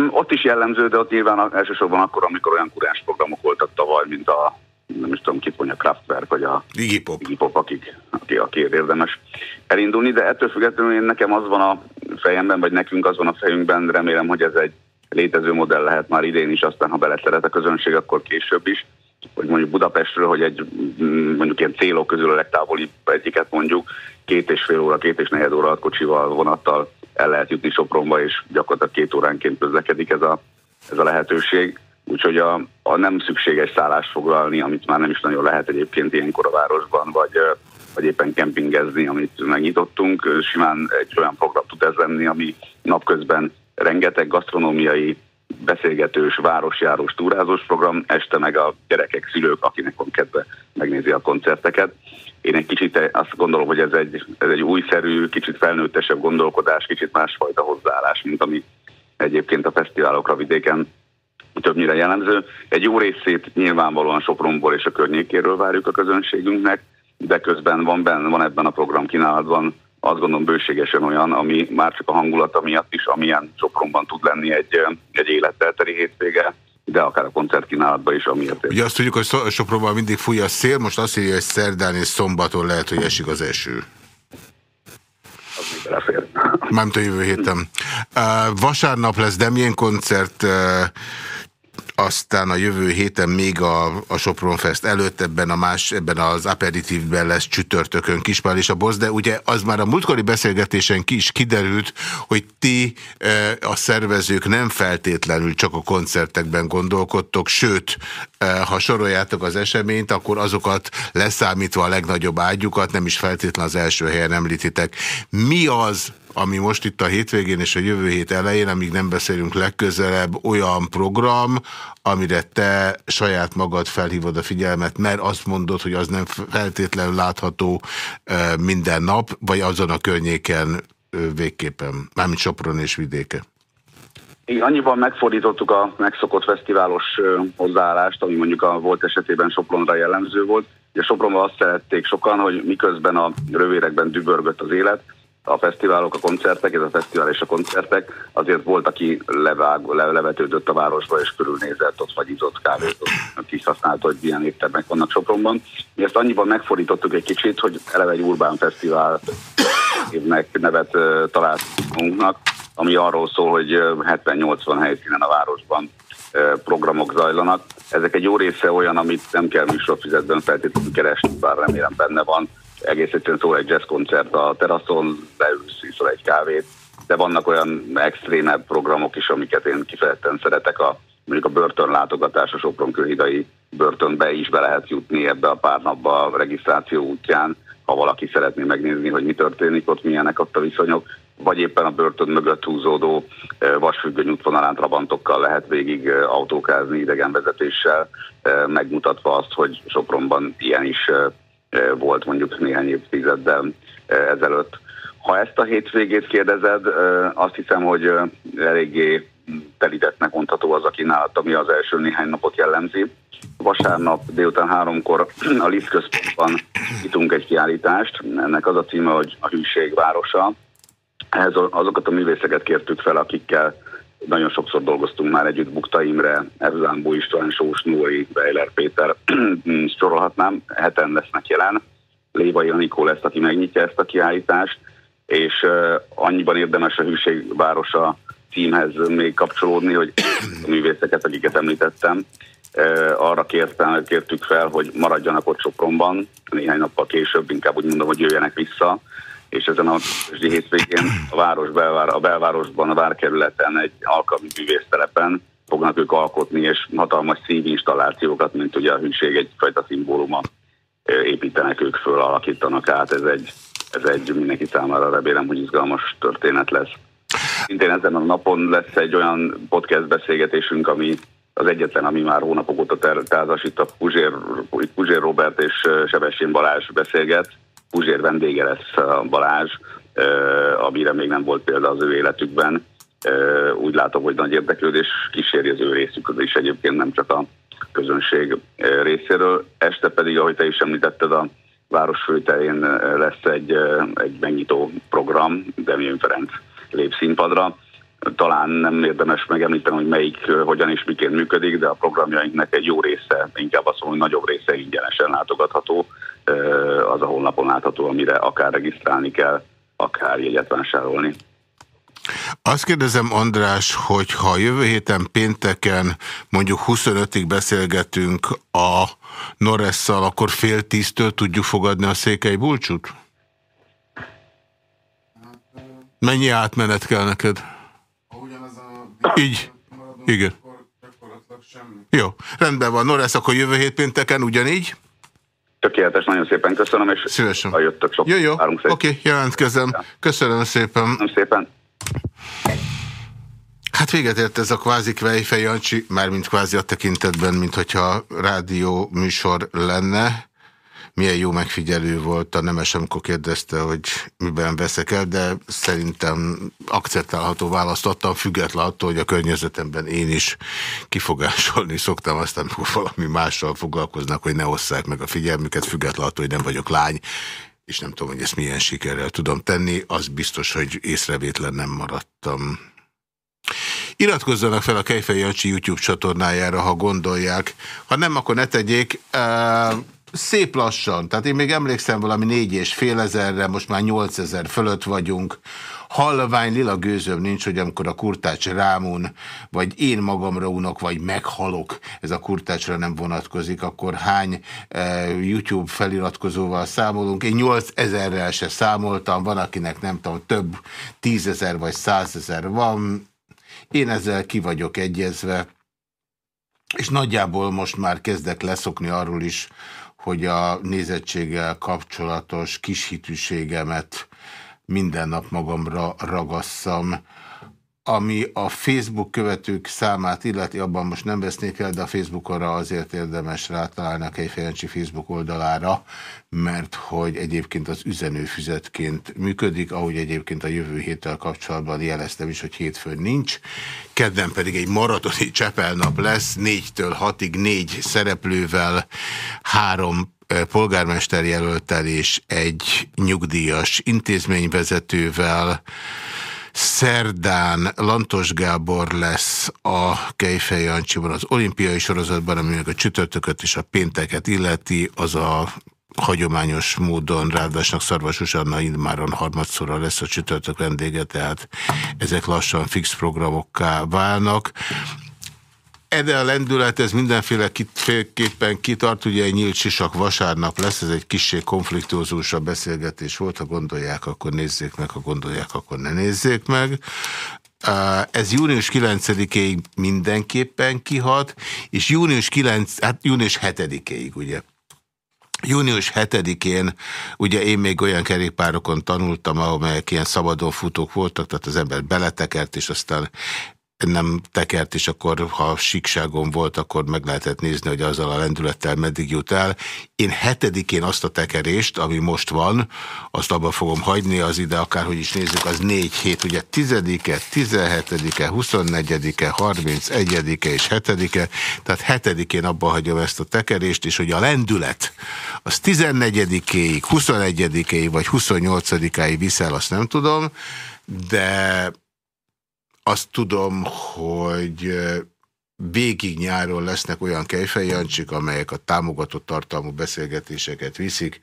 Mm, ott is jellemző, de ott nyilván elsősorban akkor, amikor olyan kuráns programok voltak tavaly, mint a nem is tudom, kit mondja, Kraftwerk, vagy a Iggy Pop, Iggy Pop akik, aki, aki érdemes elindulni, de ettől függetlenül én nekem az van a fejemben, vagy nekünk az van a fejünkben, remélem, hogy ez egy létező modell lehet már idén is, aztán ha beleszeret a közönség, akkor később is, hogy mondjuk Budapestről, hogy egy mondjuk ilyen célok közül a legtávoli egyiket mondjuk, két és fél óra, két és negyed óra kocsival, vonattal el lehet jutni Sopronba, és gyakorlatilag két óránként közlekedik ez a, ez a lehetőség. Úgyhogy a, a nem szükséges szállást foglalni, amit már nem is nagyon lehet egyébként ilyenkor a városban, vagy, vagy éppen kempingezni, amit megnyitottunk. Simán egy olyan program tud ez lenni, ami napközben rengeteg gasztronómiai, beszélgetős, városjárós, túrázós program, este meg a gyerekek, szülők, akinek van kedve megnézi a koncerteket. Én egy kicsit azt gondolom, hogy ez egy, ez egy újszerű, kicsit felnőttesebb gondolkodás, kicsit másfajta hozzáállás, mint ami egyébként a fesztiválokra vidéken többnyire jellemző. Egy jó részét nyilvánvalóan Sopronból és a környékéről várjuk a közönségünknek, de közben van, benne, van ebben a program kínálatban azt gondolom bőségesen olyan, ami már csak a hangulata miatt is, amilyen Sopronban tud lenni egy, egy élettelteri hétvége, de akár a koncertkínálatban is, amiért. Ugye azt tudjuk, hogy Sopronban mindig fúj a szél, most azt írja, hogy szerdán és szombaton lehet, hogy esik az eső. Mármint a jövő héten. Uh, vasárnap lesz Demjén koncert, uh, aztán a jövő héten még a, a Sopron Fest előtt ebben, a más, ebben az aperitívben lesz csütörtökön Kispál és a Bosz, de ugye az már a múltkori beszélgetésen ki is kiderült, hogy ti e, a szervezők nem feltétlenül csak a koncertekben gondolkodtok, sőt, e, ha soroljátok az eseményt, akkor azokat leszámítva a legnagyobb ágyukat nem is feltétlenül az első helyen említitek. Mi az, ami most itt a hétvégén és a jövő hét elején, amíg nem beszélünk legközelebb, olyan program, amire te saját magad felhívod a figyelmet, mert azt mondod, hogy az nem feltétlenül látható minden nap, vagy azon a környéken végképpen, mármint Sopron és vidéke. Igen, annyiban megfordítottuk a megszokott fesztiválos hozzáállást, ami mondjuk a volt esetében Sopronra jellemző volt. Ugye Sopronban azt szerették sokan, hogy miközben a rövérekben dübörgött az élet, a fesztiválok, a koncertek, ez a fesztivál és a koncertek, azért volt, aki levág, le, levetődött a városba, és körülnézett, ott fagyízott, kávézott, kihasználta, hogy milyen éttermek vannak Sopronban. Mi ezt annyiban megfordítottuk egy kicsit, hogy eleve egy urbán fesztivál évnek nevet találtunk, ami arról szól, hogy 70-80 helyszínen a városban programok zajlanak. Ezek egy jó része olyan, amit nem kell műsorfizetben feltétlenül keresni, bár remélem benne van, egész egyszerűen szól egy jazzkoncert a teraszon, beülsz, iszol egy kávét, de vannak olyan extrémebb programok is, amiket én kifejezetten szeretek, a, mondjuk a börtön látogatás, a Sopron körhidai börtönbe is be lehet jutni ebbe a pár napba a regisztráció útján, ha valaki szeretné megnézni, hogy mi történik ott, milyenek ott a viszonyok, vagy éppen a börtön mögött húzódó eh, vasfüggöny útvonalán trabantokkal lehet végig eh, autókázni idegenvezetéssel, eh, megmutatva azt, hogy Sopronban ilyen is volt mondjuk néhány évtizeddel ezelőtt. Ha ezt a hétvégét kérdezed, azt hiszem, hogy eléggé telítettnek mondható az a kínálat, ami az első néhány napot jellemzi. Vasárnap délután háromkor a Liszt központban nyitunk egy kiállítást. Ennek az a címe, hogy a hűség városa. Ehhez azokat a művészeket kértük fel, akikkel nagyon sokszor dolgoztunk már együtt Bukta Imre, Erzámbó István, Sós Nóri, Weiler Péter, sorolhatnám, heten lesznek jelen. Lévai Anikó lesz, aki megnyitja ezt a kiállítást, és uh, annyiban érdemes a Hűségvárosa címhez még kapcsolódni, hogy a művészeket, akiket említettem, uh, arra kértem, kértük fel, hogy maradjanak ott Sopronban, néhány nappal később, inkább úgy mondom, hogy jöjjenek vissza, és ezen a hétvégén a város belvár, a belvárosban, a várkerületen egy alkalmi művésztelepen fognak ők alkotni, és hatalmas szívinstallációkat, mint ugye a hűség egyfajta szimbóluma építenek ők föl, alakítanak át. Ez egy, ez egy mindenki számára remélem, hogy izgalmas történet lesz. Szintén ezen a napon lesz egy olyan podcast beszélgetésünk, ami az egyetlen, ami már hónapok óta tázas, itt a Puzsér, Puzsér Robert és Sebessén Balázs beszélget, Puzsér vendége lesz Balázs, amire még nem volt példa az ő életükben. Úgy látom, hogy nagy érdeklődés kíséri az ő részükről is egyébként, nem csak a közönség részéről. Este pedig, ahogy te is említetted, a város főterén lesz egy, egy megnyitó program, Demjén Ferenc lép színpadra. Talán nem érdemes megemlíteni, hogy melyik, hogyan és miként működik, de a programjainknak egy jó része, inkább azt mondom, hogy nagyobb része ingyenesen látogatható, az a honlapon látható, amire akár regisztrálni kell, akár jegyet vásárolni. Azt kérdezem, András, hogy ha jövő héten pénteken mondjuk 25-ig beszélgetünk a Norresszal, akkor fél tíztől tudjuk fogadni a székely bulcsút? Mennyi átmenet kell neked? Így. Igen. Jó, rendben van. Norresz, akkor jövő hét pénteken ugyanígy? Tökéletes, nagyon szépen köszönöm, és Szívesen. ha jöttök sok. Jó, jó, oké, okay, jelentkezem. Köszönöm szépen. Köszönöm szépen. Hát véget ért ez a kvázi Kvejfej Jancsi, mármint kvázi a tekintetben, mint hogyha rádió műsor lenne. Milyen jó megfigyelő volt a nemes, amikor kérdezte, hogy miben veszek el, de szerintem akceptálható választ adtam, független attól, hogy a környezetemben én is kifogásolni szoktam, aztán amikor valami mással foglalkoznak, hogy ne osszák meg a figyelmüket, független attól, hogy nem vagyok lány, és nem tudom, hogy ezt milyen sikerrel tudom tenni, az biztos, hogy észrevétlen nem maradtam. Iratkozzanak fel a Kejfej Jancsi YouTube csatornájára, ha gondolják. Ha nem, akkor ne tegyék. Szép lassan, tehát én még emlékszem valami négy és fél ezerre, most már nyolc ezer fölött vagyunk. Halvány lila gőzöm nincs, hogy amikor a kurtács rámún, vagy én magamra unok, vagy meghalok, ez a kurtácsra nem vonatkozik, akkor hány uh, YouTube feliratkozóval számolunk? Én 8 ezerrel se számoltam, van akinek nem tudom, több tízezer vagy százezer van, én ezzel ki vagyok egyezve, és nagyjából most már kezdek leszokni arról is, hogy a nézettséggel kapcsolatos kishitűségemet minden nap magamra ragasszam. Ami a Facebook követők számát illeti, abban most nem vesznék el, de a Facebookonra azért érdemes rátalálni a Kejfejancsi Facebook oldalára, mert hogy egyébként az üzenőfüzetként működik, ahogy egyébként a jövő héttel kapcsolatban jeleztem is, hogy hétfőn nincs. Kedden pedig egy maratoni csepelnap lesz, négytől hatig négy szereplővel, három eh, polgármester jelöltel és egy nyugdíjas intézményvezetővel, Szerdán Lantos Gábor lesz a Kejfej Jancsiban az olimpiai sorozatban, aminek a csütörtököt és a pénteket illeti, az a hagyományos módon Rádásnak Szarvas Zsuzsanna Indmáron harmadszorra lesz a csütörtök vendége, tehát ezek lassan fix programokká válnak. Ede a lendület, ez mindenféleképpen kitart, ugye egy nyílt sisak vasárnap lesz, ez egy kicsi konfliktózusabb beszélgetés volt, ha gondolják, akkor nézzék meg, ha gondolják, akkor ne nézzék meg. Ez június 9-ig mindenképpen kihat, és június 9, hát június 7-ig, ugye. Június 7-én ugye én még olyan kerékpárokon tanultam, amelyek ilyen szabadon futók voltak, tehát az ember beletekert, és aztán nem tekert, és akkor, ha síkságon volt, akkor meg lehetett nézni, hogy azzal a lendülettel meddig jut el. Én hetedikén azt a tekerést, ami most van, azt abban fogom hagyni, az ide akárhogy is nézzük, az négy hét, ugye tizedike, tizenhetedike, huszonnegyedike, harmincegyedike és hetedike, tehát hetedikén abban hagyom ezt a tekerést, és hogy a lendület az tizennegyedikéig, huszonegyedikéig vagy huszonnyolcadikáig viszel, azt nem tudom, de azt tudom, hogy végig nyáron lesznek olyan kejfejjancsik, amelyek a támogatott tartalmú beszélgetéseket viszik,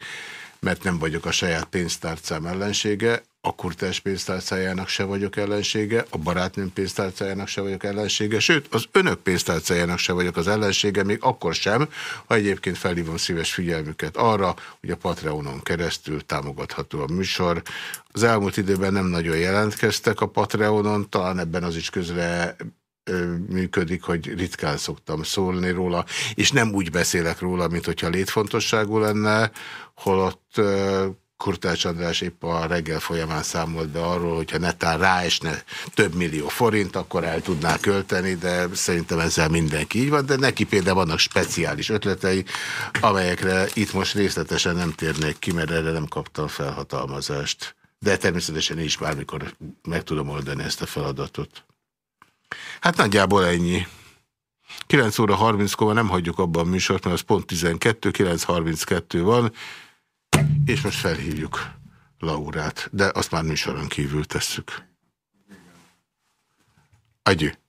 mert nem vagyok a saját pénztárcám ellensége, a kurtás pénztárcájának se vagyok ellensége, a barátnőm pénztárcájának se vagyok ellensége, sőt, az önök pénztárcájának se vagyok az ellensége, még akkor sem, ha egyébként felhívom szíves figyelmüket arra, hogy a Patreonon keresztül támogatható a műsor. Az elmúlt időben nem nagyon jelentkeztek a Patreonon, talán ebben az is közre működik, hogy ritkán szoktam szólni róla, és nem úgy beszélek róla, mint hogyha létfontosságú lenne, holott Kurtács András épp a reggel folyamán számolt be arról, hogyha netán ráesne több millió forint, akkor el tudná költeni, de szerintem ezzel mindenki így van, de neki például vannak speciális ötletei, amelyekre itt most részletesen nem térnék ki, mert erre nem kaptam felhatalmazást. De természetesen is bármikor meg tudom oldani ezt a feladatot. Hát nagyjából ennyi. 9 óra 30-kor nem hagyjuk abban a műsort, mert az pont 12, 9.32 van, és most felhívjuk Laurát, de azt már műsoron kívül tesszük. Adieu.